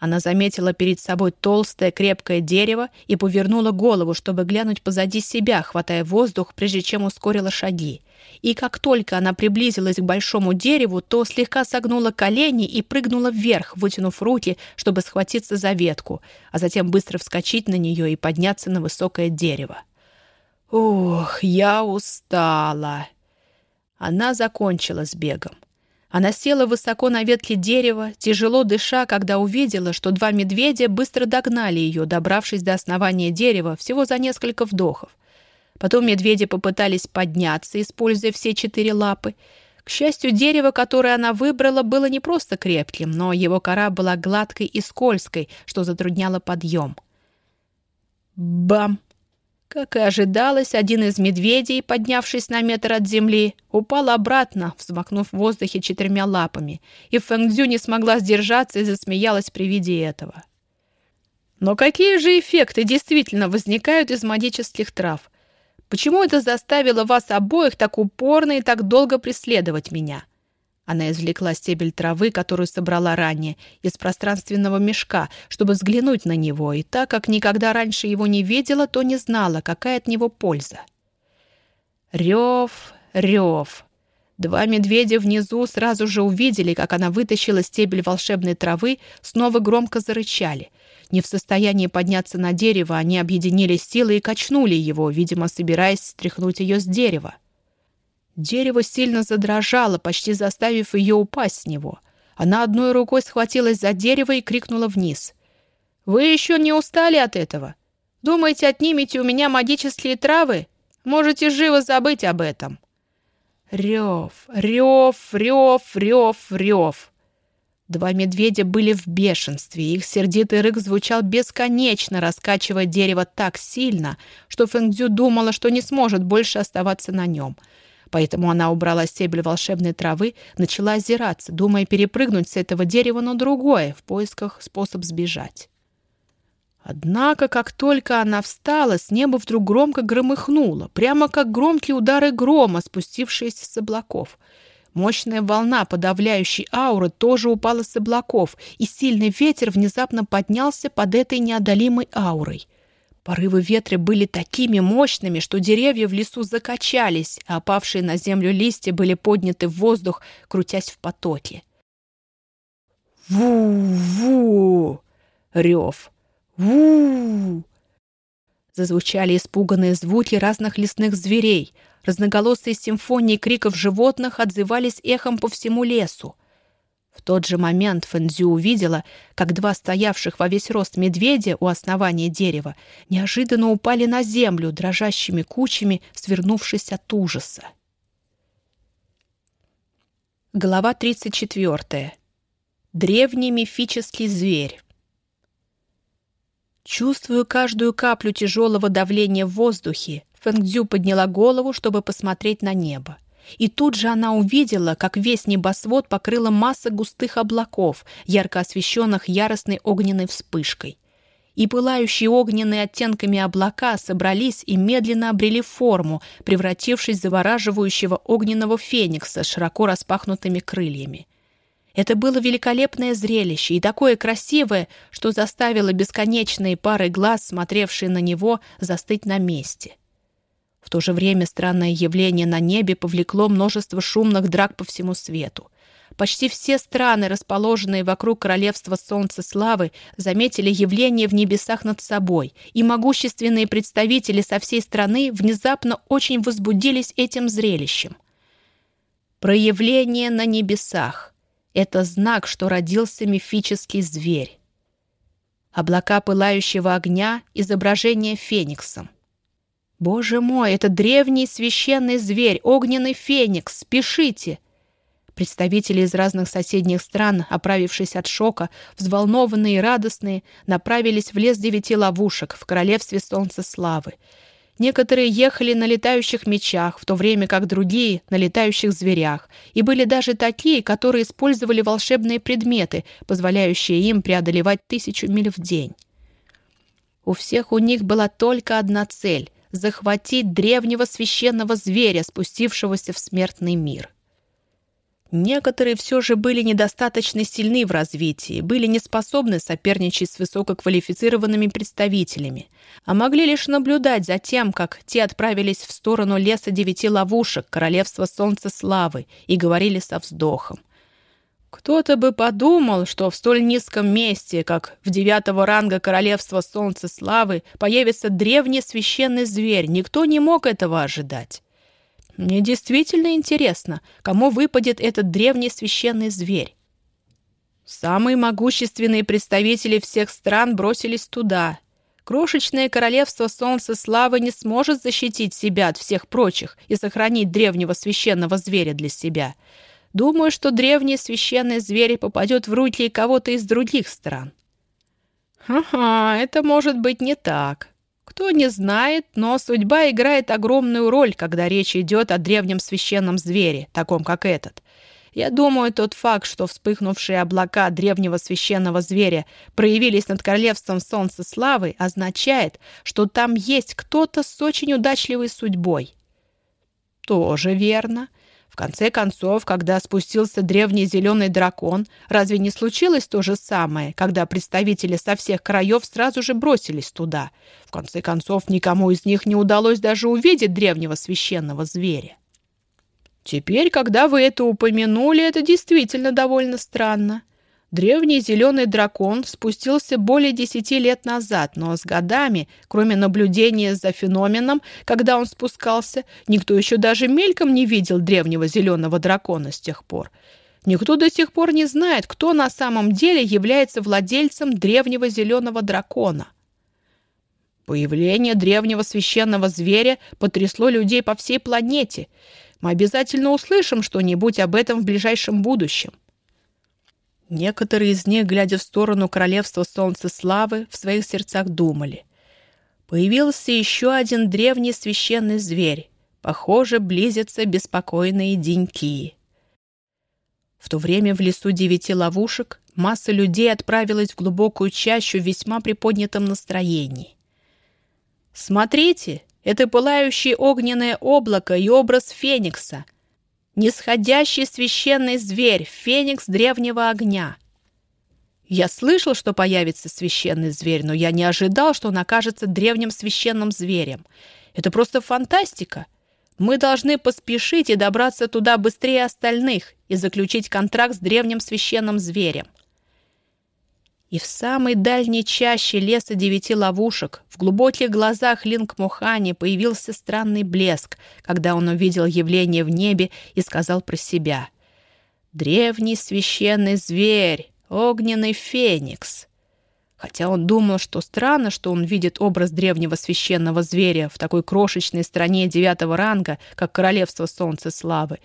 [SPEAKER 2] Она заметила перед собой толстое крепкое дерево и повернула голову, чтобы глянуть позади себя, хватая воздух, прежде чем ускорила шаги. И как только она приблизилась к большому дереву, то слегка согнула колени и прыгнула вверх, вытянув руки, чтобы схватиться за ветку, а затем быстро вскочить на нее и подняться на высокое дерево. «Ух, я устала!» Она закончила с бегом. Она села высоко на ветке дерева, тяжело дыша, когда увидела, что два медведя быстро догнали ее, добравшись до основания дерева всего за несколько вдохов. Потом медведи попытались подняться, используя все четыре лапы. К счастью, дерево, которое она выбрала, было не просто крепким, но его кора была гладкой и скользкой, что затрудняло подъем. Бам! Как и ожидалось, один из медведей, поднявшись на метр от земли, упал обратно, взмахнув в воздухе четырьмя лапами, и Фэнгдзю не смогла сдержаться и засмеялась при виде этого. Но какие же эффекты действительно возникают из магических трав? Почему это заставило вас обоих так упорно и так долго преследовать меня?» Она извлекла стебель травы, которую собрала ранее, из пространственного мешка, чтобы взглянуть на него, и так как никогда раньше его не видела, то не знала, какая от него польза. Рев, рев. Два медведя внизу сразу же увидели, как она вытащила стебель волшебной травы, снова громко зарычали. Не в состоянии подняться на дерево, они объединили силы и качнули его, видимо, собираясь стряхнуть ее с дерева. Дерево сильно задрожало, почти заставив ее упасть с него. Она одной рукой схватилась за дерево и крикнула вниз. «Вы еще не устали от этого? Думаете, отнимете у меня магические травы? Можете живо забыть об этом!» Рев, рев, рев, рев, рев. Два медведя были в бешенстве, их сердитый рык звучал бесконечно, раскачивая дерево так сильно, что Фэнгдзю думала, что не сможет больше оставаться на нем. Поэтому она убрала стебель волшебной травы, начала озираться, думая перепрыгнуть с этого дерева на другое, в поисках способ сбежать. Однако, как только она встала, с неба вдруг громко громыхнуло, прямо как громкие удары грома, спустившиеся с облаков — Мощная волна подавляющей ауры тоже упала с облаков, и сильный ветер внезапно поднялся под этой неодолимой аурой. Порывы ветра были такими мощными, что деревья в лесу закачались, а опавшие на землю листья были подняты в воздух, крутясь в потоке. «Ву-ву!» — рев. «Ву!» Зазвучали испуганные звуки разных лесных зверей — Разноголосые симфонии криков животных отзывались эхом по всему лесу. В тот же момент Фэнзю увидела, как два стоявших во весь рост медведя у основания дерева неожиданно упали на землю дрожащими кучами, свернувшись от ужаса. Глава 34. Древний мифический зверь. Чувствую каждую каплю тяжелого давления в воздухе, Фэнгдзю подняла голову, чтобы посмотреть на небо. И тут же она увидела, как весь небосвод покрыла масса густых облаков, ярко освещенных яростной огненной вспышкой. И пылающие огненные оттенками облака собрались и медленно обрели форму, превратившись в завораживающего огненного феникса с широко распахнутыми крыльями. Это было великолепное зрелище и такое красивое, что заставило бесконечные пары глаз, смотревшие на него, застыть на месте. В то же время странное явление на небе повлекло множество шумных драк по всему свету. Почти все страны, расположенные вокруг королевства Солнца Славы, заметили явление в небесах над собой, и могущественные представители со всей страны внезапно очень возбудились этим зрелищем. Проявление на небесах — это знак, что родился мифический зверь. Облака пылающего огня — изображение фениксом. «Боже мой, это древний священный зверь, огненный феникс! Спешите!» Представители из разных соседних стран, оправившись от шока, взволнованные и радостные, направились в лес девяти ловушек в королевстве Солнца Славы. Некоторые ехали на летающих мечах, в то время как другие — на летающих зверях, и были даже такие, которые использовали волшебные предметы, позволяющие им преодолевать тысячу миль в день. У всех у них была только одна цель захватить древнего священного зверя, спустившегося в смертный мир. Некоторые все же были недостаточно сильны в развитии, были не способны соперничать с высококвалифицированными представителями, а могли лишь наблюдать за тем, как те отправились в сторону леса девяти ловушек, королевства солнца славы, и говорили со вздохом. Кто-то бы подумал, что в столь низком месте, как в девятого ранга Королевства Солнца Славы, появится древний священный зверь. Никто не мог этого ожидать. Мне действительно интересно, кому выпадет этот древний священный зверь. Самые могущественные представители всех стран бросились туда. Крошечное королевство Солнца Славы не сможет защитить себя от всех прочих и сохранить древнего священного зверя для себя — Думаю, что древний священный зверь попадет в руки кого-то из других стран. Ага, это может быть не так. Кто не знает, но судьба играет огромную роль, когда речь идет о древнем священном звере, таком как этот. Я думаю, тот факт, что вспыхнувшие облака древнего священного зверя проявились над королевством солнца славы, означает, что там есть кто-то с очень удачливой судьбой. Тоже верно. В конце концов, когда спустился древний зеленый дракон, разве не случилось то же самое, когда представители со всех краев сразу же бросились туда? В конце концов, никому из них не удалось даже увидеть древнего священного зверя. Теперь, когда вы это упомянули, это действительно довольно странно. Древний зеленый дракон спустился более десяти лет назад, но с годами, кроме наблюдения за феноменом, когда он спускался, никто еще даже мельком не видел древнего зеленого дракона с тех пор. Никто до сих пор не знает, кто на самом деле является владельцем древнего зеленого дракона. Появление древнего священного зверя потрясло людей по всей планете. Мы обязательно услышим что-нибудь об этом в ближайшем будущем. Некоторые из них, глядя в сторону королевства солнца славы, в своих сердцах думали. Появился еще один древний священный зверь. Похоже, близятся беспокойные деньки. В то время в лесу девяти ловушек масса людей отправилась в глубокую чащу в весьма приподнятом настроении. «Смотрите, это пылающее огненное облако и образ Феникса — Нисходящий священный зверь, феникс древнего огня. Я слышал, что появится священный зверь, но я не ожидал, что он окажется древним священным зверем. Это просто фантастика. Мы должны поспешить и добраться туда быстрее остальных и заключить контракт с древним священным зверем. И в самой дальней чаще леса девяти ловушек в глубоких глазах Линк Мухани появился странный блеск, когда он увидел явление в небе и сказал про себя. «Древний священный зверь, огненный феникс». Хотя он думал, что странно, что он видит образ древнего священного зверя в такой крошечной стране девятого ранга, как Королевство Солнца Славы,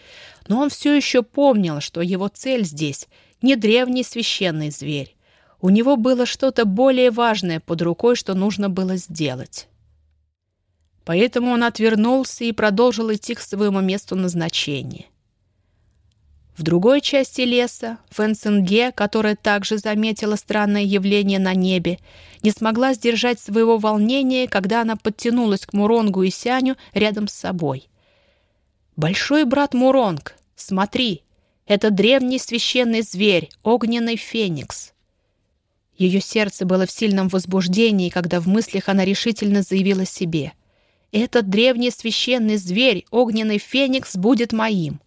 [SPEAKER 2] но он все еще помнил, что его цель здесь не древний священный зверь, у него было что-то более важное под рукой, что нужно было сделать. Поэтому он отвернулся и продолжил идти к своему месту назначения. В другой части леса Фэнсенге, которая также заметила странное явление на небе, не смогла сдержать своего волнения, когда она подтянулась к Муронгу и Сяню рядом с собой. «Большой брат Муронг, смотри, это древний священный зверь, огненный феникс. Ее сердце было в сильном возбуждении, когда в мыслях она решительно заявила себе. «Этот древний священный зверь, огненный феникс, будет моим».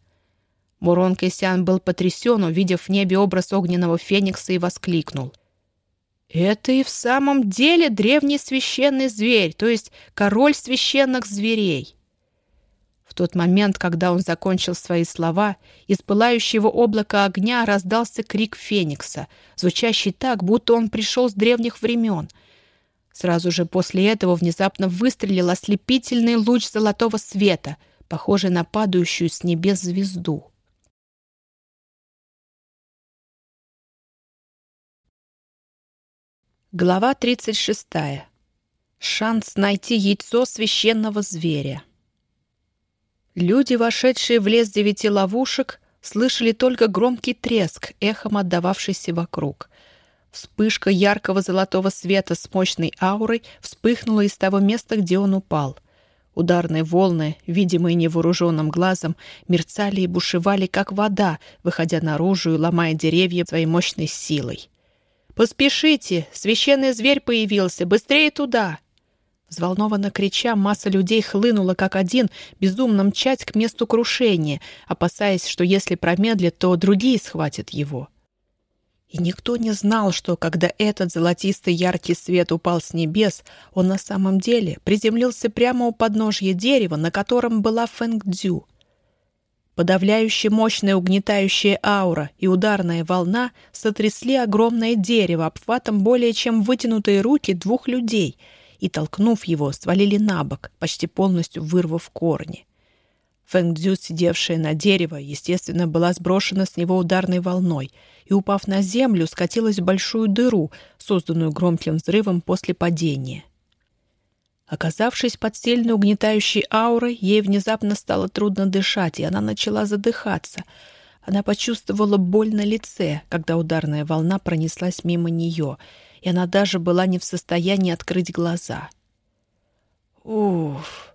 [SPEAKER 2] Мурон Кэсян был потрясен, увидев в небе образ огненного феникса, и воскликнул. «Это и в самом деле древний священный зверь, то есть король священных зверей». В тот момент, когда он закончил свои слова, из пылающего облака огня раздался крик Феникса, звучащий так, будто он пришел с древних времен. Сразу же после этого внезапно выстрелил ослепительный луч золотого света, похожий на падающую с небес звезду. Глава 36. Шанс найти яйцо священного зверя. Люди, вошедшие в лес девяти ловушек, слышали только громкий треск, эхом отдававшийся вокруг. Вспышка яркого золотого света с мощной аурой вспыхнула из того места, где он упал. Ударные волны, видимые невооруженным глазом, мерцали и бушевали, как вода, выходя наружу и ломая деревья своей мощной силой. «Поспешите! Священный зверь появился! Быстрее туда!» Взволнованно крича, масса людей хлынула как один, безумно мчать к месту крушения, опасаясь, что если промедлит, то другие схватят его. И никто не знал, что когда этот золотистый яркий свет упал с небес, он на самом деле приземлился прямо у подножья дерева, на котором была Фэнг-Дзю. Подавляющая мощная угнетающая аура и ударная волна сотрясли огромное дерево обхватом более чем вытянутые руки двух людей — и, толкнув его, свалили на бок, почти полностью вырвав корни. Фэнг сидевшая на дерево, естественно, была сброшена с него ударной волной и, упав на землю, скатилась в большую дыру, созданную громким взрывом после падения. Оказавшись под сильно угнетающей аурой, ей внезапно стало трудно дышать, и она начала задыхаться. Она почувствовала боль на лице, когда ударная волна пронеслась мимо нее — и она даже была не в состоянии открыть глаза. Уф!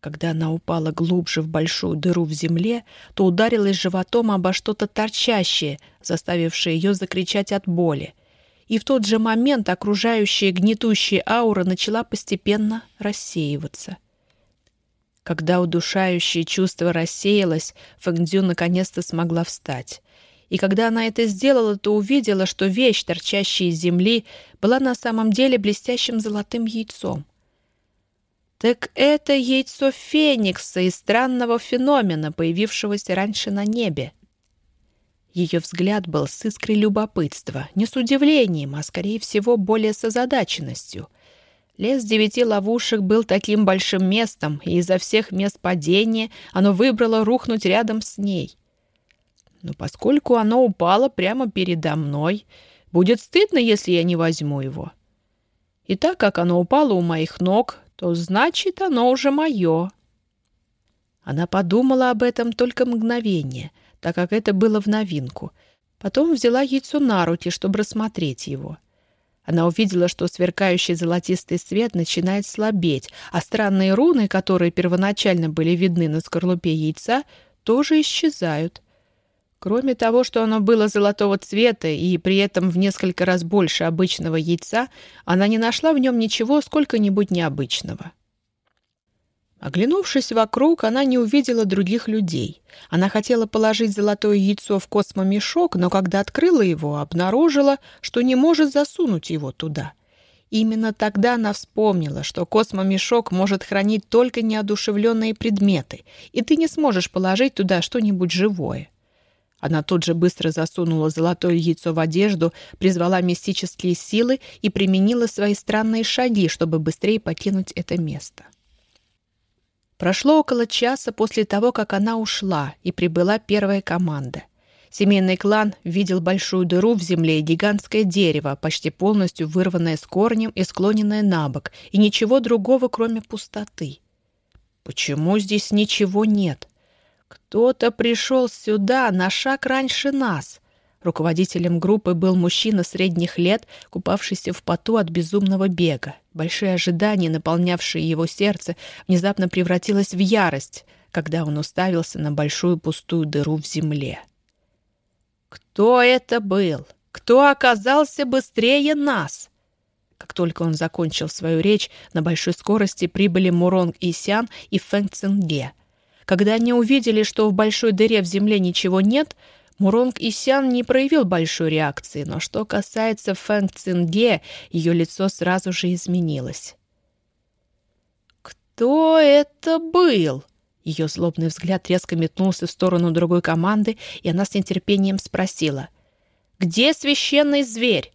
[SPEAKER 2] Когда она упала глубже в большую дыру в земле, то ударилась животом обо что-то торчащее, заставившее ее закричать от боли. И в тот же момент окружающая гнетущая аура начала постепенно рассеиваться. Когда удушающее чувство рассеялось, Фэнгдю наконец-то смогла встать и когда она это сделала, то увидела, что вещь, торчащая из земли, была на самом деле блестящим золотым яйцом. Так это яйцо Феникса из странного феномена, появившегося раньше на небе. Ее взгляд был с искрой любопытства, не с удивлением, а, скорее всего, более с озадаченностью. Лес девяти ловушек был таким большим местом, и изо всех мест падения оно выбрало рухнуть рядом с ней. Но поскольку оно упало прямо передо мной, будет стыдно, если я не возьму его. И так как оно упало у моих ног, то значит, оно уже мое. Она подумала об этом только мгновение, так как это было в новинку. Потом взяла яйцо на руки, чтобы рассмотреть его. Она увидела, что сверкающий золотистый свет начинает слабеть, а странные руны, которые первоначально были видны на скорлупе яйца, тоже исчезают. Кроме того, что оно было золотого цвета и при этом в несколько раз больше обычного яйца, она не нашла в нем ничего сколько-нибудь необычного. Оглянувшись вокруг, она не увидела других людей. Она хотела положить золотое яйцо в космомешок, но когда открыла его, обнаружила, что не может засунуть его туда. Именно тогда она вспомнила, что космомешок может хранить только неодушевленные предметы, и ты не сможешь положить туда что-нибудь живое. Она тут же быстро засунула золотое яйцо в одежду, призвала мистические силы и применила свои странные шаги, чтобы быстрее покинуть это место. Прошло около часа после того, как она ушла, и прибыла первая команда. Семейный клан видел большую дыру в земле и гигантское дерево, почти полностью вырванное с корнем и склоненное на бок, и ничего другого, кроме пустоты. Почему здесь ничего нет? Кто-то пришел сюда на шаг раньше нас. Руководителем группы был мужчина средних лет, купавшийся в поту от безумного бега. Большие ожидания, наполнявшие его сердце, внезапно превратилось в ярость, когда он уставился на большую пустую дыру в земле. «Кто это был? Кто оказался быстрее нас?» Как только он закончил свою речь, на большой скорости прибыли Муронг Исян и Фэнг Цинге. Когда они увидели, что в большой дыре в земле ничего нет, Муронг Исян не проявил большой реакции, но что касается Фэнг Цинге, ее лицо сразу же изменилось. «Кто это был?» Ее злобный взгляд резко метнулся в сторону другой команды, и она с нетерпением спросила. «Где священный зверь?»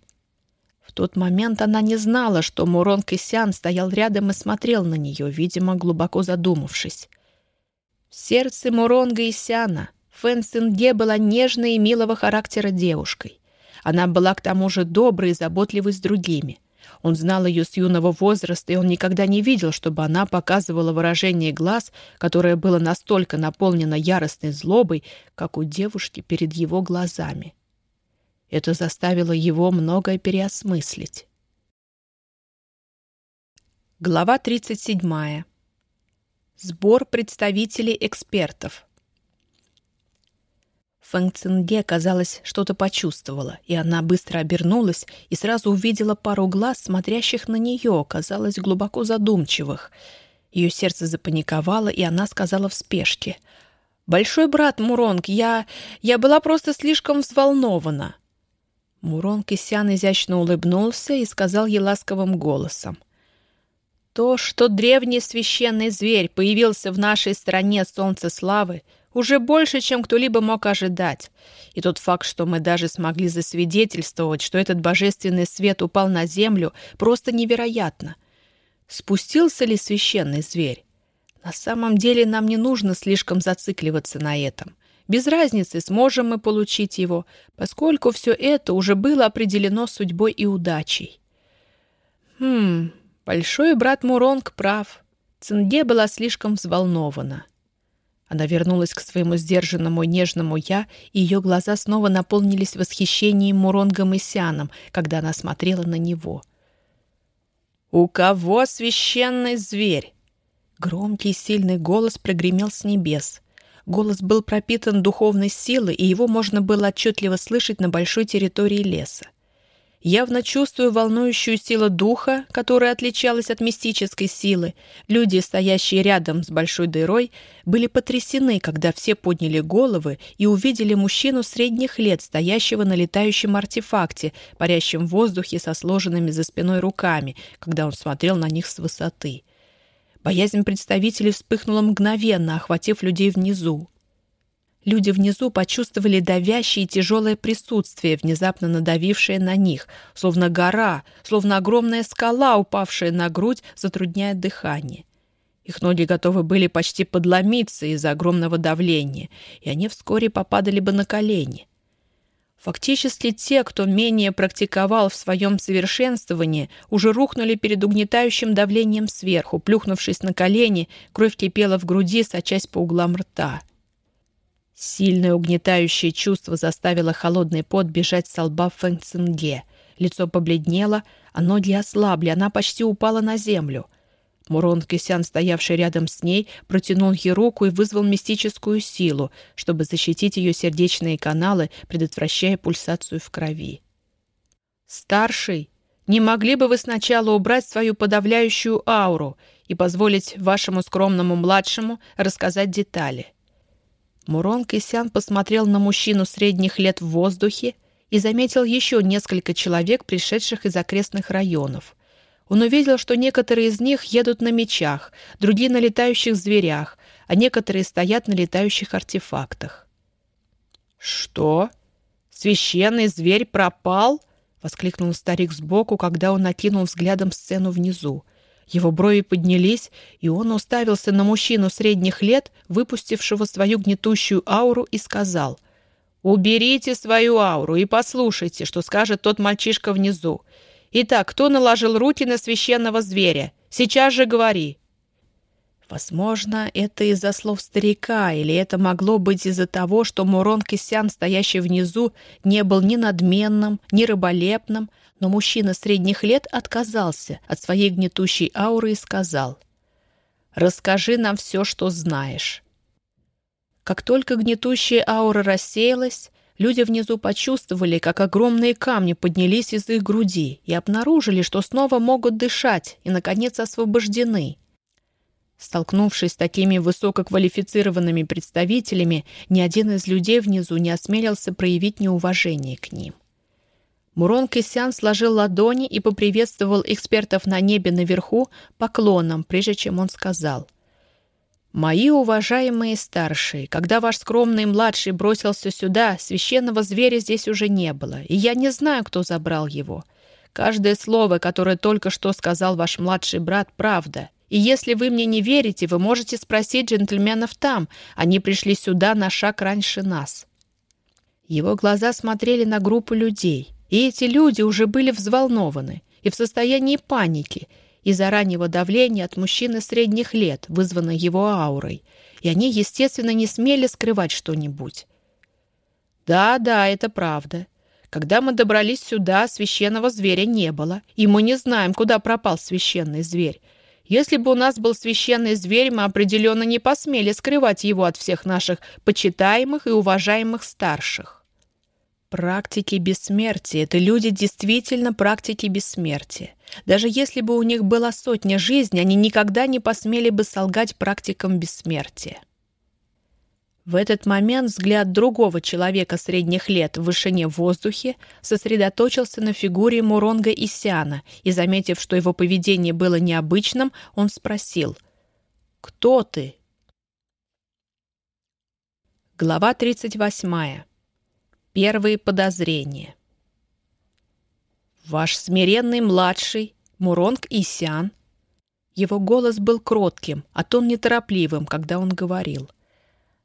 [SPEAKER 2] В тот момент она не знала, что Муронг Исян стоял рядом и смотрел на нее, видимо, глубоко задумавшись. Сердце Муронга Исяна Фэн Цинге была нежной и милого характера девушкой. Она была к тому же доброй и заботливой с другими. Он знал ее с юного возраста, и он никогда не видел, чтобы она показывала выражение глаз, которое было настолько наполнено яростной злобой, как у девушки перед его глазами. Это заставило его многое переосмыслить. Глава 37. Сбор представителей экспертов. Фэнг Цинге, казалось, что-то почувствовала, и она быстро обернулась и сразу увидела пару глаз, смотрящих на нее, казалось, глубоко задумчивых. Ее сердце запаниковало, и она сказала в спешке. «Большой брат Муронг, я... я была просто слишком взволнована». Муронг Исян изящно улыбнулся и сказал ей ласковым голосом. «То, что древний священный зверь появился в нашей стране солнца славы, уже больше, чем кто-либо мог ожидать. И тот факт, что мы даже смогли засвидетельствовать, что этот божественный свет упал на землю, просто невероятно. Спустился ли священный зверь? На самом деле нам не нужно слишком зацикливаться на этом. Без разницы, сможем мы получить его, поскольку все это уже было определено судьбой и удачей. Хм, большой брат Муронг прав. Цинге была слишком взволнована. Она вернулась к своему сдержанному нежному «я», и ее глаза снова наполнились восхищением Муронгом и Сианом, когда она смотрела на него. «У кого священный зверь?» Громкий сильный голос прогремел с небес. Голос был пропитан духовной силой, и его можно было отчетливо слышать на большой территории леса. Явно чувствуя волнующую силу духа, которая отличалась от мистической силы, люди, стоящие рядом с большой дырой, были потрясены, когда все подняли головы и увидели мужчину средних лет, стоящего на летающем артефакте, парящем в воздухе со сложенными за спиной руками, когда он смотрел на них с высоты. Боязнь представителей вспыхнула мгновенно, охватив людей внизу. Люди внизу почувствовали давящее и тяжелое присутствие, внезапно надавившее на них, словно гора, словно огромная скала, упавшая на грудь, затрудняя дыхание. Их ноги готовы были почти подломиться из-за огромного давления, и они вскоре попадали бы на колени. Фактически те, кто менее практиковал в своем совершенствовании, уже рухнули перед угнетающим давлением сверху, плюхнувшись на колени, кровь кипела в груди, сочась по углам рта. Сильное угнетающее чувство заставило холодный пот бежать с лба Фэнг Цинге. Лицо побледнело, а ноги ослабли, она почти упала на землю. Мурон Кисян, стоявший рядом с ней, протянул ей руку и вызвал мистическую силу, чтобы защитить ее сердечные каналы, предотвращая пульсацию в крови. «Старший, не могли бы вы сначала убрать свою подавляющую ауру и позволить вашему скромному младшему рассказать детали?» Мурон Кисян посмотрел на мужчину средних лет в воздухе и заметил еще несколько человек, пришедших из окрестных районов. Он увидел, что некоторые из них едут на мечах, другие на летающих зверях, а некоторые стоят на летающих артефактах. «Что? Священный зверь пропал?» — воскликнул старик сбоку, когда он накинул взглядом сцену внизу. Его брови поднялись, и он уставился на мужчину средних лет, выпустившего свою гнетущую ауру, и сказал, «Уберите свою ауру и послушайте, что скажет тот мальчишка внизу. Итак, кто наложил руки на священного зверя? Сейчас же говори». Возможно, это из-за слов старика, или это могло быть из-за того, что Мурон Кисян, стоящий внизу, не был ни надменным, ни рыболепным, но мужчина средних лет отказался от своей гнетущей ауры и сказал «Расскажи нам все, что знаешь». Как только гнетущая аура рассеялась, люди внизу почувствовали, как огромные камни поднялись из их груди и обнаружили, что снова могут дышать и, наконец, освобождены. Столкнувшись с такими высококвалифицированными представителями, ни один из людей внизу не осмелился проявить неуважение к ним. Мурон Кисян сложил ладони и поприветствовал экспертов на небе наверху поклоном, прежде чем он сказал. «Мои уважаемые старшие, когда ваш скромный младший бросился сюда, священного зверя здесь уже не было, и я не знаю, кто забрал его. Каждое слово, которое только что сказал ваш младший брат, правда. И если вы мне не верите, вы можете спросить джентльменов там, они пришли сюда на шаг раньше нас». Его глаза смотрели на группу людей. И эти люди уже были взволнованы и в состоянии паники из-за раннего давления от мужчины средних лет, вызванной его аурой, и они, естественно, не смели скрывать что-нибудь. «Да, да, это правда. Когда мы добрались сюда, священного зверя не было, и мы не знаем, куда пропал священный зверь. Если бы у нас был священный зверь, мы определенно не посмели скрывать его от всех наших почитаемых и уважаемых старших». Практики бессмертия — это люди действительно практики бессмертия. Даже если бы у них была сотня жизней, они никогда не посмели бы солгать практикам бессмертия. В этот момент взгляд другого человека средних лет в вышине в воздухе сосредоточился на фигуре Муронга Исяна, и, заметив, что его поведение было необычным, он спросил «Кто ты?» Глава 38. Первые подозрения. «Ваш смиренный младший, Муронг Исян». Его голос был кротким, а тон неторопливым, когда он говорил.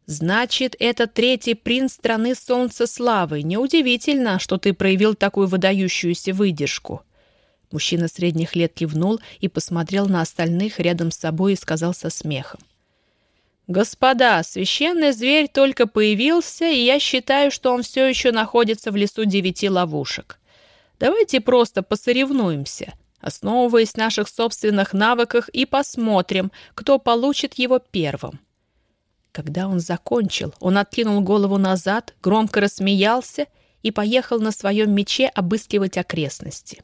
[SPEAKER 2] «Значит, это третий принц страны Солнца Славы. Неудивительно, что ты проявил такую выдающуюся выдержку». Мужчина средних лет кивнул и посмотрел на остальных рядом с собой и сказал со смехом. «Господа, священный зверь только появился, и я считаю, что он все еще находится в лесу девяти ловушек. Давайте просто посоревнуемся, основываясь на наших собственных навыках, и посмотрим, кто получит его первым». Когда он закончил, он откинул голову назад, громко рассмеялся и поехал на своем мече обыскивать окрестности.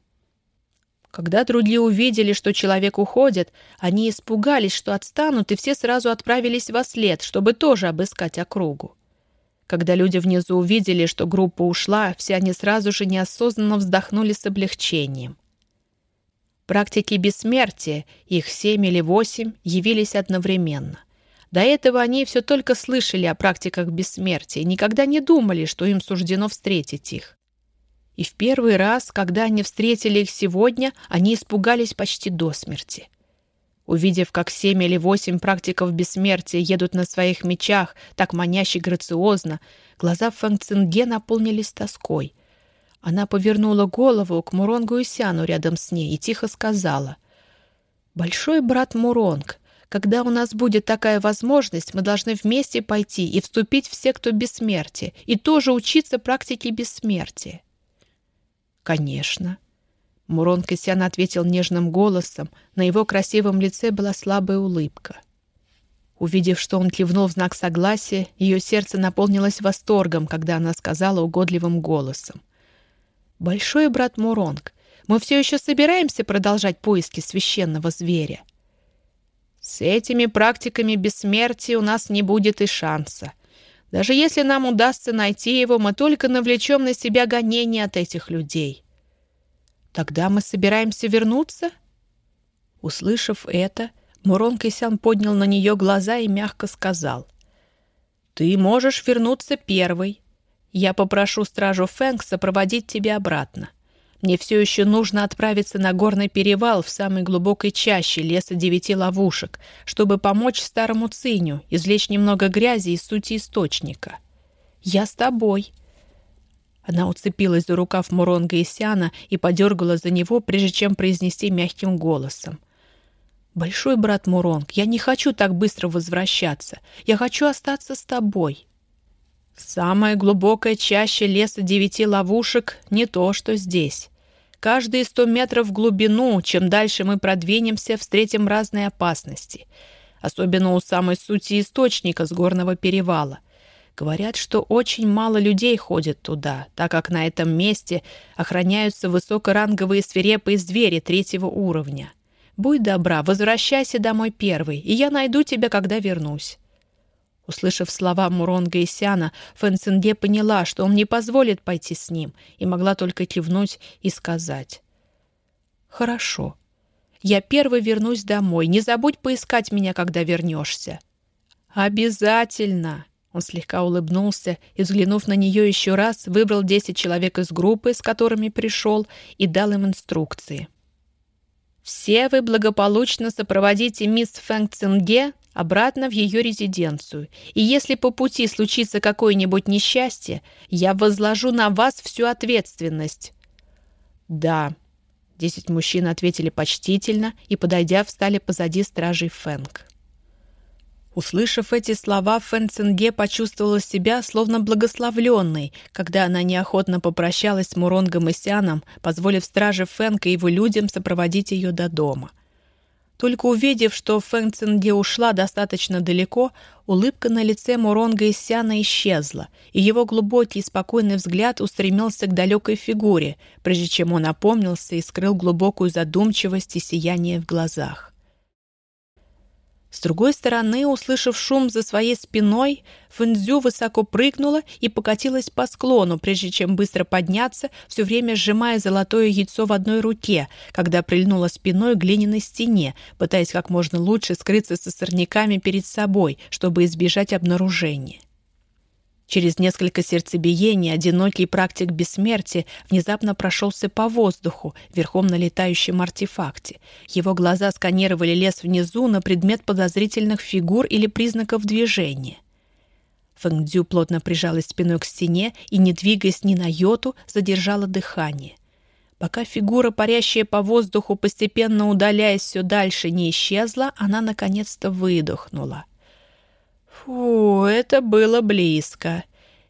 [SPEAKER 2] Когда други увидели, что человек уходит, они испугались, что отстанут, и все сразу отправились во след, чтобы тоже обыскать округу. Когда люди внизу увидели, что группа ушла, все они сразу же неосознанно вздохнули с облегчением. Практики бессмертия, их семь или восемь, явились одновременно. До этого они все только слышали о практиках бессмертия и никогда не думали, что им суждено встретить их. И в первый раз, когда они встретили их сегодня, они испугались почти до смерти. Увидев, как семь или восемь практиков бессмертия едут на своих мечах, так маняще грациозно, глаза Фэнг Цинге наполнились тоской. Она повернула голову к Муронгу и Сяну рядом с ней и тихо сказала. «Большой брат Муронг, когда у нас будет такая возможность, мы должны вместе пойти и вступить в секту бессмертия и тоже учиться практике бессмертия». «Конечно», Мурон Кисян ответил нежным голосом, на его красивом лице была слабая улыбка. Увидев, что он кивнул в знак согласия, ее сердце наполнилось восторгом, когда она сказала угодливым голосом. «Большой брат Муронг, мы все еще собираемся продолжать поиски священного зверя?» «С этими практиками бессмертия у нас не будет и шанса. Даже если нам удастся найти его, мы только навлечем на себя гонения от этих людей». Тогда мы собираемся вернуться?» Услышав это, Мурон Кисян поднял на нее глаза и мягко сказал. «Ты можешь вернуться первой. Я попрошу стражу Фэнг сопроводить тебя обратно. Мне все еще нужно отправиться на горный перевал в самой глубокой чаще леса девяти ловушек, чтобы помочь старому Циню извлечь немного грязи из сути источника. Я с тобой». Она уцепилась за рукав Муронга и Сиана и подергала за него, прежде чем произнести мягким голосом. «Большой брат Муронг, я не хочу так быстро возвращаться. Я хочу остаться с тобой». Самая глубокая чаще леса девяти ловушек не то, что здесь. Каждые сто метров в глубину, чем дальше мы продвинемся, встретим разные опасности. Особенно у самой сути источника с горного перевала. Говорят, что очень мало людей ходит туда, так как на этом месте охраняются высокоранговые свирепые звери третьего уровня. Будь добра, возвращайся домой первый, и я найду тебя, когда вернусь». Услышав слова Муронга и Сяна, Фэнсинге поняла, что он не позволит пойти с ним, и могла только кивнуть и сказать. «Хорошо. Я первый вернусь домой. Не забудь поискать меня, когда вернешься». «Обязательно!» Он слегка улыбнулся и, взглянув на нее еще раз, выбрал 10 человек из группы, с которыми пришел, и дал им инструкции. «Все вы благополучно сопроводите мисс Фэнг Цинге обратно в ее резиденцию, и если по пути случится какое-нибудь несчастье, я возложу на вас всю ответственность». «Да», — десять мужчин ответили почтительно и, подойдя, встали позади стражей Фэнг. Услышав эти слова, Фэн Цинге почувствовала себя словно благословленной, когда она неохотно попрощалась с Муронгом и Сяном, позволив страже Фэнка и его людям сопроводить ее до дома. Только увидев, что Фэн Цинге ушла достаточно далеко, улыбка на лице Муронга и Сяна исчезла, и его глубокий и спокойный взгляд устремился к далекой фигуре, прежде чем он опомнился и скрыл глубокую задумчивость и сияние в глазах. С другой стороны, услышав шум за своей спиной, Фэнзю высоко прыгнула и покатилась по склону, прежде чем быстро подняться, все время сжимая золотое яйцо в одной руке, когда прильнула спиной к глиняной стене, пытаясь как можно лучше скрыться со сорняками перед собой, чтобы избежать обнаружения. Через несколько сердцебиений одинокий практик бессмертия внезапно прошелся по воздуху, верхом на летающем артефакте. Его глаза сканировали лес внизу на предмет подозрительных фигур или признаков движения. Фэнгдзю плотно прижалась спиной к стене и, не двигаясь ни на йоту, задержала дыхание. Пока фигура, парящая по воздуху, постепенно удаляясь все дальше, не исчезла, она наконец-то выдохнула — Фу, это было близко.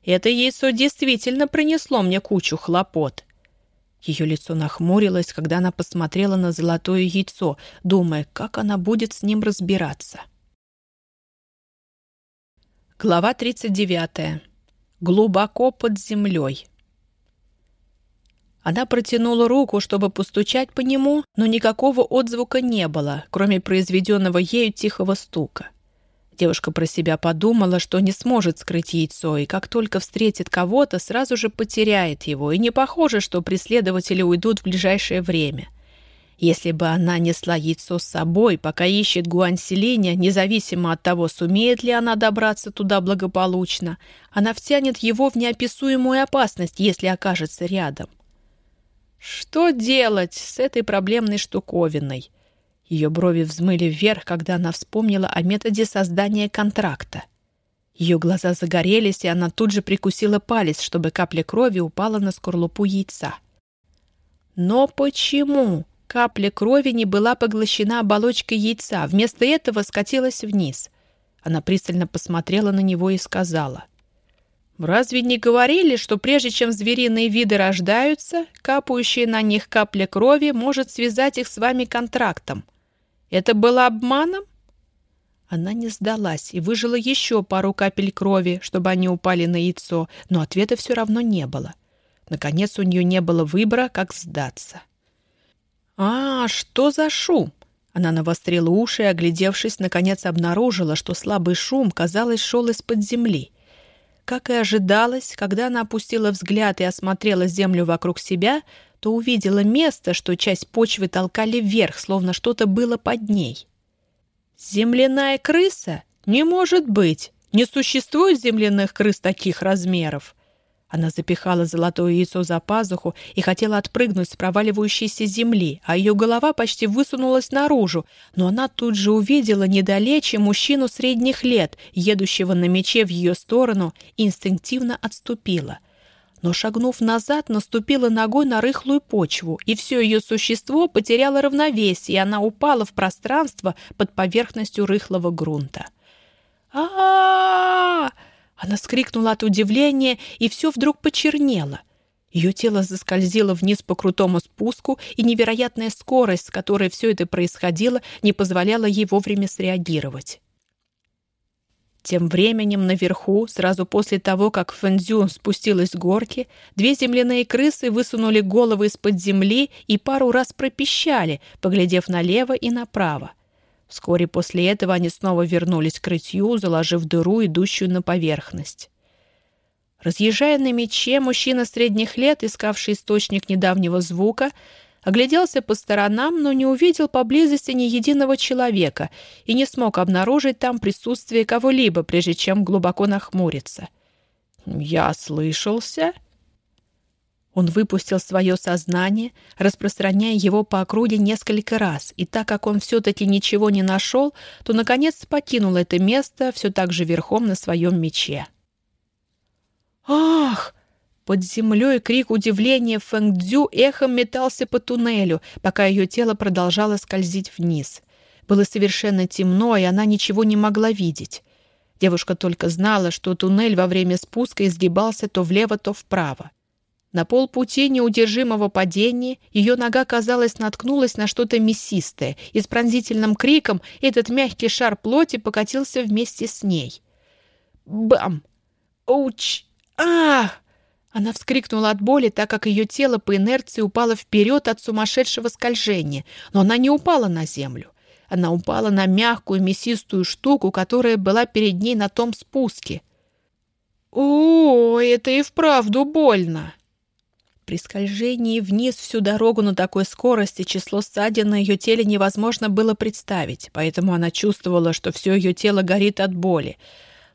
[SPEAKER 2] Это яйцо действительно принесло мне кучу хлопот. Ее лицо нахмурилось, когда она посмотрела на золотое яйцо, думая, как она будет с ним разбираться. Глава 39. Глубоко под землей. Она протянула руку, чтобы постучать по нему, но никакого отзвука не было, кроме произведенного ею тихого стука. Девушка про себя подумала, что не сможет скрыть яйцо, и как только встретит кого-то, сразу же потеряет его, и не похоже, что преследователи уйдут в ближайшее время. Если бы она несла яйцо с собой, пока ищет Гуанселиня, независимо от того, сумеет ли она добраться туда благополучно, она втянет его в неописуемую опасность, если окажется рядом. Что делать с этой проблемной штуковиной? Ее брови взмыли вверх, когда она вспомнила о методе создания контракта. Ее глаза загорелись, и она тут же прикусила палец, чтобы капля крови упала на скорлупу яйца. Но почему? Капля крови не была поглощена оболочкой яйца, вместо этого скатилась вниз. Она пристально посмотрела на него и сказала. «Разве не говорили, что прежде чем звериные виды рождаются, капающая на них капля крови может связать их с вами контрактом? Это было обманом?» Она не сдалась и выжила еще пару капель крови, чтобы они упали на яйцо, но ответа все равно не было. Наконец у нее не было выбора, как сдаться. «А, что за шум?» Она навострила уши и, оглядевшись, наконец обнаружила, что слабый шум, казалось, шел из-под земли. Как и ожидалось, когда она опустила взгляд и осмотрела землю вокруг себя, то увидела место, что часть почвы толкали вверх, словно что-то было под ней. «Земляная крыса? Не может быть! Не существует земляных крыс таких размеров!» Она запихала золотое яйцо за пазуху и хотела отпрыгнуть с проваливающейся земли, а ее голова почти высунулась наружу, но она тут же увидела недалече мужчину средних лет, едущего на мече в ее сторону, и инстинктивно отступила. Но, шагнув назад, наступила ногой на рыхлую почву, и все ее существо потеряло равновесие, и она упала в пространство под поверхностью рыхлого грунта. а, она скрикнула от удивления, и все вдруг почернело. Ее тело заскользило вниз по крутому спуску, и невероятная скорость, с которой все это происходило, не позволяла ей вовремя среагировать. Тем временем наверху, сразу после того, как Фэнзю спустилась с горки, две земляные крысы высунули головы из-под земли и пару раз пропищали, поглядев налево и направо. Вскоре после этого они снова вернулись к рытью, заложив дыру, идущую на поверхность. Разъезжая на мече, мужчина средних лет, искавший источник недавнего звука, огляделся по сторонам, но не увидел поблизости ни единого человека и не смог обнаружить там присутствие кого-либо, прежде чем глубоко нахмуриться. «Я слышался?» Он выпустил свое сознание, распространяя его по округе несколько раз, и так как он все-таки ничего не нашел, то, наконец, покинул это место все так же верхом на своем мече. «Ах!» Под землей крик удивления Фэнгдзю эхом метался по туннелю, пока ее тело продолжало скользить вниз. Было совершенно темно, и она ничего не могла видеть. Девушка только знала, что туннель во время спуска изгибался то влево, то вправо. На полпути неудержимого падения ее нога, казалось, наткнулась на что-то мясистое, и с пронзительным криком этот мягкий шар плоти покатился вместе с ней. Бам! Уч! Ах! Она вскрикнула от боли, так как ее тело по инерции упало вперед от сумасшедшего скольжения, но она не упала на землю. Она упала на мягкую мясистую штуку, которая была перед ней на том спуске. «О, это и вправду больно!» При скольжении вниз всю дорогу на такой скорости число ссадин на ее теле невозможно было представить, поэтому она чувствовала, что все ее тело горит от боли.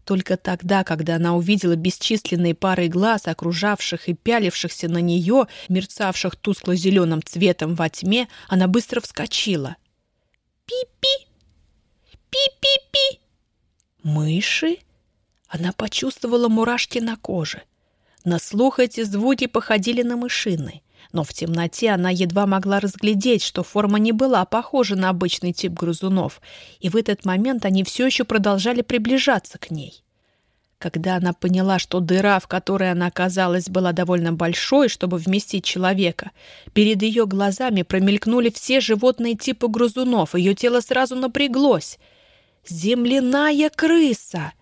[SPEAKER 2] Только тогда, когда она увидела бесчисленные пары глаз, окружавших и пялившихся на нее, мерцавших тускло-зеленым цветом во тьме, она быстро вскочила. «Пи-пи! Пи-пи-пи!» «Мыши?» Она почувствовала мурашки на коже. На слух эти звуки походили на мышиные, но в темноте она едва могла разглядеть, что форма не была похожа на обычный тип грызунов, и в этот момент они все еще продолжали приближаться к ней. Когда она поняла, что дыра, в которой она оказалась, была довольно большой, чтобы вместить человека, перед ее глазами промелькнули все животные типы грызунов, ее тело сразу напряглось. «Земляная крыса!»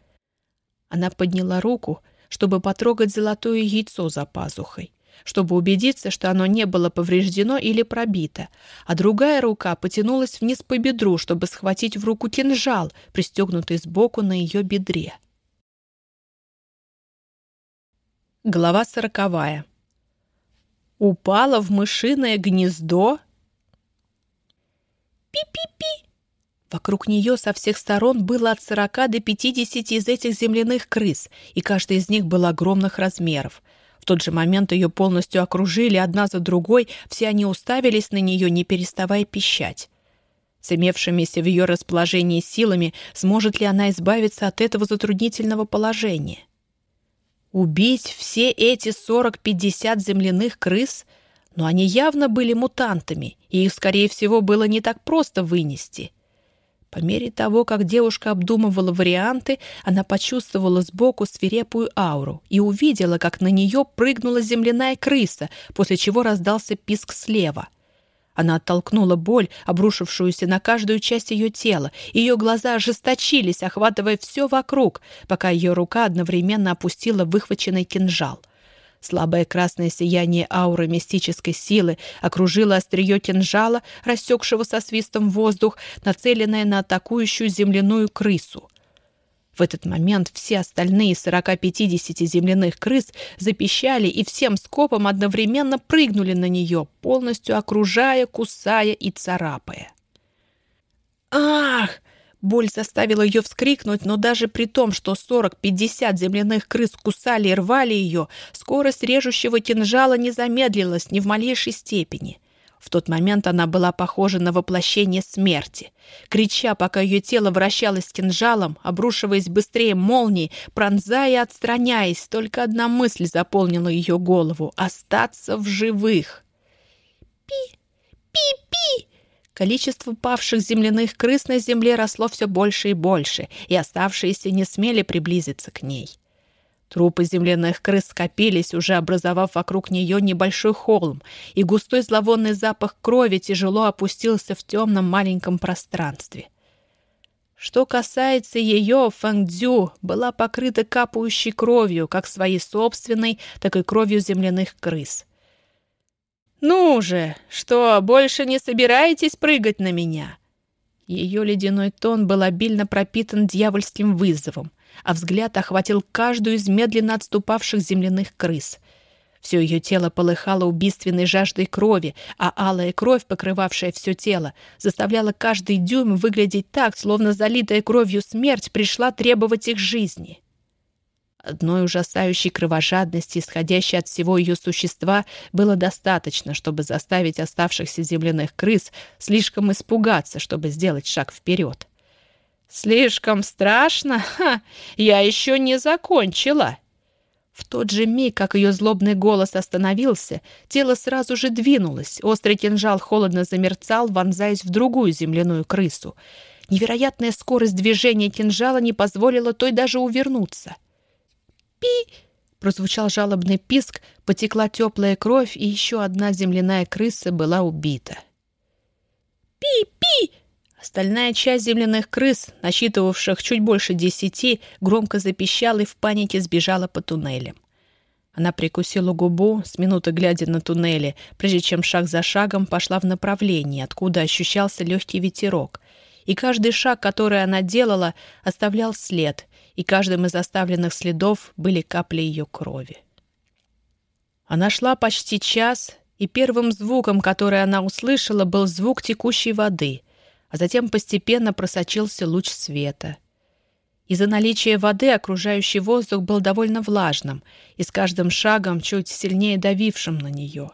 [SPEAKER 2] Она подняла руку, чтобы потрогать золотое яйцо за пазухой, чтобы убедиться, что оно не было повреждено или пробито, а другая рука потянулась вниз по бедру, чтобы схватить в руку кинжал, пристегнутый сбоку на ее бедре. Глава сороковая. Упала в мышиное гнездо? Пи-пи-пи! Вокруг нее со всех сторон было от 40 до 50 из этих земляных крыс, и каждая из них была огромных размеров. Тот же момент ее полностью окружили одна за другой, все они уставились на нее, не переставая пищать. С имевшимися в ее расположении силами, сможет ли она избавиться от этого затруднительного положения? Убить все эти 40-50 земляных крыс? Но они явно были мутантами, и их, скорее всего, было не так просто вынести. По мере того, как девушка обдумывала варианты, она почувствовала сбоку свирепую ауру и увидела, как на нее прыгнула земляная крыса, после чего раздался писк слева — она оттолкнула боль, обрушившуюся на каждую часть ее тела. Ее глаза ожесточились, охватывая все вокруг, пока ее рука одновременно опустила выхваченный кинжал. Слабое красное сияние ауры мистической силы окружило острие кинжала, рассекшего со свистом воздух, нацеленное на атакующую земляную крысу. В этот момент все остальные 40-50 земляных крыс запищали и всем скопом одновременно прыгнули на нее, полностью окружая, кусая и царапая. «Ах!» Боль заставила ее вскрикнуть, но даже при том, что 40-50 земляных крыс кусали и рвали ее, скорость режущего кинжала не замедлилась ни в малейшей степени. В тот момент она была похожа на воплощение смерти. Крича, пока ее тело вращалось кинжалом, обрушиваясь быстрее молнии, пронзая и отстраняясь, только одна мысль заполнила ее голову — остаться в живых. «Пи! Пи-пи!» Количество павших земляных крыс на земле росло все больше и больше, и оставшиеся не смели приблизиться к ней. Трупы земляных крыс скопились, уже образовав вокруг нее небольшой холм, и густой зловонный запах крови тяжело опустился в темном маленьком пространстве. Что касается ее, Фэнгдзю была покрыта капающей кровью, как своей собственной, так и кровью земляных крыс. «Ну же, что, больше не собираетесь прыгать на меня?» Ее ледяной тон был обильно пропитан дьявольским вызовом а взгляд охватил каждую из медленно отступавших земляных крыс. Все ее тело полыхало убийственной жаждой крови, а алая кровь, покрывавшая все тело, заставляла каждый дюйм выглядеть так, словно залитая кровью смерть пришла требовать их жизни. Одной ужасающей кровожадности, исходящей от всего ее существа, было достаточно, чтобы заставить оставшихся земляных крыс слишком испугаться, чтобы сделать шаг вперед. «Слишком страшно? Ха! Я еще не закончила!» В тот же миг, как ее злобный голос остановился, тело сразу же двинулось. Острый кинжал холодно замерцал, вонзаясь в другую земляную крысу. Невероятная скорость движения кинжала не позволила той даже увернуться. «Пи!» — прозвучал жалобный писк, потекла теплая кровь, и еще одна земляная крыса была убита. «Пи-пи!» Остальная часть земляных крыс, насчитывавших чуть больше десяти, громко запищала и в панике сбежала по туннелям. Она прикусила губу, с минуты глядя на туннели, прежде чем шаг за шагом пошла в направлении, откуда ощущался легкий ветерок. И каждый шаг, который она делала, оставлял след, и каждым из оставленных следов были капли ее крови. Она шла почти час, и первым звуком, который она услышала, был звук текущей воды — а затем постепенно просочился луч света. Из-за наличия воды окружающий воздух был довольно влажным и с каждым шагом чуть сильнее давившим на нее,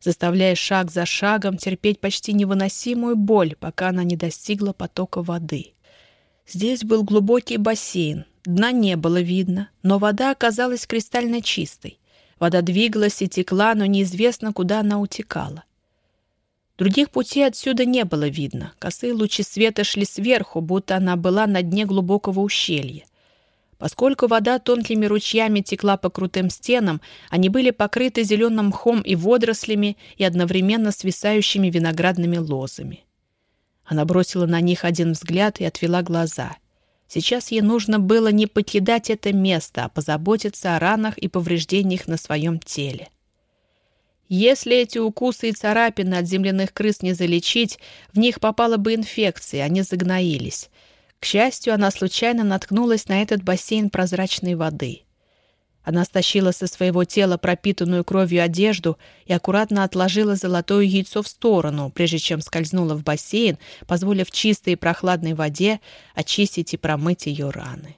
[SPEAKER 2] заставляя шаг за шагом терпеть почти невыносимую боль, пока она не достигла потока воды. Здесь был глубокий бассейн, дна не было видно, но вода оказалась кристально чистой. Вода двигалась и текла, но неизвестно, куда она утекала. Других путей отсюда не было видно. Косые лучи света шли сверху, будто она была на дне глубокого ущелья. Поскольку вода тонкими ручьями текла по крутым стенам, они были покрыты зеленым мхом и водорослями и одновременно свисающими виноградными лозами. Она бросила на них один взгляд и отвела глаза. Сейчас ей нужно было не покидать это место, а позаботиться о ранах и повреждениях на своем теле. Если эти укусы и царапины от земляных крыс не залечить, в них попала бы инфекция, они загноились. К счастью, она случайно наткнулась на этот бассейн прозрачной воды. Она стащила со своего тела пропитанную кровью одежду и аккуратно отложила золотое яйцо в сторону, прежде чем скользнула в бассейн, позволив чистой и прохладной воде очистить и промыть ее раны.